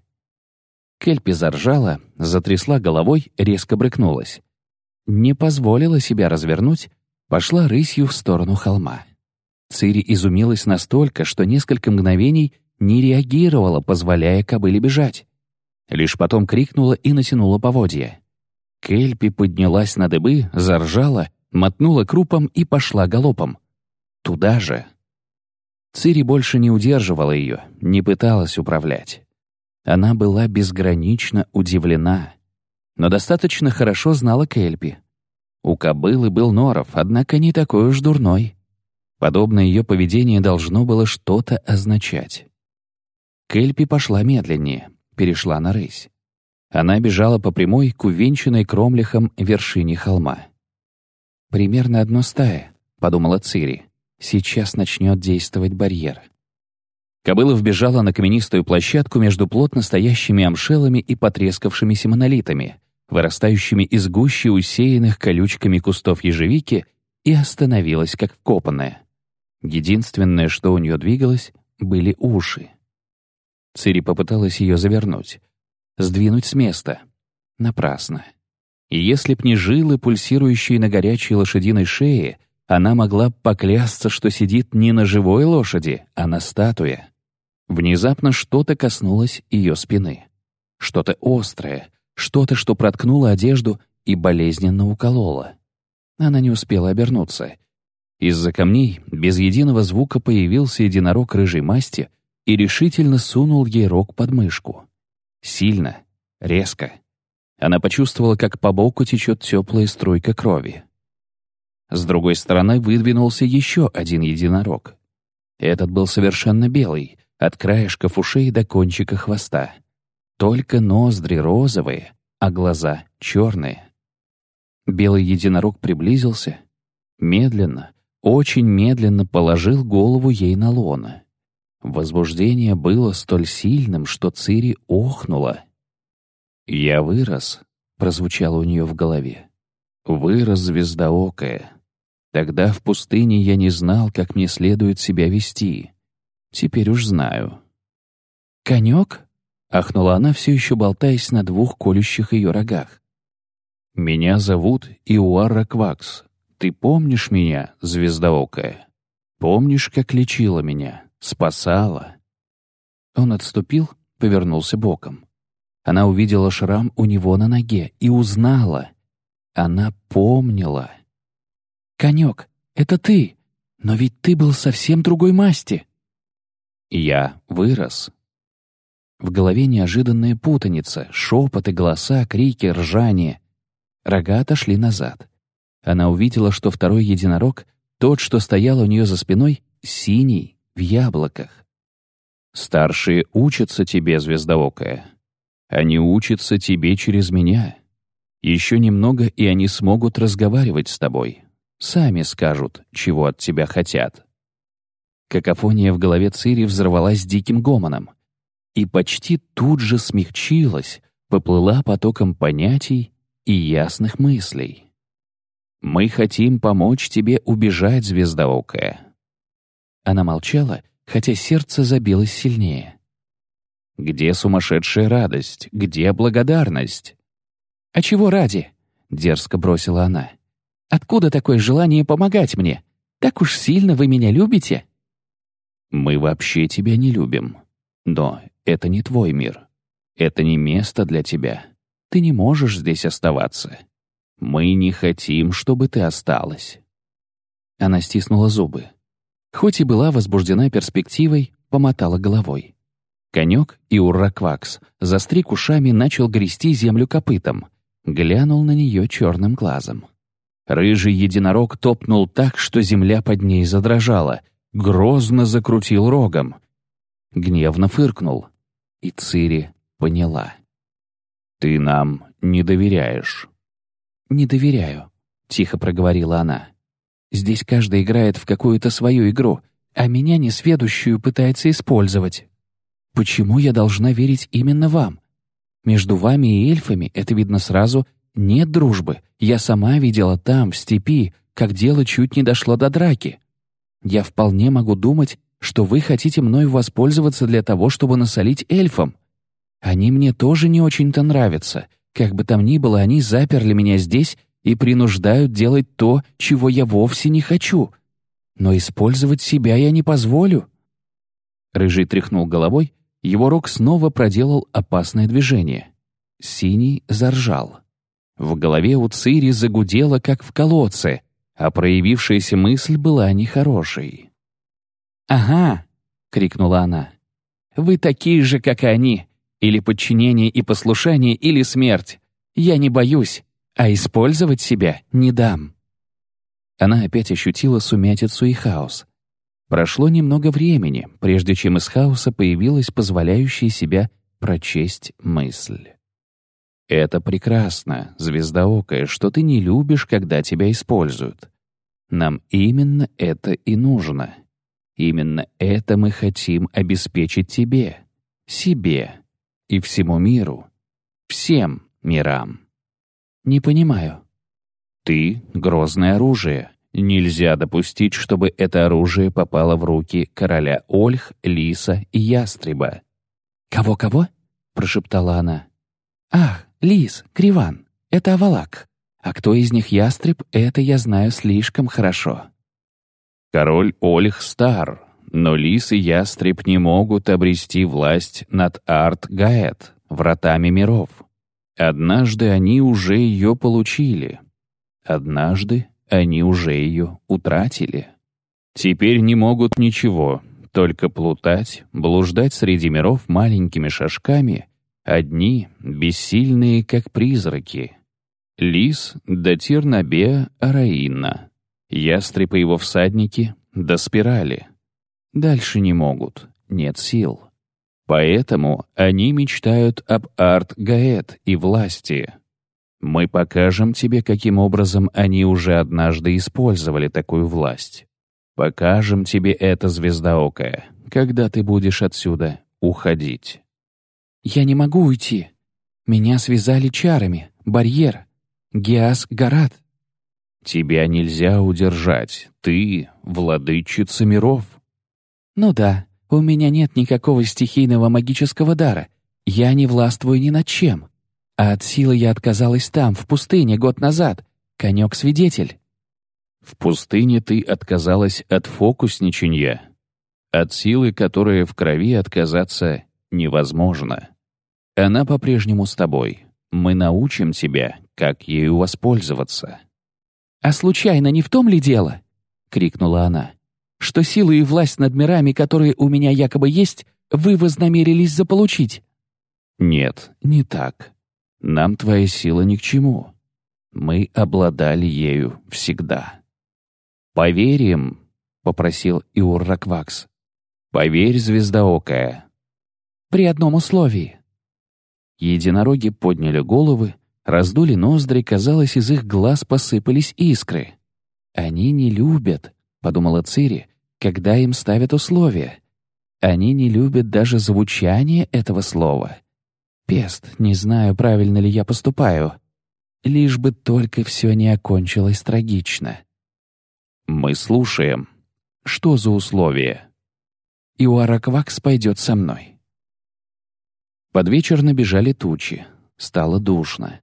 Кельпи заржала, затрясла головой, резко брыкнулась. Не позволила себя развернуть, пошла рысью в сторону холма. Цири изумилась настолько, что несколько мгновений не реагировала, позволяя кобыле бежать. Лишь потом крикнула и натянула поводья. Кельпи поднялась на дыбы, заржала, мотнула крупом и пошла галопом. Туда же. Цири больше не удерживала ее, не пыталась управлять. Она была безгранично удивлена, но достаточно хорошо знала Кельпи. У кобылы был норов, однако не такой уж дурной. Подобное ее поведение должно было что-то означать. Кельпи пошла медленнее, перешла на рысь. Она бежала по прямой к увенчанной кромлехом вершине холма. «Примерно одно стая», — подумала Цири. «Сейчас начнет действовать барьер». Кобыла вбежала на каменистую площадку между плотно стоящими амшелами и потрескавшимися монолитами, вырастающими из гущи усеянных колючками кустов ежевики, и остановилась как вкопанная. Единственное, что у нее двигалось, были уши. Цири попыталась ее завернуть, сдвинуть с места. Напрасно. И если б не жилы, пульсирующие на горячей лошадиной шее, она могла поклясться, что сидит не на живой лошади, а на статуе. Внезапно что-то коснулось ее спины. Что-то острое, что-то, что проткнуло одежду и болезненно укололо. Она не успела обернуться. Из-за камней без единого звука появился единорог рыжей масти и решительно сунул ей рог под мышку. Сильно, резко. Она почувствовала, как по боку течет теплая струйка крови. С другой стороны выдвинулся еще один единорог. Этот был совершенно белый, от краешков ушей до кончика хвоста. Только ноздри розовые, а глаза черные. Белый единорог приблизился, медленно, очень медленно положил голову ей на лоно. Возбуждение было столь сильным, что Цири охнула. «Я вырос», — прозвучало у нее в голове. «Вырос звездоокая. Тогда в пустыне я не знал, как мне следует себя вести. Теперь уж знаю. «Конек?» — ахнула она, все еще болтаясь на двух колющих ее рогах. «Меня зовут Иуарра Квакс. Ты помнишь меня, звездоокая? Помнишь, как лечила меня, спасала?» Он отступил, повернулся боком. Она увидела шрам у него на ноге и узнала. Она помнила. «Конек, это ты! Но ведь ты был совсем другой масти!» Я вырос. В голове неожиданная путаница, шепоты, голоса, крики, ржание. Рога отошли назад. Она увидела, что второй единорог, тот, что стоял у нее за спиной, синий, в яблоках. «Старшие учатся тебе, звездоокая. Они учатся тебе через меня. Еще немного, и они смогут разговаривать с тобой. Сами скажут, чего от тебя хотят». Какофония в голове Цири взорвалась диким гомоном. И почти тут же смягчилась, поплыла потоком понятий и ясных мыслей. «Мы хотим помочь тебе убежать, звездоокая». Она молчала, хотя сердце забилось сильнее. «Где сумасшедшая радость? Где благодарность?» «А чего ради?» — дерзко бросила она. «Откуда такое желание помогать мне? Так уж сильно вы меня любите?» Мы вообще тебя не любим. Но это не твой мир. Это не место для тебя. Ты не можешь здесь оставаться. Мы не хотим, чтобы ты осталась». Она стиснула зубы. Хоть и была возбуждена перспективой, помотала головой. Конек и Урраквакс, застриг ушами, начал грести землю копытом. Глянул на нее черным глазом. Рыжий единорог топнул так, что земля под ней задрожала, грозно закрутил рогом. Гневно фыркнул. И Цири поняла. «Ты нам не доверяешь». «Не доверяю», — тихо проговорила она. «Здесь каждый играет в какую-то свою игру, а меня несведущую пытается использовать. Почему я должна верить именно вам? Между вами и эльфами это видно сразу нет дружбы. Я сама видела там, в степи, как дело чуть не дошло до драки. Я вполне могу думать, что вы хотите мною воспользоваться для того, чтобы насолить эльфам. Они мне тоже не очень-то нравятся. Как бы там ни было, они заперли меня здесь и принуждают делать то, чего я вовсе не хочу. Но использовать себя я не позволю». Рыжий тряхнул головой, его рог снова проделал опасное движение. Синий заржал. В голове у Цири загудело, как в колодце, а проявившаяся мысль была нехорошей. «Ага!» — крикнула она. «Вы такие же, как и они. Или подчинение и послушание, или смерть. Я не боюсь, а использовать себя не дам». Она опять ощутила сумятицу и хаос. Прошло немного времени, прежде чем из хаоса появилась позволяющая себя прочесть мысль. «Это прекрасно, звездоокая, что ты не любишь, когда тебя используют. Нам именно это и нужно. Именно это мы хотим обеспечить тебе, себе и всему миру, всем мирам. Не понимаю. Ты — грозное оружие. Нельзя допустить, чтобы это оружие попало в руки короля Ольх, Лиса и Ястреба. «Кого-кого?» — прошептала она. «Ах, Лис, Криван, это Авалак. А кто из них ястреб, это я знаю слишком хорошо. Король Ольх стар, но лис и ястреб не могут обрести власть над Арт-Гаэт, вратами миров. Однажды они уже ее получили. Однажды они уже ее утратили. Теперь не могут ничего, только плутать, блуждать среди миров маленькими шажками Одни бессильные, как призраки. Лис да Тирнабе Араинна. Ястреб и его всадники до спирали. Дальше не могут, нет сил. Поэтому они мечтают об Арт-Гаэт и власти. Мы покажем тебе, каким образом они уже однажды использовали такую власть. Покажем тебе это, звездоокая, когда ты будешь отсюда уходить. «Я не могу уйти. Меня связали чарами, барьер, Геас Гарат». «Тебя нельзя удержать. Ты — владычица миров». «Ну да, у меня нет никакого стихийного магического дара. Я не властвую ни над чем. А от силы я отказалась там, в пустыне, год назад. Конек-свидетель». «В пустыне ты отказалась от фокусничанья, от силы, которая в крови отказаться невозможно. Она по-прежнему с тобой. Мы научим тебя, как ею воспользоваться». «А случайно не в том ли дело?» — крикнула она. «Что силы и власть над мирами, которые у меня якобы есть, вы вознамерились заполучить?» «Нет, не так. Нам твоя сила ни к чему. Мы обладали ею всегда». «Поверим», — попросил Иурраквакс. «Поверь, звездоокая, при одном условии». Единороги подняли головы, раздули ноздри, казалось, из их глаз посыпались искры. «Они не любят», — подумала Цири, — «когда им ставят условия. Они не любят даже звучание этого слова. Пест, не знаю, правильно ли я поступаю. Лишь бы только все не окончилось трагично». «Мы слушаем. Что за условия?» «И у Араквакс пойдет со мной». Под вечер набежали тучи. Стало душно.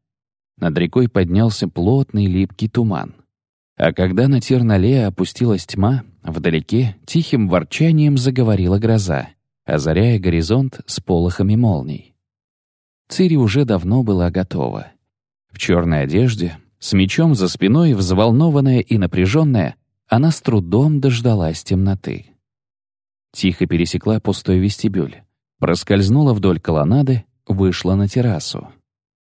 Над рекой поднялся плотный липкий туман. А когда на Тернале опустилась тьма, вдалеке тихим ворчанием заговорила гроза, озаряя горизонт с полохами молний. Цири уже давно была готова. В черной одежде, с мечом за спиной, взволнованная и напряженная, она с трудом дождалась темноты. Тихо пересекла пустой вестибюль проскользнула вдоль колоннады, вышла на террасу.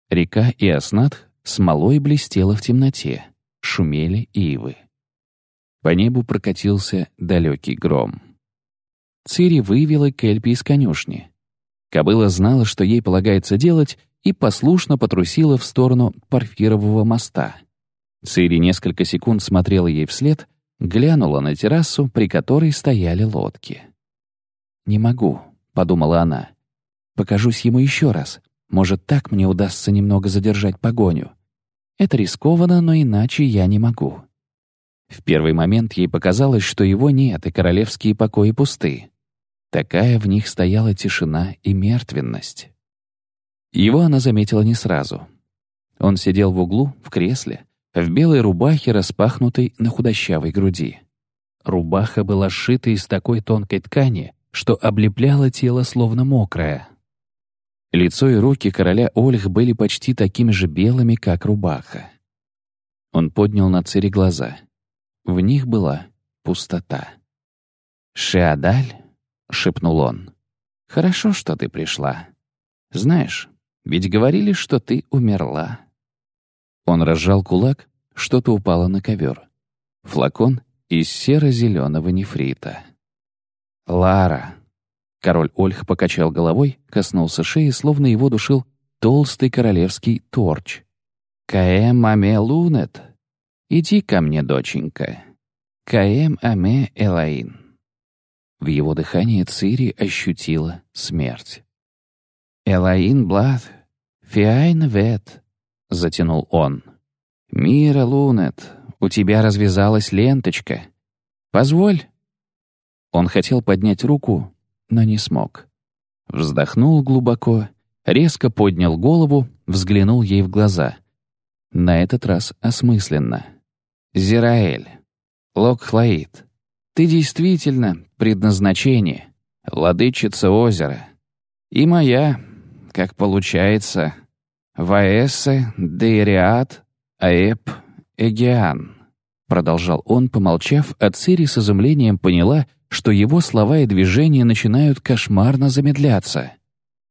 Река и Оснат смолой блестела в темноте, шумели ивы. По небу прокатился далекий гром. Цири вывела Кельпи из конюшни. Кобыла знала, что ей полагается делать, и послушно потрусила в сторону Парфирового моста. Цири несколько секунд смотрела ей вслед, глянула на террасу, при которой стояли лодки. «Не могу», — подумала она. «Покажусь ему еще раз. Может, так мне удастся немного задержать погоню. Это рискованно, но иначе я не могу». В первый момент ей показалось, что его нет, и королевские покои пусты. Такая в них стояла тишина и мертвенность. Его она заметила не сразу. Он сидел в углу, в кресле, в белой рубахе, распахнутой на худощавой груди. Рубаха была сшита из такой тонкой ткани, что облепляла тело словно мокрое. Лицо и руки короля Ольх были почти такими же белыми, как рубаха. Он поднял на Цири глаза. В них была пустота. «Шеадаль?» — шепнул он. «Хорошо, что ты пришла. Знаешь, ведь говорили, что ты умерла». Он разжал кулак, что-то упало на ковер. Флакон из серо-зеленого нефрита. «Лара!» Король Ольх покачал головой, коснулся шеи, словно его душил толстый королевский торч. «Каэм аме лунет! Иди ко мне, доченька! Каэм аме элаин!» В его дыхании Цири ощутила смерть. «Элаин блад, фиайн вет», — затянул он. «Мира лунет, у тебя развязалась ленточка. Позволь». Он хотел поднять руку, но не смог. Вздохнул глубоко, резко поднял голову, взглянул ей в глаза. На этот раз осмысленно. «Зираэль, Локхлаид, ты действительно предназначение, владычица озера. И моя, как получается, Ваэссе, Дейриат, Аэп, Эгиан». Продолжал он, помолчав, а Цири с изумлением поняла, что его слова и движения начинают кошмарно замедляться.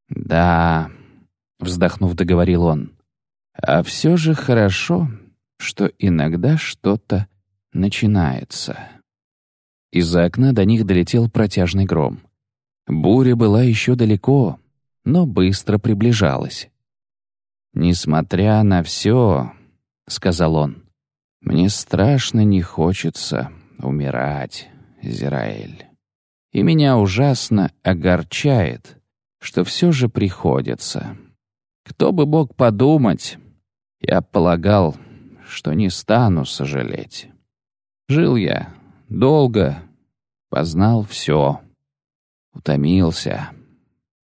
«Да», — вздохнув, договорил он, — «а все же хорошо, что иногда что-то начинается». Из-за окна до них долетел протяжный гром. Буря была еще далеко, но быстро приближалась. «Несмотря на все», — сказал он, — «мне страшно не хочется умирать». Зираэль. И меня ужасно огорчает, что все же приходится. Кто бы мог подумать, я полагал, что не стану сожалеть. Жил я долго, познал все, утомился.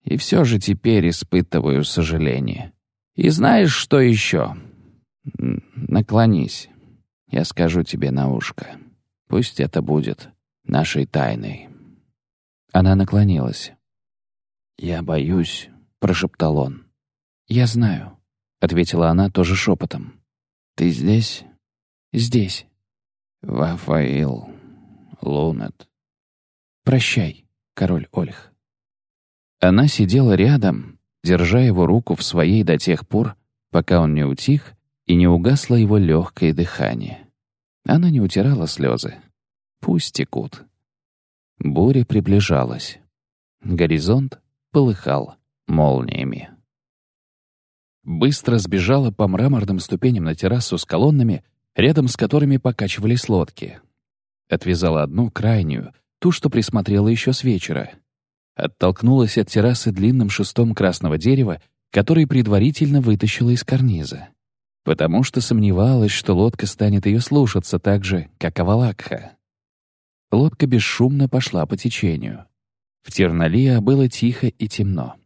И все же теперь испытываю сожаление. И знаешь, что еще? Наклонись, я скажу тебе на ушко. Пусть это будет нашей тайной. Она наклонилась. «Я боюсь», — прошептал он. «Я знаю», — ответила она тоже шепотом. «Ты здесь?» «Здесь». «Вафаил, Лунет». «Прощай, король Ольх». Она сидела рядом, держа его руку в своей до тех пор, пока он не утих и не угасло его легкое дыхание. Она не утирала слезы, Пусть текут. Буря приближалась. Горизонт полыхал молниями. Быстро сбежала по мраморным ступеням на террасу с колоннами, рядом с которыми покачивались лодки. Отвязала одну, крайнюю, ту, что присмотрела еще с вечера. Оттолкнулась от террасы длинным шестом красного дерева, который предварительно вытащила из карниза. Потому что сомневалась, что лодка станет ее слушаться так же, как Авалакха. Лодка бесшумно пошла по течению. В Терналия было тихо и темно.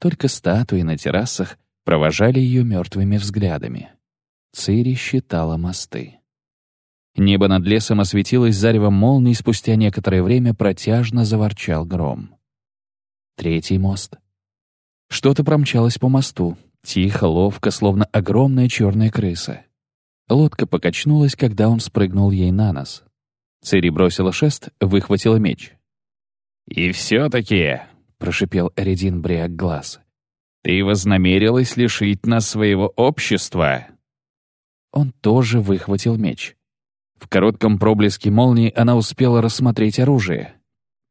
Только статуи на террасах провожали ее мертвыми взглядами. Цири считала мосты. Небо над лесом осветилось заревом молний, спустя некоторое время протяжно заворчал гром. Третий мост. Что-то промчалось по мосту, тихо, ловко, словно огромная черная крыса. Лодка покачнулась, когда он спрыгнул ей на нос. Цири бросила шест, выхватила меч. «И все-таки», — прошипел Эридин Бриак глаз, «ты вознамерилась лишить нас своего общества». Он тоже выхватил меч. В коротком проблеске молнии она успела рассмотреть оружие.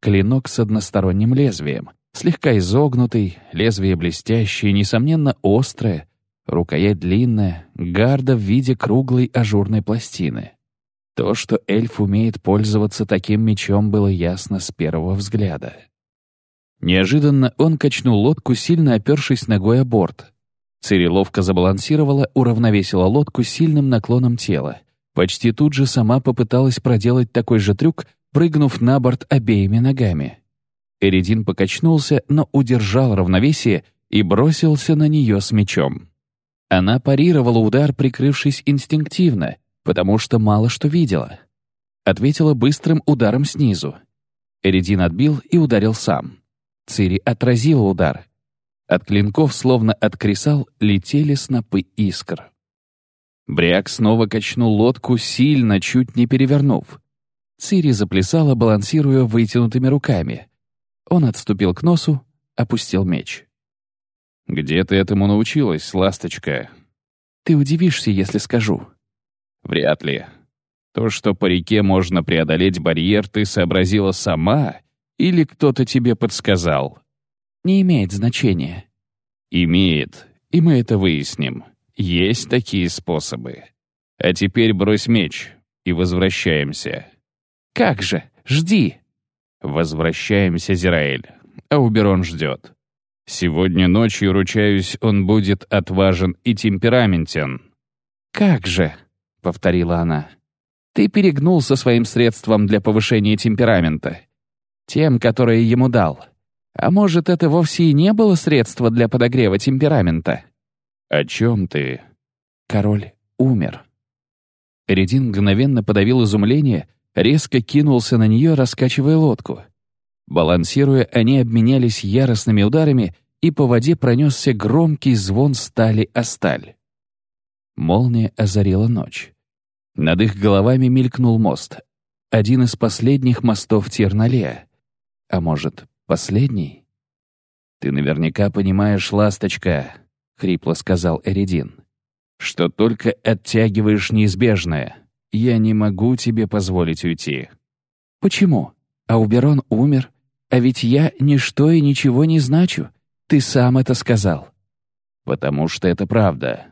Клинок с односторонним лезвием, Слегка изогнутый, лезвие блестящее, несомненно острое, рукоять длинная, гарда в виде круглой ажурной пластины. То, что эльф умеет пользоваться таким мечом, было ясно с первого взгляда. Неожиданно он качнул лодку, сильно опершись ногой о борт. Цири ловко забалансировала, уравновесила лодку сильным наклоном тела. Почти тут же сама попыталась проделать такой же трюк, прыгнув на борт обеими ногами. Эридин покачнулся, но удержал равновесие и бросился на нее с мечом. Она парировала удар, прикрывшись инстинктивно, потому что мало что видела. Ответила быстрым ударом снизу. Эридин отбил и ударил сам. Цири отразила удар. От клинков, словно от кресал, летели снопы искр. Бряк снова качнул лодку, сильно, чуть не перевернув. Цири заплясала, балансируя вытянутыми руками. Он отступил к носу, опустил меч. «Где ты этому научилась, ласточка?» «Ты удивишься, если скажу. Вряд ли. То, что по реке можно преодолеть барьер, ты сообразила сама или кто-то тебе подсказал? Не имеет значения. Имеет, и мы это выясним. Есть такие способы. А теперь брось меч и возвращаемся. Как же? Жди. Возвращаемся, Зираэль. А Уберон ждет. Сегодня ночью, ручаюсь, он будет отважен и темпераментен. Как же? — повторила она. «Ты перегнул со своим средством для повышения темперамента. Тем, которое ему дал. А может, это вовсе и не было средство для подогрева темперамента?» «О чем ты?» Король умер. Редин мгновенно подавил изумление, резко кинулся на нее, раскачивая лодку. Балансируя, они обменялись яростными ударами, и по воде пронесся громкий звон стали о сталь. Молния озарила ночь. Над их головами мелькнул мост. Один из последних мостов Терналея. А может, последний? «Ты наверняка понимаешь, ласточка», — хрипло сказал Эридин, «что только оттягиваешь неизбежное. Я не могу тебе позволить уйти». «Почему? Ауберон умер. А ведь я ничто и ничего не значу. Ты сам это сказал». «Потому что это правда».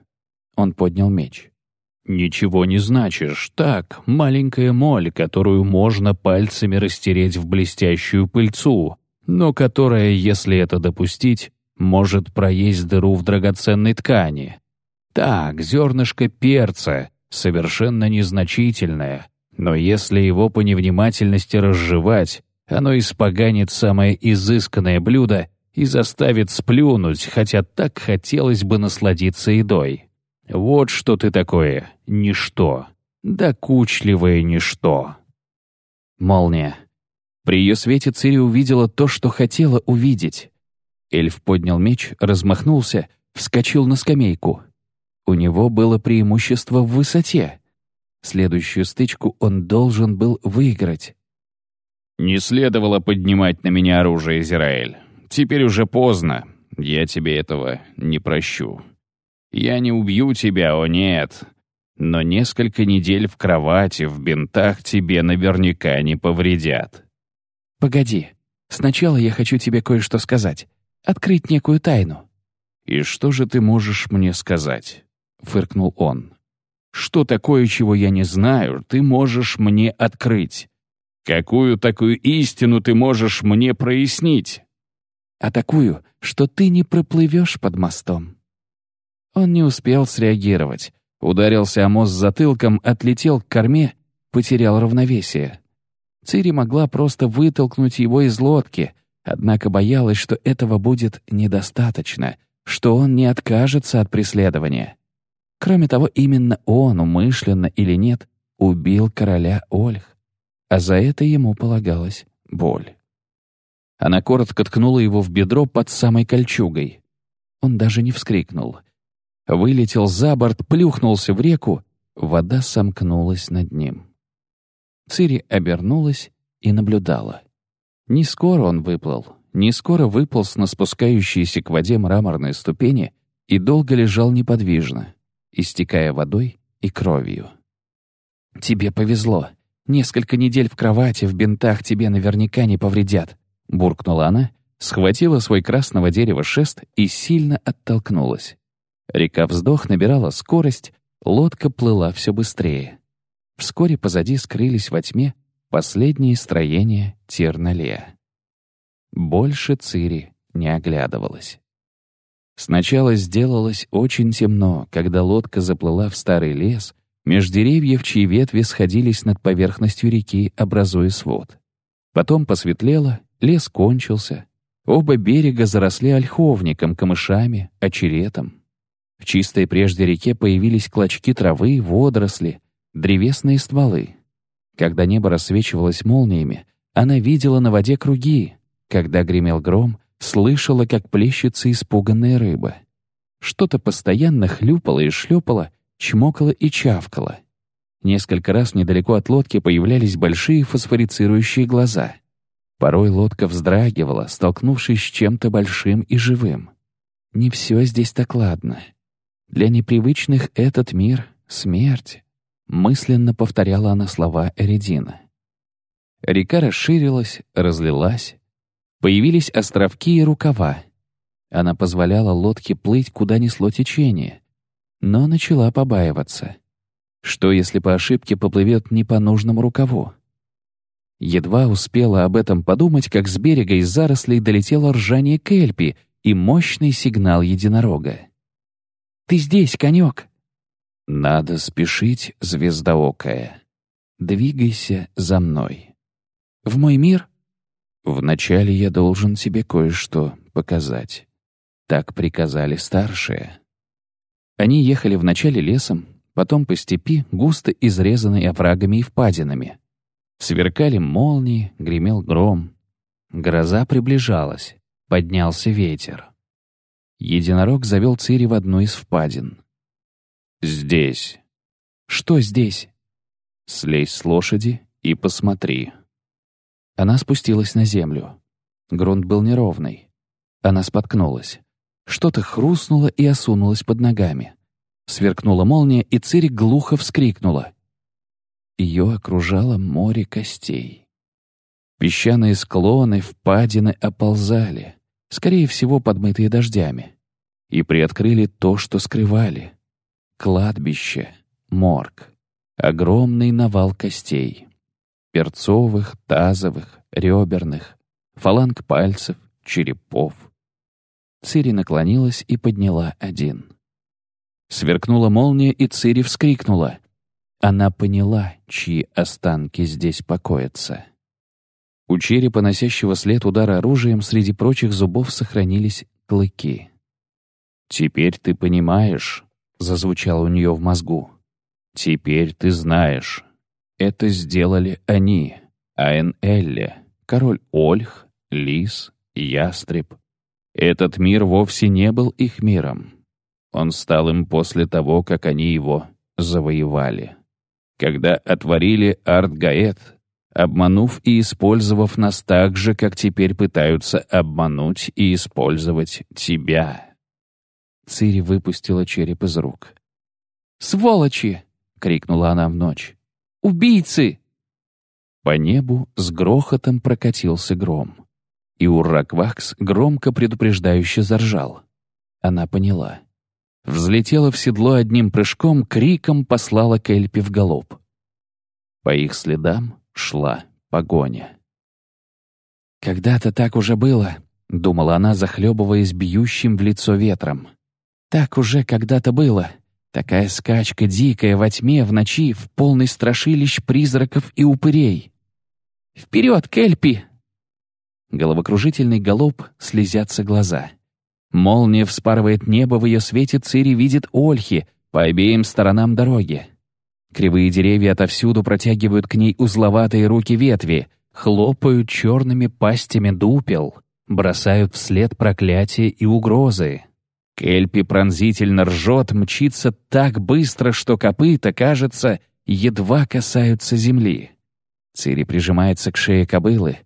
Он поднял меч. Ничего не значишь. Так, маленькая моль, которую можно пальцами растереть в блестящую пыльцу, но которая, если это допустить, может проесть дыру в драгоценной ткани. Так, зернышко перца, совершенно незначительное, но если его по невнимательности разжевать, оно испоганит самое изысканное блюдо и заставит сплюнуть, хотя так хотелось бы насладиться едой. Вот что ты такое, ничто. Докучливое ничто. Молния. При ее свете Цири увидела то, что хотела увидеть. Эльф поднял меч, размахнулся, вскочил на скамейку. У него было преимущество в высоте. Следующую стычку он должен был выиграть. «Не следовало поднимать на меня оружие, Израиль. Теперь уже поздно. Я тебе этого не прощу». Я не убью тебя, о нет. Но несколько недель в кровати, в бинтах тебе наверняка не повредят. Погоди. Сначала я хочу тебе кое-что сказать. Открыть некую тайну. И что же ты можешь мне сказать? Фыркнул он. Что такое, чего я не знаю, ты можешь мне открыть? Какую такую истину ты можешь мне прояснить? А такую, что ты не проплывешь под мостом. Он не успел среагировать. Ударился о мост затылком, отлетел к корме, потерял равновесие. Цири могла просто вытолкнуть его из лодки, однако боялась, что этого будет недостаточно, что он не откажется от преследования. Кроме того, именно он, умышленно или нет, убил короля Ольх, а за это ему полагалась боль. Она коротко ткнула его в бедро под самой кольчугой. Он даже не вскрикнул — вылетел за борт, плюхнулся в реку, вода сомкнулась над ним. Цири обернулась и наблюдала. Не скоро он выплыл, не скоро выполз на спускающиеся к воде мраморные ступени и долго лежал неподвижно, истекая водой и кровью. «Тебе повезло. Несколько недель в кровати, в бинтах тебе наверняка не повредят», — буркнула она, схватила свой красного дерева шест и сильно оттолкнулась. Река вздох набирала скорость, лодка плыла все быстрее. Вскоре позади скрылись во тьме последние строения Терналея. Больше Цири не оглядывалась. Сначала сделалось очень темно, когда лодка заплыла в старый лес, меж деревьев, чьи ветви сходились над поверхностью реки, образуя свод. Потом посветлело, лес кончился, оба берега заросли ольховником, камышами, очеретом. В чистой прежде реке появились клочки травы, водоросли, древесные стволы. Когда небо рассвечивалось молниями, она видела на воде круги. Когда гремел гром, слышала, как плещется испуганная рыба. Что-то постоянно хлюпало и шлепало, чмокало и чавкало. Несколько раз недалеко от лодки появлялись большие фосфорицирующие глаза. Порой лодка вздрагивала, столкнувшись с чем-то большим и живым. Не все здесь так ладно. Для непривычных этот мир — смерть. Мысленно повторяла она слова Эредина. Река расширилась, разлилась. Появились островки и рукава. Она позволяла лодке плыть, куда несло течение, но начала побаиваться. Что, если по ошибке поплывет не по нужному рукаву? Едва успела об этом подумать, как с берега из зарослей долетело ржание кельпи и мощный сигнал единорога. «Ты здесь, конек!» Надо спешить, звездоокая. Двигайся за мной. В мой мир? Вначале я должен тебе кое-что показать. Так приказали старшие. Они ехали вначале лесом, потом по степи, густо изрезанной оврагами и впадинами. Сверкали молнии, гремел гром. Гроза приближалась, поднялся ветер. Единорог завел Цири в одну из впадин. «Здесь». «Что здесь?» «Слезь с лошади и посмотри». Она спустилась на землю. Грунт был неровный. Она споткнулась. Что-то хрустнуло и осунулось под ногами. Сверкнула молния, и Цири глухо вскрикнула. Ее окружало море костей. Песчаные склоны, впадины оползали, скорее всего, подмытые дождями, и приоткрыли то, что скрывали — Кладбище, морг, огромный навал костей. Перцовых, тазовых, реберных, фаланг пальцев, черепов. Цири наклонилась и подняла один. Сверкнула молния, и Цири вскрикнула. Она поняла, чьи останки здесь покоятся. У черепа, носящего след удара оружием, среди прочих зубов сохранились клыки. «Теперь ты понимаешь», зазвучало у нее в мозгу. «Теперь ты знаешь. Это сделали они, Айн Элли, король Ольх, Лис, Ястреб. Этот мир вовсе не был их миром. Он стал им после того, как они его завоевали. Когда отворили Артгаэт, обманув и использовав нас так же, как теперь пытаются обмануть и использовать тебя». Цири выпустила череп из рук. «Сволочи!» — крикнула она в ночь. «Убийцы!» По небу с грохотом прокатился гром. И Урраквакс громко предупреждающе заржал. Она поняла. Взлетела в седло одним прыжком, криком послала Кельпи в галоп. По их следам шла погоня. «Когда-то так уже было», — думала она, захлебываясь бьющим в лицо ветром. Так уже когда-то было. Такая скачка дикая во тьме, в ночи, в полной страшилищ призраков и упырей. «Вперед, Кельпи!» Головокружительный галоп, слезятся глаза. Молния вспарывает небо, в ее свете Цири видит ольхи по обеим сторонам дороги. Кривые деревья отовсюду протягивают к ней узловатые руки ветви, хлопают черными пастями дупел, бросают вслед проклятия и угрозы. Кельпи пронзительно ржет, мчится так быстро, что копыта, кажется, едва касаются земли. Цири прижимается к шее кобылы,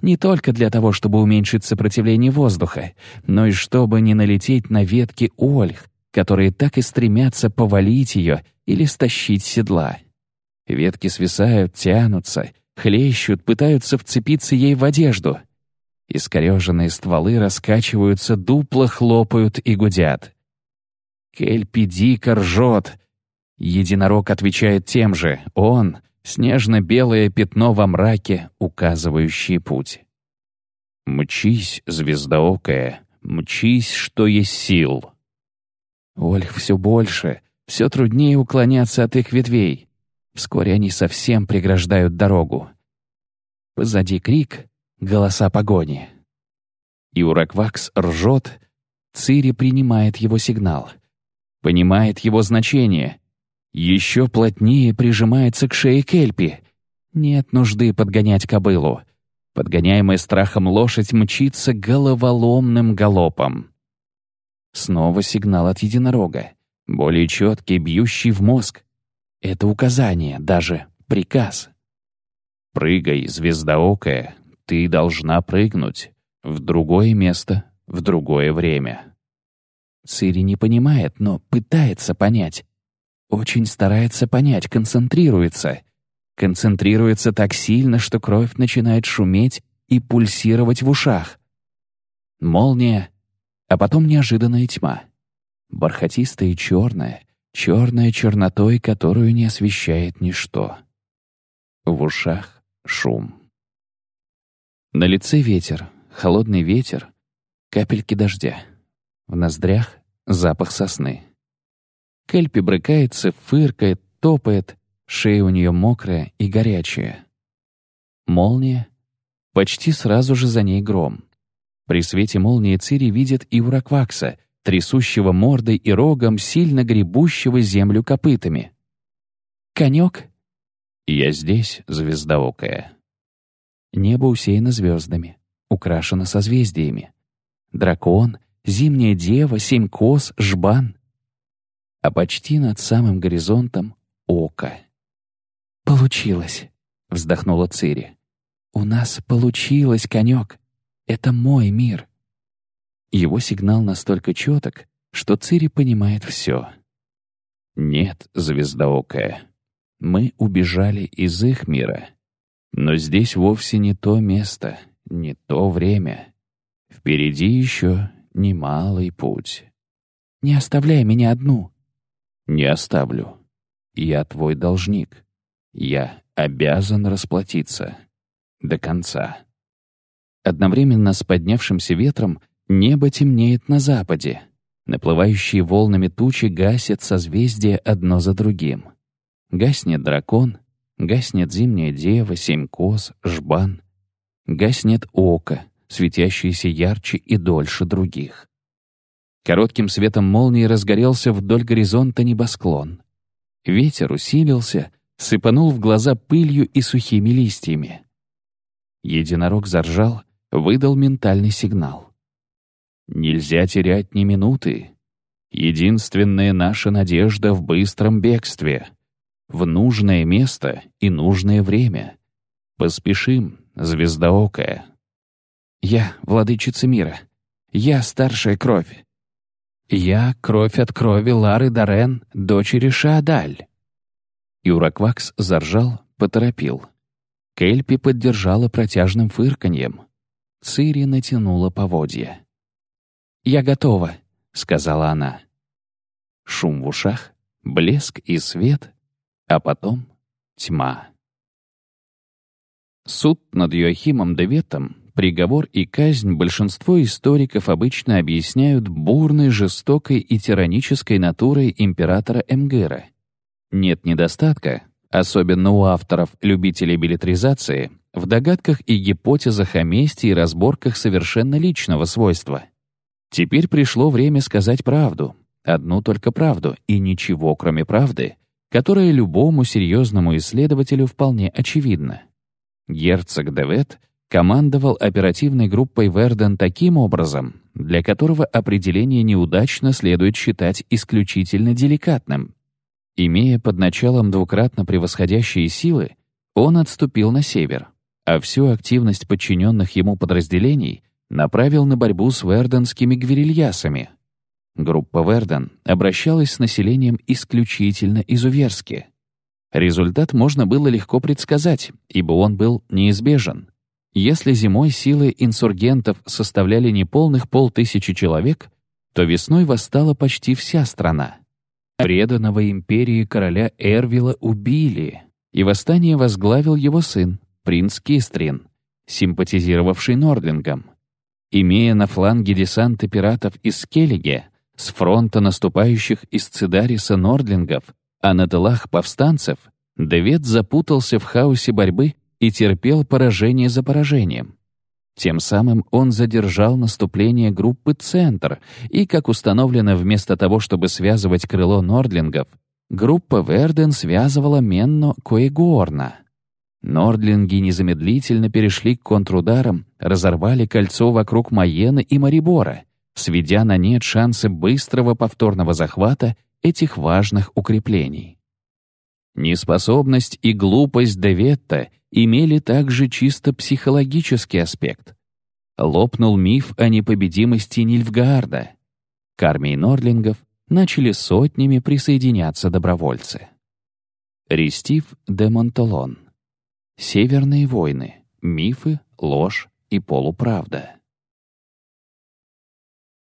не только для того, чтобы уменьшить сопротивление воздуха, но и чтобы не налететь на ветки ольх, которые так и стремятся повалить ее или стащить седла. Ветки свисают, тянутся, хлещут, пытаются вцепиться ей в одежду. Искореженные стволы раскачиваются, дупла хлопают и гудят. Кельпи дико ржет. Единорог отвечает тем же. Он — снежно-белое пятно во мраке, указывающее путь. «Мчись, звездоокая, мчись, что есть сил». Ольх все больше, все труднее уклоняться от их ветвей. Вскоре они совсем преграждают дорогу. Позади крик, голоса погони. И Ураквакс ржет, Цири принимает его сигнал. Понимает его значение. Еще плотнее прижимается к шее Кельпи. Нет нужды подгонять кобылу. Подгоняемая страхом лошадь мчится головоломным галопом. Снова сигнал от единорога. Более четкий, бьющий в мозг. Это указание, даже приказ. «Прыгай, звездоокая, ты должна прыгнуть. В другое место, в другое время». Цири не понимает, но пытается понять. Очень старается понять, концентрируется. Концентрируется так сильно, что кровь начинает шуметь и пульсировать в ушах. Молния, а потом неожиданная тьма. Бархатистая и черная, черная чернотой, которую не освещает ничто. В ушах шум. На лице ветер, холодный ветер, капельки дождя. В ноздрях запах сосны. Кельпи брыкается, фыркает, топает, шея у нее мокрая и горячая. Молния. Почти сразу же за ней гром. При свете молнии Цири видит и Ураквакса, трясущего мордой и рогом, сильно гребущего землю копытами. «Конек?» «Я здесь, звездоокая». Небо усеяно звездами, украшено созвездиями. Дракон, зимняя дева, семь коз, жбан. А почти над самым горизонтом — око. «Получилось», — вздохнула Цири. «У нас получилось, конек. Это мой мир». Его сигнал настолько четок, что Цири понимает все. «Нет, звездоокая, мы убежали из их мира. Но здесь вовсе не то место, не то время. Впереди еще немалый путь. Не оставляй меня одну. Не оставлю. Я твой должник. Я обязан расплатиться. До конца. Одновременно с поднявшимся ветром небо темнеет на западе. Наплывающие волнами тучи гасят созвездия одно за другим. Гаснет дракон, гаснет зимняя дева, семь коз, жбан. Гаснет око, светящееся ярче и дольше других. Коротким светом молнии разгорелся вдоль горизонта небосклон. Ветер усилился, сыпанул в глаза пылью и сухими листьями. Единорог заржал, выдал ментальный сигнал. «Нельзя терять ни минуты. Единственная наша надежда в быстром бегстве. В нужное место и нужное время. Поспешим, звездоокая». «Я владычица мира. Я старшая кровь. Я кровь от крови Лары Дорен, дочери Шаадаль». Юраквакс заржал, поторопил. Кельпи поддержала протяжным фырканьем. Цири натянула поводья. «Я готова», — сказала она. Шум в ушах, блеск и свет, а потом тьма. Суд над Йоахимом Деветом, приговор и казнь большинство историков обычно объясняют бурной, жестокой и тиранической натурой императора Эмгера. Нет недостатка, особенно у авторов, любителей билетризации, в догадках и гипотезах о месте и разборках совершенно личного свойства. Теперь пришло время сказать правду, одну только правду и ничего, кроме правды, которая любому серьезному исследователю вполне очевидна. Герцог Девет командовал оперативной группой Верден таким образом, для которого определение неудачно следует считать исключительно деликатным. Имея под началом двукратно превосходящие силы, он отступил на север, а всю активность подчиненных ему подразделений направил на борьбу с верденскими гвирильясами. Группа Верден обращалась с населением исключительно изуверски. Результат можно было легко предсказать, ибо он был неизбежен. Если зимой силы инсургентов составляли неполных полтысячи человек, то весной восстала почти вся страна. Преданного империи короля Эрвила убили, и восстание возглавил его сын, принц Кистрин, симпатизировавший Нордлингам. Имея на фланге десанты пиратов из Келлиге, с фронта наступающих из Цидариса Нордлингов, а на тылах повстанцев, Девет запутался в хаосе борьбы и терпел поражение за поражением. Тем самым он задержал наступление группы «Центр», и, как установлено, вместо того, чтобы связывать крыло Нордлингов, группа Верден связывала Менно Коегорна. Нордлинги незамедлительно перешли к контрударам, разорвали кольцо вокруг Майены и Марибора, сведя на нет шансы быстрого повторного захвата этих важных укреплений. Неспособность и глупость Деветта имели также чисто психологический аспект. Лопнул миф о непобедимости Нильфгаарда. К армии Нордлингов начали сотнями присоединяться добровольцы. Рестив де Монтолон. Северные войны. Мифы, ложь и полуправда.